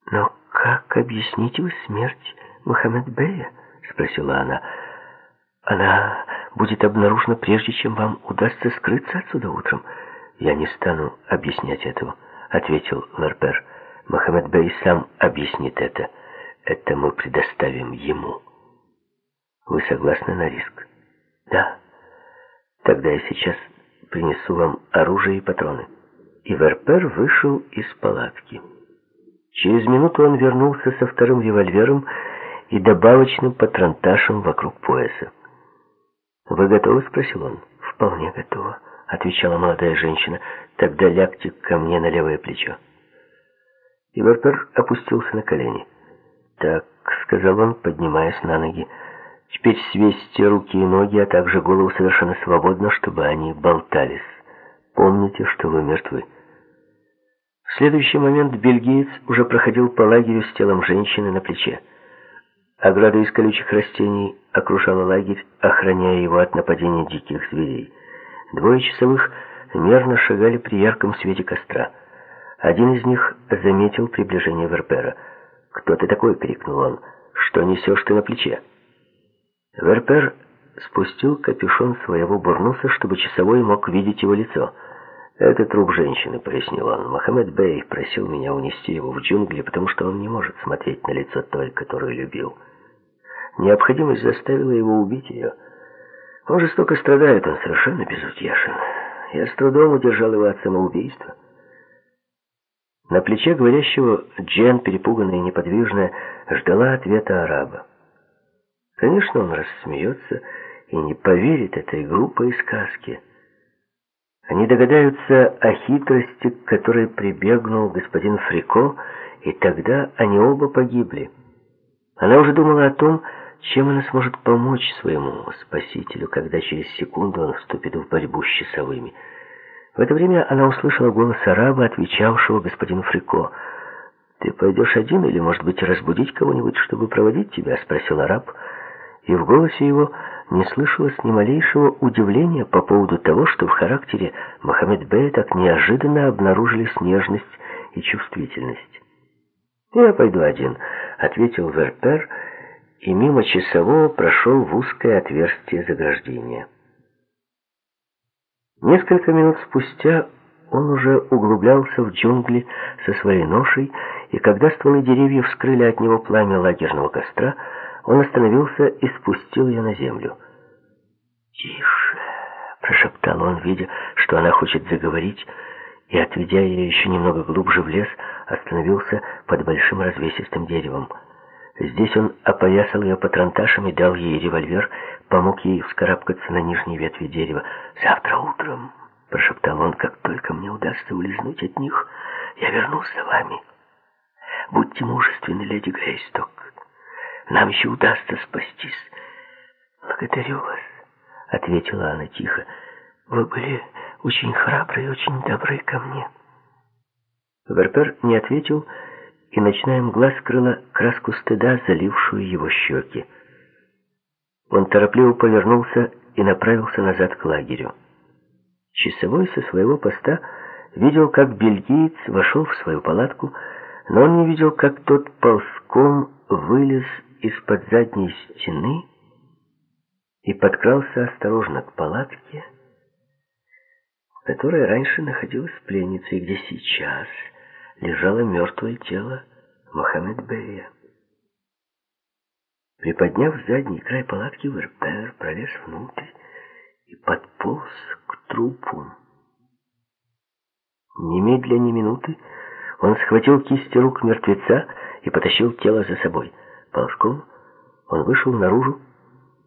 Но как объясните вы смерть Мухаммед Бея? Спросила она. Она будет обнаружена прежде, чем вам удастся скрыться отсюда утром. Я не стану объяснять этого, ответил Ларпер. Мохаммед Бей сам объяснит это. Это мы предоставим ему. Вы согласны на риск? Да. Тогда я сейчас принесу вам оружие и патроны. И Верпер вышел из палатки. Через минуту он вернулся со вторым револьвером и добавочным патронташем вокруг пояса. «Вы готовы?» — спросил он. «Вполне готова», — отвечала молодая женщина. «Тогда лягте ко мне на левое плечо». И Верпер опустился на колени. «Так», — сказал он, поднимаясь на ноги, — Теперь свесьте руки и ноги, а также голову совершенно свободно, чтобы они болтались. Помните, что вы мертвы. В следующий момент бельгиец уже проходил по лагерю с телом женщины на плече. Ограда из колючих растений окружала лагерь, охраняя его от нападения диких зверей. Двое часовых мерно шагали при ярком свете костра. Один из них заметил приближение Верпера. «Кто ты такой?» — крикнул он. «Что несешь ты на плече?» Верпер спустил капюшон своего бурнуса, чтобы часовой мог видеть его лицо. «Это труп женщины», — пояснил он. «Мохаммед Бей просил меня унести его в джунгли, потому что он не может смотреть на лицо той, которую любил. Необходимость заставила его убить ее. Он жестоко страдает, он совершенно безутешен. Я с трудом удержал его от самоубийства». На плече говорящего Джен, перепуганная и неподвижная, ждала ответа араба. Конечно, он рассмеется и не поверит этой глупой сказке. Они догадаются о хитрости, к которой прибегнул господин Фрико, и тогда они оба погибли. Она уже думала о том, чем она сможет помочь своему спасителю, когда через секунду он вступит в борьбу с часовыми. В это время она услышала голос араба, отвечавшего господину Фрико. «Ты пойдешь один или, может быть, разбудить кого-нибудь, чтобы проводить тебя?» — спросил араб и в голосе его не слышалось ни малейшего удивления по поводу того, что в характере Мохаммед Бея так неожиданно обнаружились нежность и чувствительность. «Я пойду один», — ответил Верпер, и мимо часового прошел в узкое отверстие заграждения. Несколько минут спустя он уже углублялся в джунгли со своей ношей, и когда стволы деревьев скрыли от него пламя лагерного костра, он остановился и спустил ее на землю. «Тише!» — прошептал он, видя, что она хочет заговорить, и, отведя ее еще немного глубже в лес, остановился под большим развесистым деревом. Здесь он опоясал ее патронташем и дал ей револьвер, помог ей вскарабкаться на нижней ветви дерева. «Завтра утром», — прошептал он, — «как только мне удастся улизнуть от них, я вернусь за вами. Будьте мужественны, леди Грейсток. Нам еще удастся спастись. Благодарю вас, ответила она тихо. Вы были очень храбры и очень добры ко мне. Верпер не ответил, и ночная мгла скрыла краску стыда, залившую его щеки. Он торопливо повернулся и направился назад к лагерю. Часовой со своего поста видел, как бельгиец вошел в свою палатку, но он не видел, как тот ползком вылез из-под задней стены и подкрался осторожно к палатке, которая раньше находилась пленницей, где сейчас лежало мертвое тело Мохаммед Бея. Приподняв задний край палатки, Верпер пролез внутрь и подполз к трупу. Немедля ни минуты он схватил кисти рук мертвеца и потащил тело за собой. Ползком он вышел наружу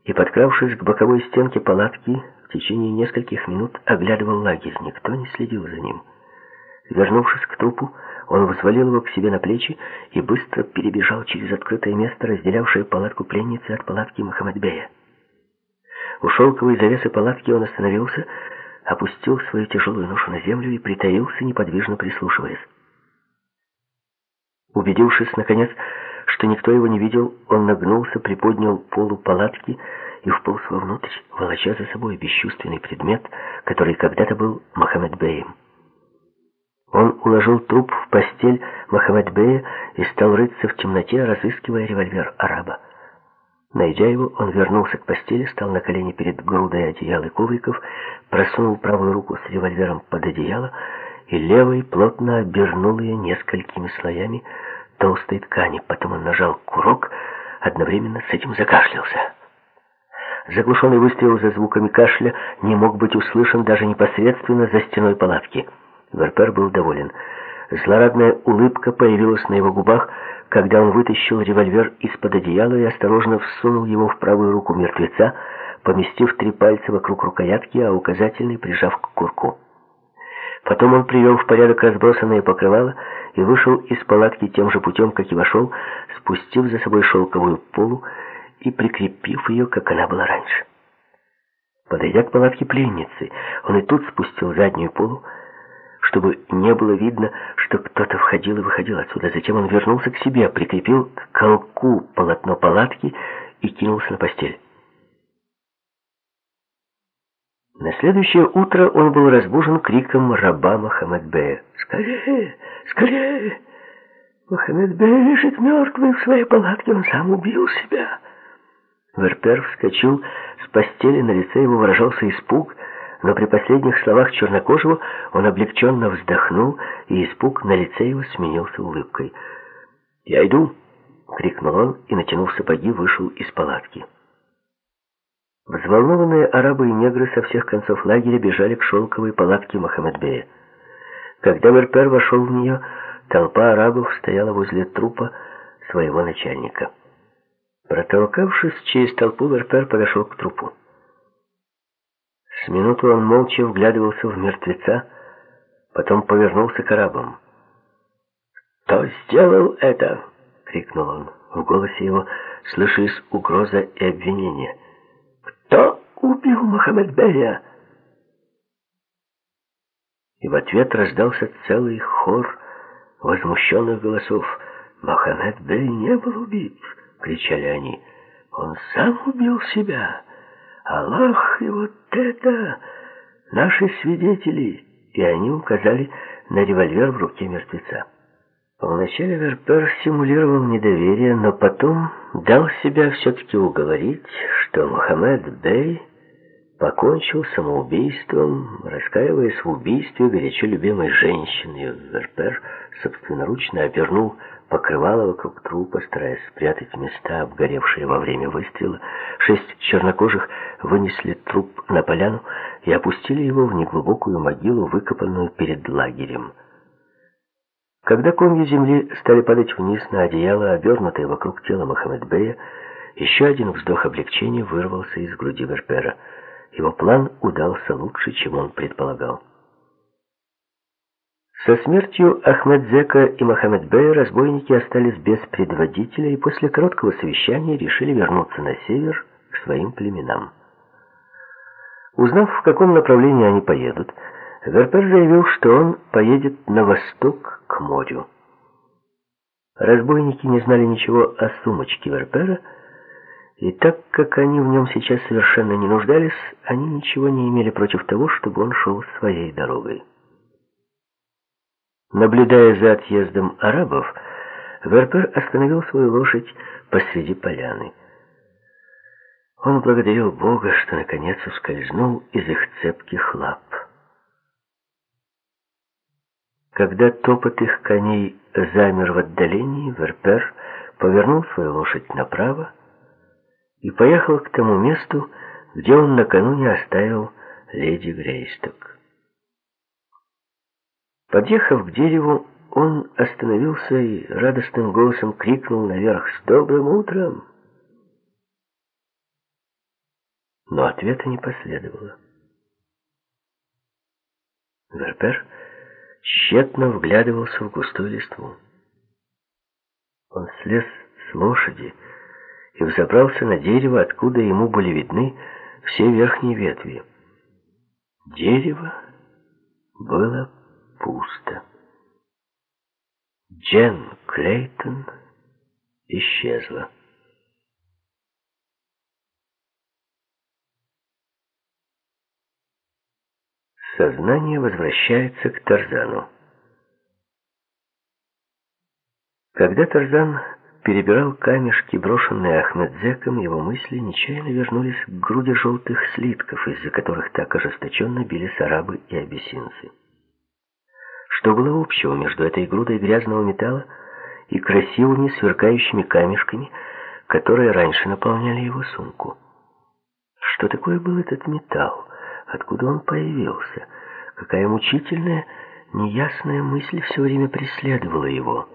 и, подкравшись к боковой стенке палатки, в течение нескольких минут оглядывал лагерь. Никто не следил за ним. Вернувшись к трупу, он взвалил его к себе на плечи и быстро перебежал через открытое место, разделявшее палатку пленницы от палатки Мухаммадбея. У шелковой завесы палатки он остановился, опустил свою тяжелую ношу на землю и притаился, неподвижно прислушиваясь. Убедившись, наконец, что никто его не видел, он нагнулся, приподнял полу палатки и вполз вовнутрь, волоча за собой бесчувственный предмет, который когда-то был Мохаммед-беем. Он уложил труп в постель Мохаммед-бея и стал рыться в темноте, разыскивая револьвер араба. Найдя его, он вернулся к постели, стал на колени перед грудой одеял и ковриков, просунул правую руку с револьвером под одеяло и левой плотно обернул ее несколькими слоями толстой ткани. Потом он нажал курок, одновременно с этим закашлялся. Заглушенный выстрел за звуками кашля не мог быть услышан даже непосредственно за стеной палатки. Верпер был доволен. Злорадная улыбка появилась на его губах, когда он вытащил револьвер из-под одеяла и осторожно всунул его в правую руку мертвеца, поместив три пальца вокруг рукоятки, а указательный прижав к курку. Потом он привел в порядок разбросанные покрывала и вышел из палатки тем же путем, как и вошел, спустив за собой шелковую полу и прикрепив ее, как она была раньше. Подойдя к палатке пленницы, он и тут спустил заднюю полу, чтобы не было видно, что кто-то входил и выходил отсюда. Затем он вернулся к себе, прикрепил к колку полотно палатки и кинулся на постель. На следующее утро он был разбужен криком раба Мохаммедбея. «Скорее! Скорее! Мохаммедбей лежит мертвый в своей палатке, он сам убил себя!» Верпер вскочил с постели, на лице его выражался испуг, но при последних словах чернокожего он облегченно вздохнул, и испуг на лице его сменился улыбкой. «Я иду!» — крикнул он и, натянув сапоги, вышел из палатки. Взволнованные арабы и негры со всех концов лагеря бежали к шелковой палатке Мохаммедбея. Когда Верпер вошел в нее, толпа арабов стояла возле трупа своего начальника. Протолкавшись через толпу, Верпер подошел к трупу. С минуту он молча вглядывался в мертвеца, потом повернулся к арабам. «Кто сделал это?» — крикнул он. В голосе его слышались угроза и обвинение. «Кто убил Мохаммедбея?» И в ответ раздался целый хор возмущенных голосов. «Мохаммед Бей не был убит!» — кричали они. «Он сам убил себя!» Аллах и вот это наши свидетели. И они указали на револьвер в руке мертвеца. Вначале Верпер симулировал недоверие, но потом дал себя все-таки уговорить, что Мухаммед Бей покончил самоубийством, раскаиваясь в убийстве горячо любимой женщины. Верпер собственноручно обернул покрывало вокруг трупа, стараясь спрятать места, обгоревшие во время выстрела. Шесть чернокожих вынесли труп на поляну и опустили его в неглубокую могилу, выкопанную перед лагерем. Когда комья земли стали падать вниз на одеяло, обернутое вокруг тела Мохаммедбея, еще один вздох облегчения вырвался из груди Верпера. Его план удался лучше, чем он предполагал. Со смертью Ахмедзека и Мохаммедбея разбойники остались без предводителя и после короткого совещания решили вернуться на север к своим племенам. Узнав, в каком направлении они поедут, Верпер заявил, что он поедет на восток к морю. Разбойники не знали ничего о сумочке Верпера, и так как они в нем сейчас совершенно не нуждались, они ничего не имели против того, чтобы он шел своей дорогой. Наблюдая за отъездом арабов, Верпер остановил свою лошадь посреди поляны. Он благодарил Бога, что наконец ускользнул из их цепких лап. Когда топот их коней замер в отдалении, Верпер повернул свою лошадь направо и поехал к тому месту, где он накануне оставил леди Грейсток. Подъехав к дереву, он остановился и радостным голосом крикнул наверх «С добрым утром!». Но ответа не последовало. Верпер тщетно вглядывался в густую листву. Он слез с лошади и взобрался на дерево, откуда ему были видны все верхние ветви. Дерево было пусто. Джен Клейтон исчезла. Сознание возвращается к Тарзану. Когда Тарзан перебирал камешки, брошенные Ахмедзеком, его мысли нечаянно вернулись к груди желтых слитков, из-за которых так ожесточенно бились арабы и абиссинцы. Что было общего между этой грудой грязного металла и красивыми сверкающими камешками, которые раньше наполняли его сумку? Что такое был этот металл? Откуда он появился? Какая мучительная, неясная мысль все время преследовала его?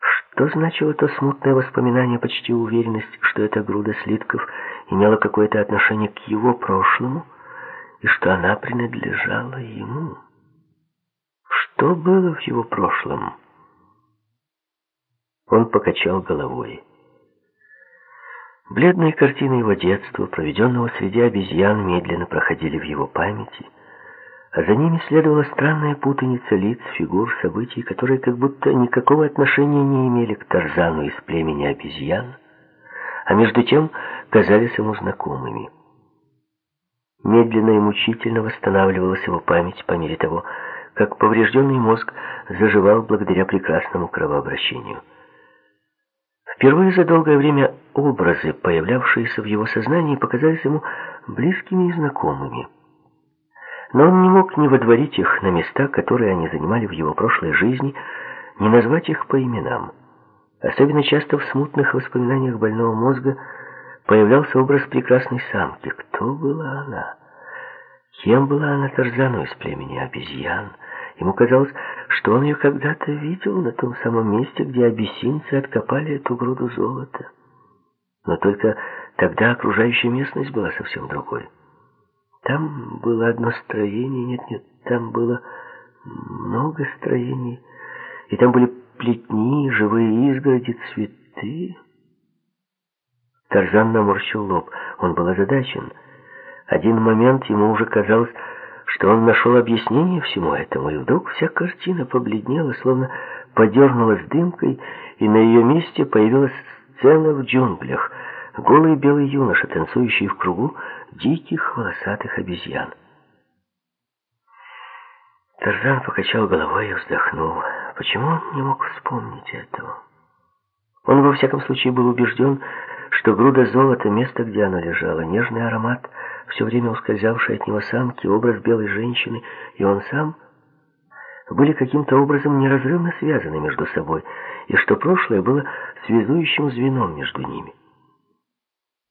Что значило то смутное воспоминание, почти уверенность, что эта груда слитков имела какое-то отношение к его прошлому, и что она принадлежала ему? Что было в его прошлом? Он покачал головой. Бледные картины его детства, проведенного среди обезьян, медленно проходили в его памяти, а за ними следовала странная путаница лиц, фигур, событий, которые как будто никакого отношения не имели к Тарзану из племени обезьян, а между тем казались ему знакомыми. Медленно и мучительно восстанавливалась его память по мере того, как поврежденный мозг заживал благодаря прекрасному кровообращению. Впервые за долгое время образы, появлявшиеся в его сознании, показались ему близкими и знакомыми но он не мог ни водворить их на места, которые они занимали в его прошлой жизни, ни назвать их по именам. Особенно часто в смутных воспоминаниях больного мозга появлялся образ прекрасной самки. Кто была она? Кем была она Тарзану из племени обезьян? Ему казалось, что он ее когда-то видел на том самом месте, где абиссинцы откопали эту груду золота. Но только тогда окружающая местность была совсем другой. Там было одно строение, нет-нет, там было много строений, и там были плетни, живые изгороди, цветы. Тарзан наморщил лоб, он был озадачен. Один момент ему уже казалось, что он нашел объяснение всему этому, и вдруг вся картина побледнела, словно подернулась дымкой, и на ее месте появилась сцена в джунглях — голый белый юноша, танцующий в кругу диких волосатых обезьян. Тарзан покачал головой и вздохнул. Почему он не мог вспомнить этого? Он, во всяком случае, был убежден, что груда золота, место, где оно лежало, нежный аромат, все время ускользавший от него самки, образ белой женщины, и он сам были каким-то образом неразрывно связаны между собой, и что прошлое было связующим звеном между ними.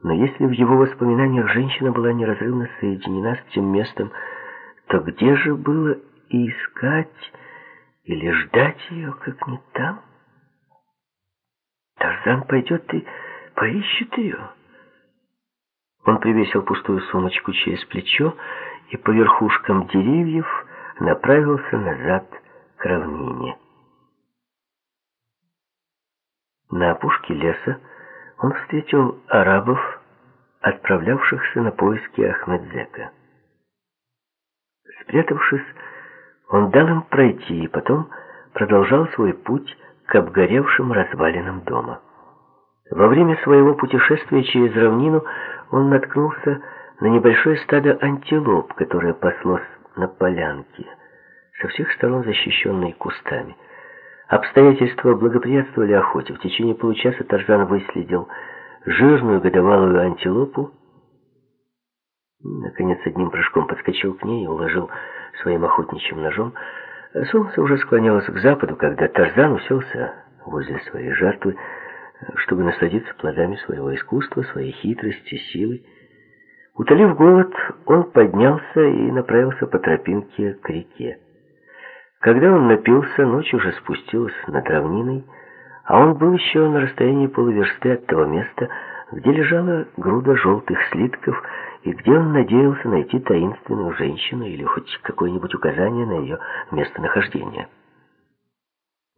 Но если в его воспоминаниях женщина была неразрывно соединена с тем местом, то где же было искать или ждать ее, как не там? Тарзан пойдет и поищет ее. Он привесил пустую сумочку через плечо и по верхушкам деревьев направился назад к равнине. На опушке леса он встретил арабов, отправлявшихся на поиски Ахмедзека. Спрятавшись, он дал им пройти и потом продолжал свой путь к обгоревшим развалинам дома. Во время своего путешествия через равнину он наткнулся на небольшое стадо антилоп, которое паслось на полянке, со всех сторон защищенной кустами. Обстоятельства благоприятствовали охоте. В течение получаса Тарзан выследил жирную годовалую антилопу. Наконец, одним прыжком подскочил к ней и уложил своим охотничьим ножом Солнце уже склонялось к западу, когда Тарзан уселся возле своей жертвы, чтобы насладиться плодами своего искусства, своей хитрости, силы. Утолив голод, он поднялся и направился по тропинке к реке. Когда он напился, ночь уже спустилась над равниной, а он был еще на расстоянии полуверсты от того места, где лежала груда желтых слитков, и где он надеялся найти таинственную женщину или хоть какое-нибудь указание на ее местонахождение.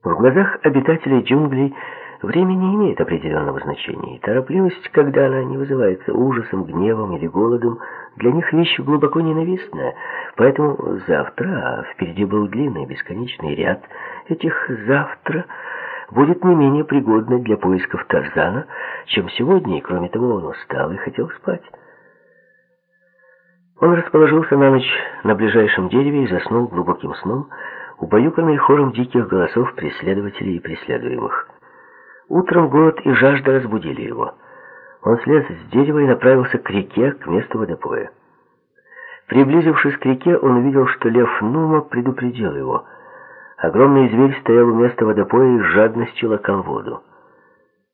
В глазах обитателей джунглей время не имеет определенного значения, и торопливость, когда она не вызывается ужасом, гневом или голодом, для них вещь глубоко ненавистная, поэтому завтра, а впереди был длинный бесконечный ряд этих «завтра», будет не менее пригодной для поисков Тарзана, чем сегодня, и кроме того он устал и хотел спать. Он расположился на ночь на ближайшем дереве и заснул глубоким сном, убаюканный хором диких голосов преследователей и преследуемых. Утром голод и жажда разбудили его. Он слез с дерева и направился к реке, к месту водопоя. Приблизившись к реке, он увидел, что лев Нума предупредил его — Огромный зверь стоял у места водопоя и с жадностью лакал воду.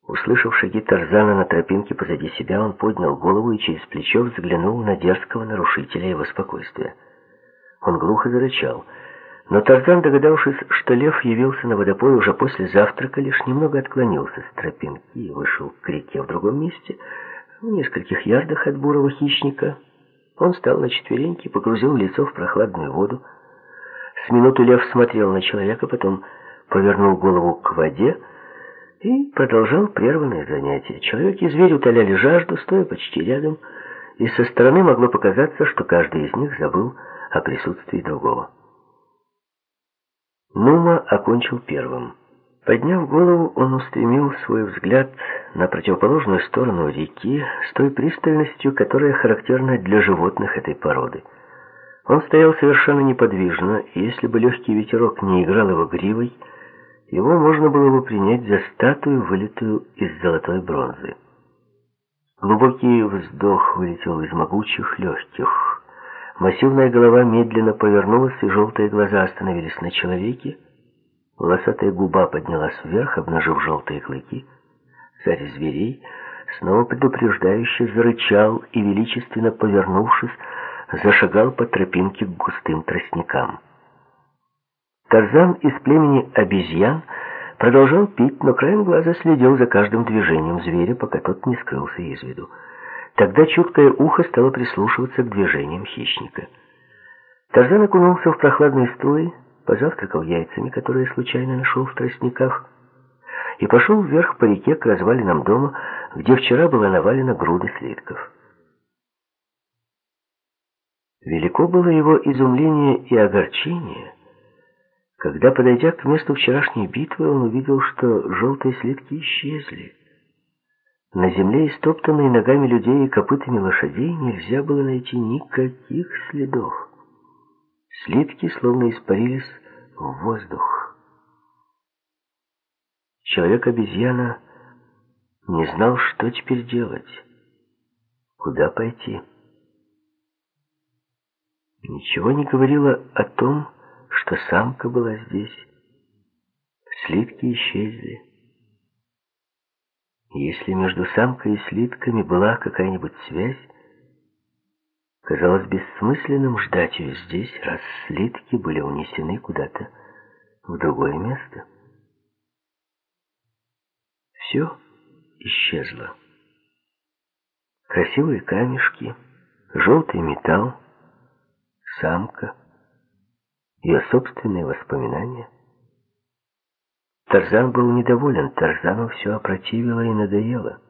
Услышав шаги Тарзана на тропинке позади себя, он поднял голову и через плечо взглянул на дерзкого нарушителя его спокойствия. Он глухо зарычал. Но Тарзан, догадавшись, что лев явился на водопой уже после завтрака, лишь немного отклонился с тропинки и вышел к реке в другом месте, в нескольких ярдах от бурого хищника. Он встал на четвереньки, погрузил лицо в прохладную воду, с минуту лев смотрел на человека, потом повернул голову к воде и продолжал прерванное занятие. Человек и зверь утоляли жажду, стоя почти рядом, и со стороны могло показаться, что каждый из них забыл о присутствии другого. Нума окончил первым. Подняв голову, он устремил свой взгляд на противоположную сторону реки с той пристальностью, которая характерна для животных этой породы. Он стоял совершенно неподвижно, и если бы легкий ветерок не играл его гривой, его можно было бы принять за статую, вылитую из золотой бронзы. Глубокий вздох вылетел из могучих легких. Массивная голова медленно повернулась, и желтые глаза остановились на человеке. Волосатая губа поднялась вверх, обнажив желтые клыки. Царь зверей снова предупреждающе зарычал и, величественно повернувшись, зашагал по тропинке к густым тростникам. Тарзан из племени обезьян продолжал пить, но краем глаза следил за каждым движением зверя, пока тот не скрылся из виду. Тогда чуткое ухо стало прислушиваться к движениям хищника. Тарзан окунулся в прохладные струи, позавтракал яйцами, которые случайно нашел в тростниках, и пошел вверх по реке к развалинам дома, где вчера была навалена груда слитков. Велико было его изумление и огорчение, когда, подойдя к месту вчерашней битвы, он увидел, что желтые слитки исчезли. На земле, истоптанной ногами людей и копытами лошадей, нельзя было найти никаких следов. Слитки словно испарились в воздух. Человек-обезьяна не знал, что теперь делать, куда пойти. Ничего не говорило о том, что самка была здесь. Слитки исчезли. Если между самкой и слитками была какая-нибудь связь, казалось бессмысленным ждать ее здесь, раз слитки были унесены куда-то в другое место. Все исчезло. Красивые камешки, желтый металл, самка, ее собственные воспоминания. Тарзан был недоволен, Тарзану все опротивило и надоело.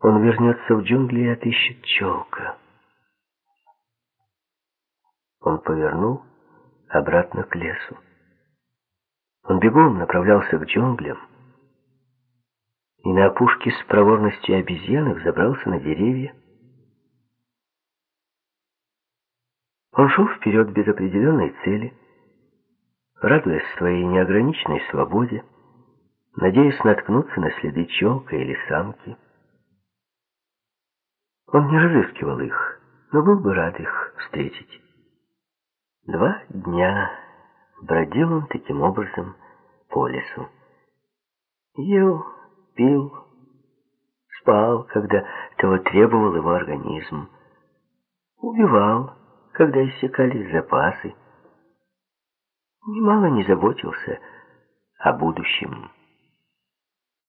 Он вернется в джунгли и отыщет челка. Он повернул обратно к лесу. Он бегом направлялся к джунглям, и на опушке с проворностью обезьяны взобрался на деревья, Он шел вперед без определенной цели, радуясь своей неограниченной свободе, надеясь наткнуться на следы челка или самки. Он не разыскивал их, но был бы рад их встретить. Два дня бродил он таким образом по лесу. Ел, пил, спал, когда того требовал его организм. Убивал, когда иссякали запасы. Немало не заботился о будущем.